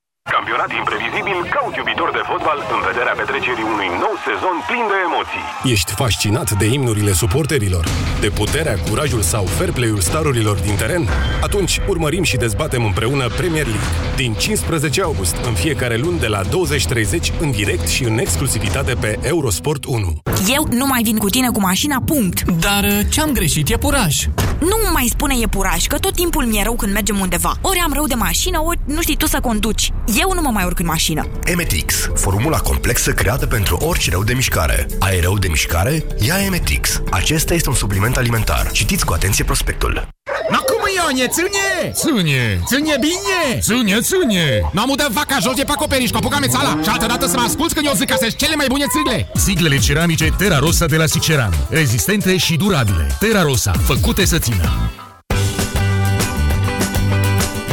Speaker 72: Campionat imprevizibil, caut iubitor de fotbal în vederea petrecerii unui nou sezon plin de emoții.
Speaker 1: Ești fascinat de imnurile suporterilor? De puterea, curajul sau fair play-ul starurilor din teren? Atunci urmărim și dezbatem împreună Premier League. Din 15 august, în fiecare luni de la 20.30, în direct și în exclusivitate pe Eurosport 1.
Speaker 73: Eu nu mai vin cu tine cu mașina, punct.
Speaker 74: Dar uh, ce-am greșit e puraj.
Speaker 73: Nu mai spune e puraj, că tot timpul mi-e rău când mergem undeva. Ori am rău de mașină, ori nu știi tu să conduci. Eu nu mă mai urc în mașină.
Speaker 19: Emetix, formula complexă creată pentru orice rău de mișcare. Ai rău de mișcare? Ia Emetix. Acesta este un supliment alimentar. Citiți cu atenție prospectul.
Speaker 75: No cum Ionie, țânie!
Speaker 32: Țânie,
Speaker 75: Țânie bine!
Speaker 32: țânie, țânie!
Speaker 75: Nu am udat vaca jos de pe acoperiș cu apucame țala și altă dată să mă asculți când eu zic că sunt cele mai bune țigle!
Speaker 32: Siglele ceramice Terra Rosa de la Siceran. Rezistente și durabile. Terra Rosa, făcute să țină.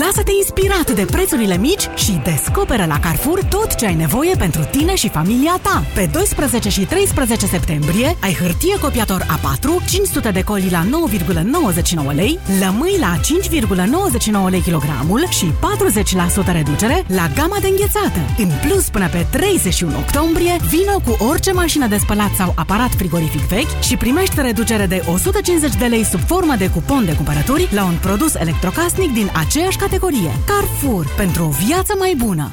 Speaker 49: Lasă-te inspirat de prețurile mici și descoperă la Carrefour tot ce ai nevoie pentru tine și familia ta. Pe 12 și 13 septembrie ai hârtie copiator A4, 500 de coli la 9,99 lei, lămâi la 5,99 lei kilogramul și 40% reducere la gama de înghețată. În plus, până pe 31 octombrie, vino cu orice mașină de spălat sau aparat frigorific vechi și primești reducere de 150 de lei sub formă de cupon de cumpărături la un produs electrocasnic din aceeași categorie. Carrefour. Pentru o viață mai bună.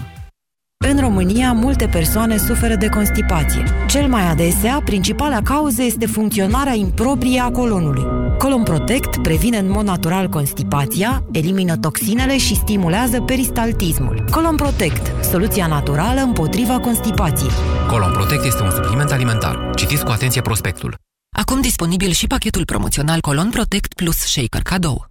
Speaker 76: În România, multe persoane suferă de constipație. Cel mai adesea, principala cauză este funcționarea improprie a colonului. Colon Protect previne în mod natural constipația, elimină toxinele și stimulează peristaltismul. Colon Protect, soluția naturală împotriva constipației.
Speaker 77: Colon Protect este un supliment alimentar. Citiți cu atenție prospectul.
Speaker 76: Acum disponibil și pachetul promoțional Colon Protect plus Shaker cadou.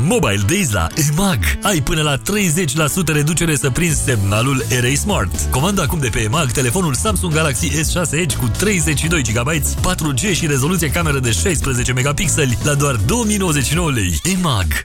Speaker 11: Mobile Days la EMAG. Ai până la 30% reducere să prinzi semnalul RA Smart. Comanda acum de pe EMAG telefonul Samsung Galaxy S6 Edge cu 32 GB, 4G și rezoluție cameră de 16 megapixeli la doar 2099 lei. EMAG.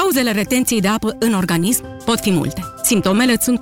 Speaker 78: Cauzele retenției de apă în organism pot fi multe. Simptomele sunt